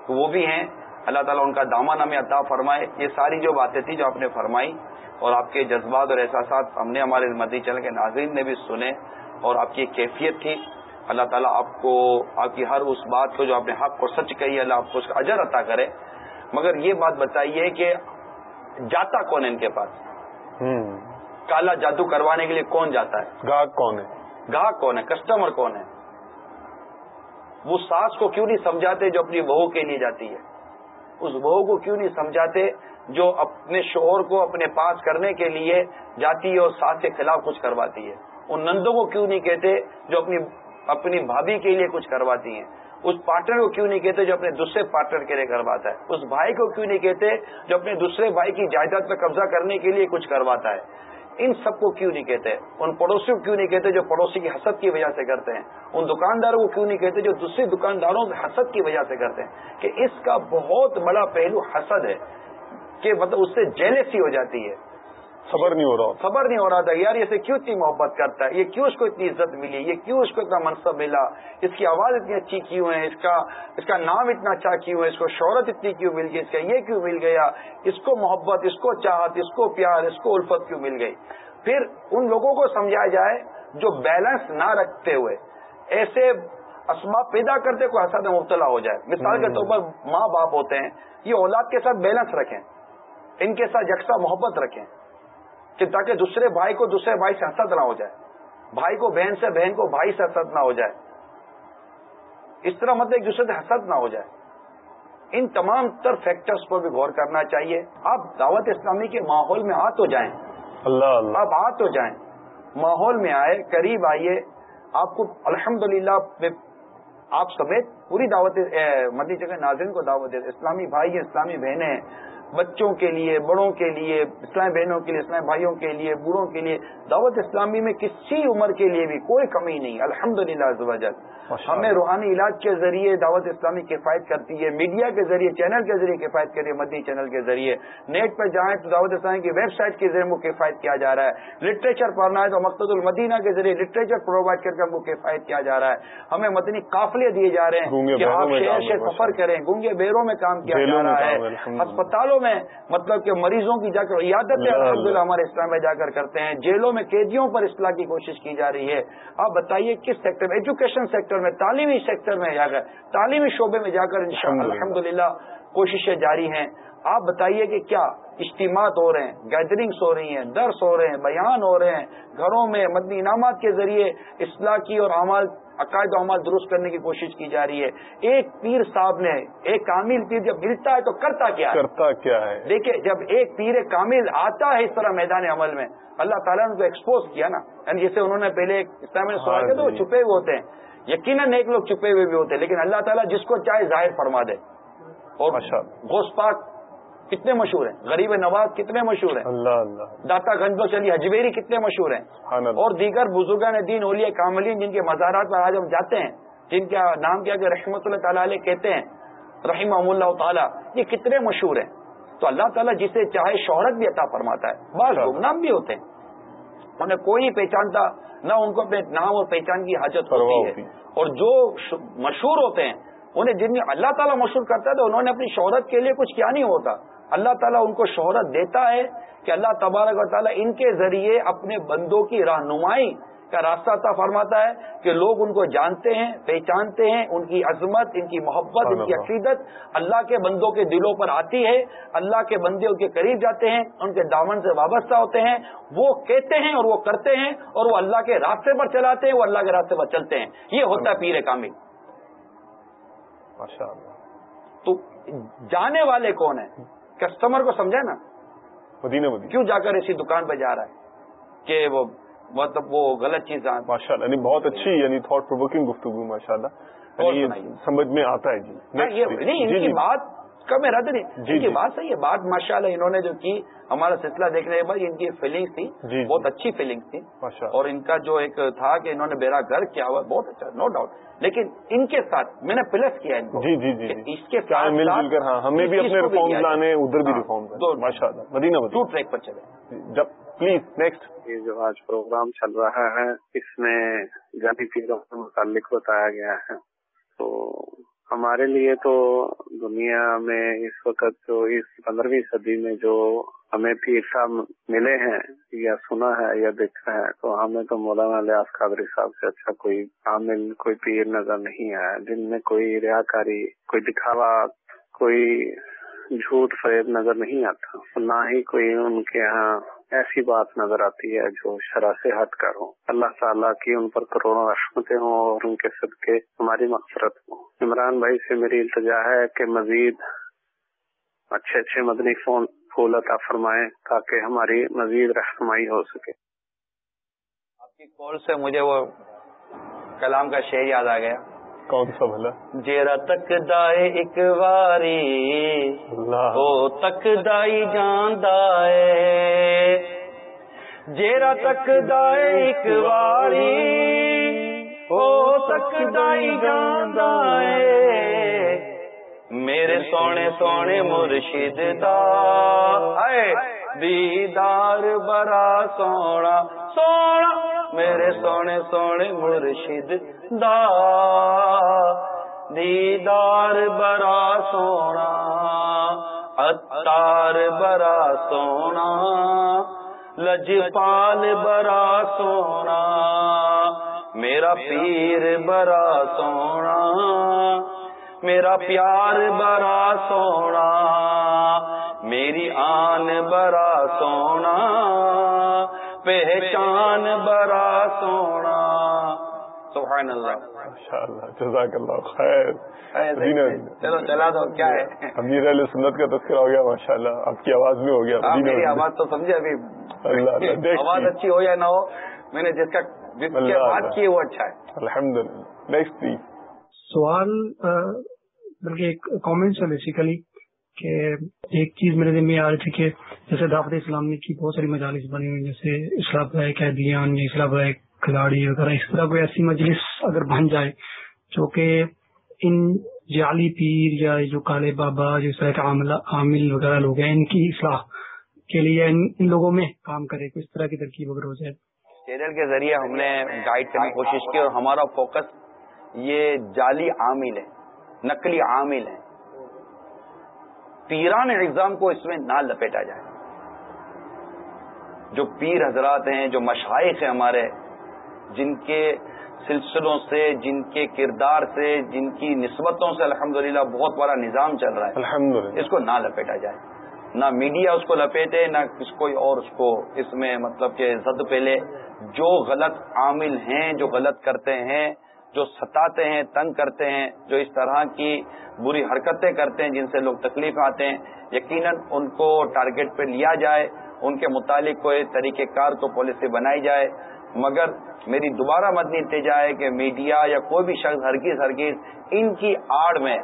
تو وہ بھی ہیں۔ اللہ تعالیٰ ان کا دامن ہمیں عطا فرمائے۔ یہ ساری جو باتیں تھیں جو آپ نے فرمائی اور آپ کے جذبات اور احساسات ہم نے ہمارے مدی چل کے ناظرین نے بھی سنے اور آپ کی کیفیت تھی۔ اللہ تعالیٰ آپ کو آپ کی ہر اس بات کو جو آپ نے حق کو سچ کہی اللہ آپ کو اس کا اجر عطا کرے۔ مگر یہ بات بتائیے کہ جاتا کون ہے ان کے پاس؟ کالا جادو کروانے کے لیے کون جاتا ہے؟ گاہک کون ہے؟ گاہک کون ہے؟ کسٹمر کون ہے؟ وہ ساس کو کیوں نہیں سمجھاتے جو اپنی بہو کے لیے جاتی ہے؟ اس بہو کو کیوں نہیں سمجھاتے جو اپنے شوہر کو اپنے پاس کرنے کے لیے جاتی ہے اور ساس کے خلاف کچھ کرواتی ہے؟ ان نندوں کو کیوں نہیں کہتے جو اپنی اپنی بھابھی کے لیے کچھ کرواتی ہیں؟ اس پارٹنر کو کیوں نہیں کہتے جو اپنے دوسرے پارٹنر کے لیے کرواتا ہے؟ اس بھائی کو کیوں نہیں کہتے جو اپنے دوسرے بھائی کی جائیداد پہ قبضہ کرنے کے لیے کچھ کرواتا ہے؟ ان سب کو کیوں نہیں کہتے؟ ان پڑوسیوں کو کیوں نہیں کہتے جو پڑوسی کی حسد کی وجہ سے کرتے ہیں؟ ان دکانداروں کو کیوں نہیں کہتے جو دوسرے دکانداروں کی حسد کی وجہ سے کرتے ہیں؟ کہ اس کا بہت بڑا پہلو حسد ہے کہ مطلب اس سے جیلسی ہو جاتی ہے۔ خبر نہیں ہو رہا خبر نہیں ہو رہا تھا۔ یار اسے کیوں اتنی محبت کرتا ہے؟ یہ کیوں اس کو اتنی عزت ملی؟ یہ کیوں اس کو اتنا منصب ملا؟ اس کی آواز اتنی اچھی کیوں ہے؟ اس کا اس کا نام اتنا اچھا کیوں ہے؟ اس کو شہرت اتنی کیوں مل گئی؟ اس کا یہ کیوں مل گیا؟ اس کو محبت، اس کو چاہت، اس کو پیار، اس کو الفت کیوں مل گئی؟ پھر ان لوگوں کو سمجھایا جائے جو بیلنس نہ رکھتے ہوئے، ایسے اسباب پیدا کرتے کوئی حسد مبتلا ہو جائے۔ مثال کے طور پر ماں باپ ہوتے ہیں، یہ اولاد کے ساتھ بیلنس رکھیں، ان کے ساتھ یکساں محبت رکھیں۔ کہ تاکہ دوسرے بھائی کو دوسرے بھائی سے حسد نہ ہو جائے۔ بھائی کو بہن سے بہن کو بھائی سے حسد نہ ہو جائے۔ اس طرح مطلب ایک دوسرے سے حسد نہ ہو جائے۔ ان تمام تر فیکٹرز پر بھی غور کرنا چاہیے۔ آپ دعوت اسلامی کے ماحول میں آ تو جائیں۔ اللہ اللہ۔ آپ آ تو جائیں۔ ماحول میں آئے قریب آئیے۔ آپ کو الحمد للہ آپ سمیت پوری دعوت مدی جگہ ناظرین کو دعوت اسلامی بھائی اسلامی بہنیں بچوں کے لیے بڑوں کے لیے اسلام بہنوں کے لیے اسلام بھائیوں کے لیے بوڑھوں کے لیے۔ دعوت اسلامی میں کسی عمر کے لیے بھی کوئی کمی نہیں۔ الحمد للہ ہمیں روحانی علاج کے ذریعے دعوت اسلامی کفایت کرتی ہے میڈیا کے ذریعے چینل کے ذریعے کفایت کری ہے مدی چینل کے ذریعے۔ نیٹ پہ جائیں تو دعوت اسلامی کی ویب سائٹ کے ذریعے کو کفایت کیا جا رہا ہے۔ لٹریچر پڑھنا ہے تو مقصد المدینہ کے ذریعے لٹریچر پرووائڈ کر کے ہم کو کفایت کیا جا رہا ہے۔ ہمیں مدنی قافلے دیے جا رہے ہیں کہ آپ شہر سے سفر کریں گونگے بیروں میں کام کیا جا رہا ہے۔ اسپتالوں میں مطلب کہ مریضوں کی جا کر عیادت الحمد ہمارے اسلام میں جا کر کرتے ہیں۔ جیلوں میں قیدیوں پر اصلاح کی کوشش کی جا رہی ہے۔ آپ بتائیے کس سیکٹر میں ایجوکیشن سیکٹر میں تعلیمی سیکٹر میں جا کر تعلیمی شعبے میں جا کر الحمد للہ کوششیں جاری ہیں۔ آپ بتائیے کہ کیا اجتماعات ہو رہے ہیں گیدرنگس ہو رہی ہیں درس ہو رہے ہیں بیان ہو رہے ہیں گھروں میں مدنی انعامات کے ذریعے اصلاح کی اور اعمال عقائد و عمال درست کرنے کی کوشش کی جا رہی ہے۔ ایک پیر صاحب نے ایک کامل پیر جب ملتا ہے تو کرتا کیا ہے؟ کرتا کیا ہے؟ دیکھیے جب ایک پیر کامل آتا ہے اس طرح میدان عمل میں اللہ تعالیٰ نے ایکسپوز کیا نا۔ یعنی جیسے انہوں نے پہلے اسلام میں سوال کیا تو وہ چھپے ہوئے ہوتے ہیں۔ یقیناً ایک لوگ چھپے ہوئے بھی ہوتے ہیں لیکن اللہ تعالیٰ جس کو چاہے ظاہر فرما دے۔ اور گوشت پاک کتنے مشہور ہیں؟ غریب نواز کتنے مشہور ہیں؟ اللہ اللہ۔ داتا گنج بخش علی حجویری کتنے مشہور ہیں؟ اور دیگر بزرگان دین اولیاء کاملین جن کے مزارات پر آج ہم جاتے ہیں جن کا نام کیا کہ رحمت اللہ تعالیٰ علیہ کہتے ہیں رحیم اللہ تعالیٰ یہ کتنے مشہور ہیں؟ تو اللہ تعالیٰ جسے چاہے شہرت بھی عطا فرماتا ہے۔ بعض گمنام بھی ہوتے ہیں۔ انہیں کوئی پہچانتا نہ ان کو اپنے نام اور پہچان کی حاجت ہوتی ہے۔ اور جو مشہور ہوتے ہیں انہیں جن میں اللہ تعالیٰ مشہور کرتا ہے تو انہوں نے اپنی شہرت کے لیے کچھ کیا نہیں ہوتا۔ اللہ تعالیٰ ان کو شہرت دیتا ہے کہ اللہ تبارک و تعالیٰ ان کے ذریعے اپنے بندوں کی رہنمائی کا راستہ عطا فرماتا ہے کہ لوگ ان کو جانتے ہیں پہچانتے ہیں ان کی عظمت ان کی محبت ان کی عقیدت اللہ کے بندوں کے دلوں پر آتی ہے اللہ کے بندے ان کے قریب جاتے ہیں ان کے دامن سے وابستہ ہوتے ہیں وہ کہتے ہیں اور وہ کرتے ہیں اور وہ اللہ کے راستے پر چلاتے ہیں وہ اللہ کے راستے پر چلتے ہیں۔ یہ ہوتا ہے پیر کامل۔ تو جانے والے کون ہیں؟ کسٹمر کو سمجھا نا؟ مدینہ مدینہ۔ کیوں جا کر اسی دکان پہ جا رہا ہے؟ کہ وہ مطلب وہ غلط چیز ماشاء اللہ یعنی بہت اچھی یعنی تھاٹ پروکنگ گفتگو ماشاء اللہ سمجھ میں آتا ہے جی۔ نہیں ان کی بات میں رد نہیں۔ ان کی بات صحیح ہے۔ بات ماشاء اللہ انہوں نے جو کی ہمارا سلسلہ دیکھنے کے بعد ان کی فیلنگس تھی۔ بہت اچھی فیلنگس تھی۔ اور ان کا جو ایک تھا کہ انہوں نے میرا گھر کیا ہوا بہت اچھا نو ڈاؤٹ لیکن ان کے ساتھ میں نے پلس کیا ان کو۔ جی جی جی اس کے مل جل کر ہاں ہمیں بھی اپنے ریفارم لانے ادھر بھی ریفارم ماشاء اللہ مدینہ ٹو ٹریک پر چلے۔ جب پلیز نیکسٹ یہ جو آج پروگرام چل رہا ہے اس میں جانی پیروں سے متعلق بتایا گیا ہے۔ تو ہمارے لیے تو دنیا میں اس وقت جو اس پندرہویں صدی میں جو ہمیں پیر صاحب ملے ہیں یا سنا ہے یا دیکھا ہے تو ہمیں تو مولانا لیاس قادری صاحب سے اچھا کوئی عامل، کوئی پیر نظر نہیں آیا، جن میں کوئی ریاکاری، کوئی دکھاوا، کوئی جھوٹ فریب نظر نہیں آتا، نہ ہی کوئی ان کے یہاں ایسی بات نظر آتی ہے جو شرح سے ہٹ کر ہو اللہ تعالیٰ کی ان پر کروڑوں رشمتیں ہوں اور ان کے صدقے ہماری مقصرت ہوں۔ عمران بھائی سے میری التجا ہے کہ مزید اچھے اچھے مدنی فون پھول عطا فرمائیں تاکہ ہماری مزید رہنمائی ہو سکے۔ آپ کی کال سے مجھے وہ کلام کا شعر یاد آ گیا۔ کون سا بھلا؟ جیرا تک دائے ایک واری او تک دائی جان دائے جیرا تک دائے ایک واری او تک دائی جان دائے میرے سونے سونے مرشد دا اے دیدار برا سونا سونا۔ میرے سونے سونے مرشد دا دیدار برا سونا اتار برا سونا لجپال برا سونا میرا پیر برا سونا میرا پیار برا سونا میری آن برا سونا پہچان برا سونا۔ سبحان اللہ۔ جزاک اللہ خیر۔ چلو چلا دو کیا ہے؟ امیر علیہ سنت کا تذکرہ ہو گیا ماشاء اللہ آپ کی آواز میں ہو گیا میری آواز تو سمجھے ابھی۔ آواز اچھی ہو یا نہ ہو میں نے جس کا جس کی بات کی وہ اچھا ہے۔ الحمد للہ نیکسٹ سوال بلکہ ایک کامنٹس ہے بیسیکلی کہ ایک چیز میرے دن میں آ رہی تھی کہ جیسے دعوت اسلام نے کی بہت ساری مجالس بنی ہوئی جیسے اسلام برائے قیدیان یا اسلام برائے کھلاڑی وغیرہ، اس طرح کوئی ایسی مجلس اگر بن جائے جو کہ ان جعلی پیر یا جو کالے بابا، جو اس طرح کے عامل وغیرہ لوگ ہیں، ان کی اصلاح کے لیے ان لوگوں میں کام کرے کس طرح کی ترکیب اگر ہو جائے۔ چینل کے ذریعے ہم نے گائیڈ کرنے کی کوشش کی اور ہمارا فوکس یہ جعلی عامل ہے، نقلی عامل ہے۔ پیران نظام کو اس میں نہ لپیٹا جائے۔ جو پیر حضرات ہیں جو مشائق ہیں ہمارے جن کے سلسلوں سے جن کے کردار سے جن کی نسبتوں سے الحمدللہ بہت بڑا نظام چل رہا ہے۔ الحمدللہ۔ اس کو نہ لپیٹا جائے۔ نہ میڈیا اس کو لپیٹے نہ کس کوئی اور اس کو اس میں مطلب کہ زد پہلے جو غلط عامل ہیں جو غلط کرتے ہیں جو ستاتے ہیں، تنگ کرتے ہیں، جو اس طرح کی بری حرکتیں کرتے ہیں جن سے لوگ تکلیف آتے ہیں، یقیناً ان کو ٹارگٹ پہ لیا جائے، ان کے متعلق کوئی طریقہ کار کو پالیسی بنائی جائے۔ مگر میری دوبارہ مدنی اتجا ہے کہ میڈیا یا کوئی بھی شخص ہرگیز ہرگیز ان کی آڑ میں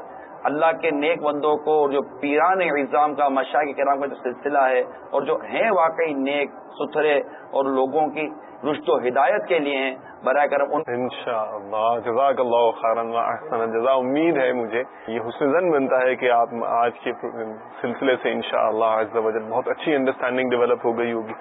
اللہ کے نیک بندوں کو اور جو پیران نظام کا مشاہ کے کرام کا جو سلسلہ ہے اور جو ہیں واقعی نیک، ستھرے اور لوگوں کی رشت و ہدایت کے لیے ہیں۔ برائے کرم ان شاء اللہ جزاک اللہ خارن احسن۔ جزا امید ہے مجھے۔ یہ حسن زن بنتا ہے کہ آپ آج کے سلسلے سے ان شاء اللہ بہت اچھی انڈرسٹینڈنگ ڈیولپ ہو گئی ہوگی۔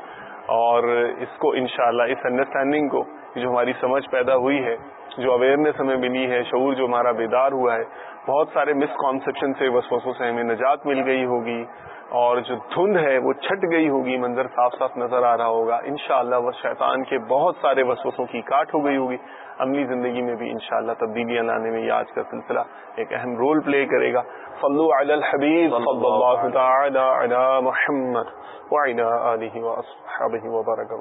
اور اس کو انشاءاللہ، اس انڈرسٹینڈنگ کو جو ہماری سمجھ پیدا ہوئی ہے، جو اویئرنیس ہمیں ملی ہے، شعور جو ہمارا بیدار ہوا ہے، بہت سارے مس کانسیپشن سے وسوسوں سے ہمیں نجات مل گئی ہوگی۔ اور جو دھند ہے وہ چھٹ گئی ہوگی، منظر صاف صاف نظر آ رہا ہوگا۔ انشاءاللہ وہ شیطان کے بہت سارے وسوسوں کی کاٹ ہو گئی ہوگی۔ عملی زندگی میں بھی انشاءاللہ تبدیلیاں لانے میں یہ آج کا سلسلہ ایک اہم رول پلے کرے گا۔ صلو علی الحبیب، صلی اللہ تعالی علی محمد وعلی آلہ وصحبہ وبرکاتہ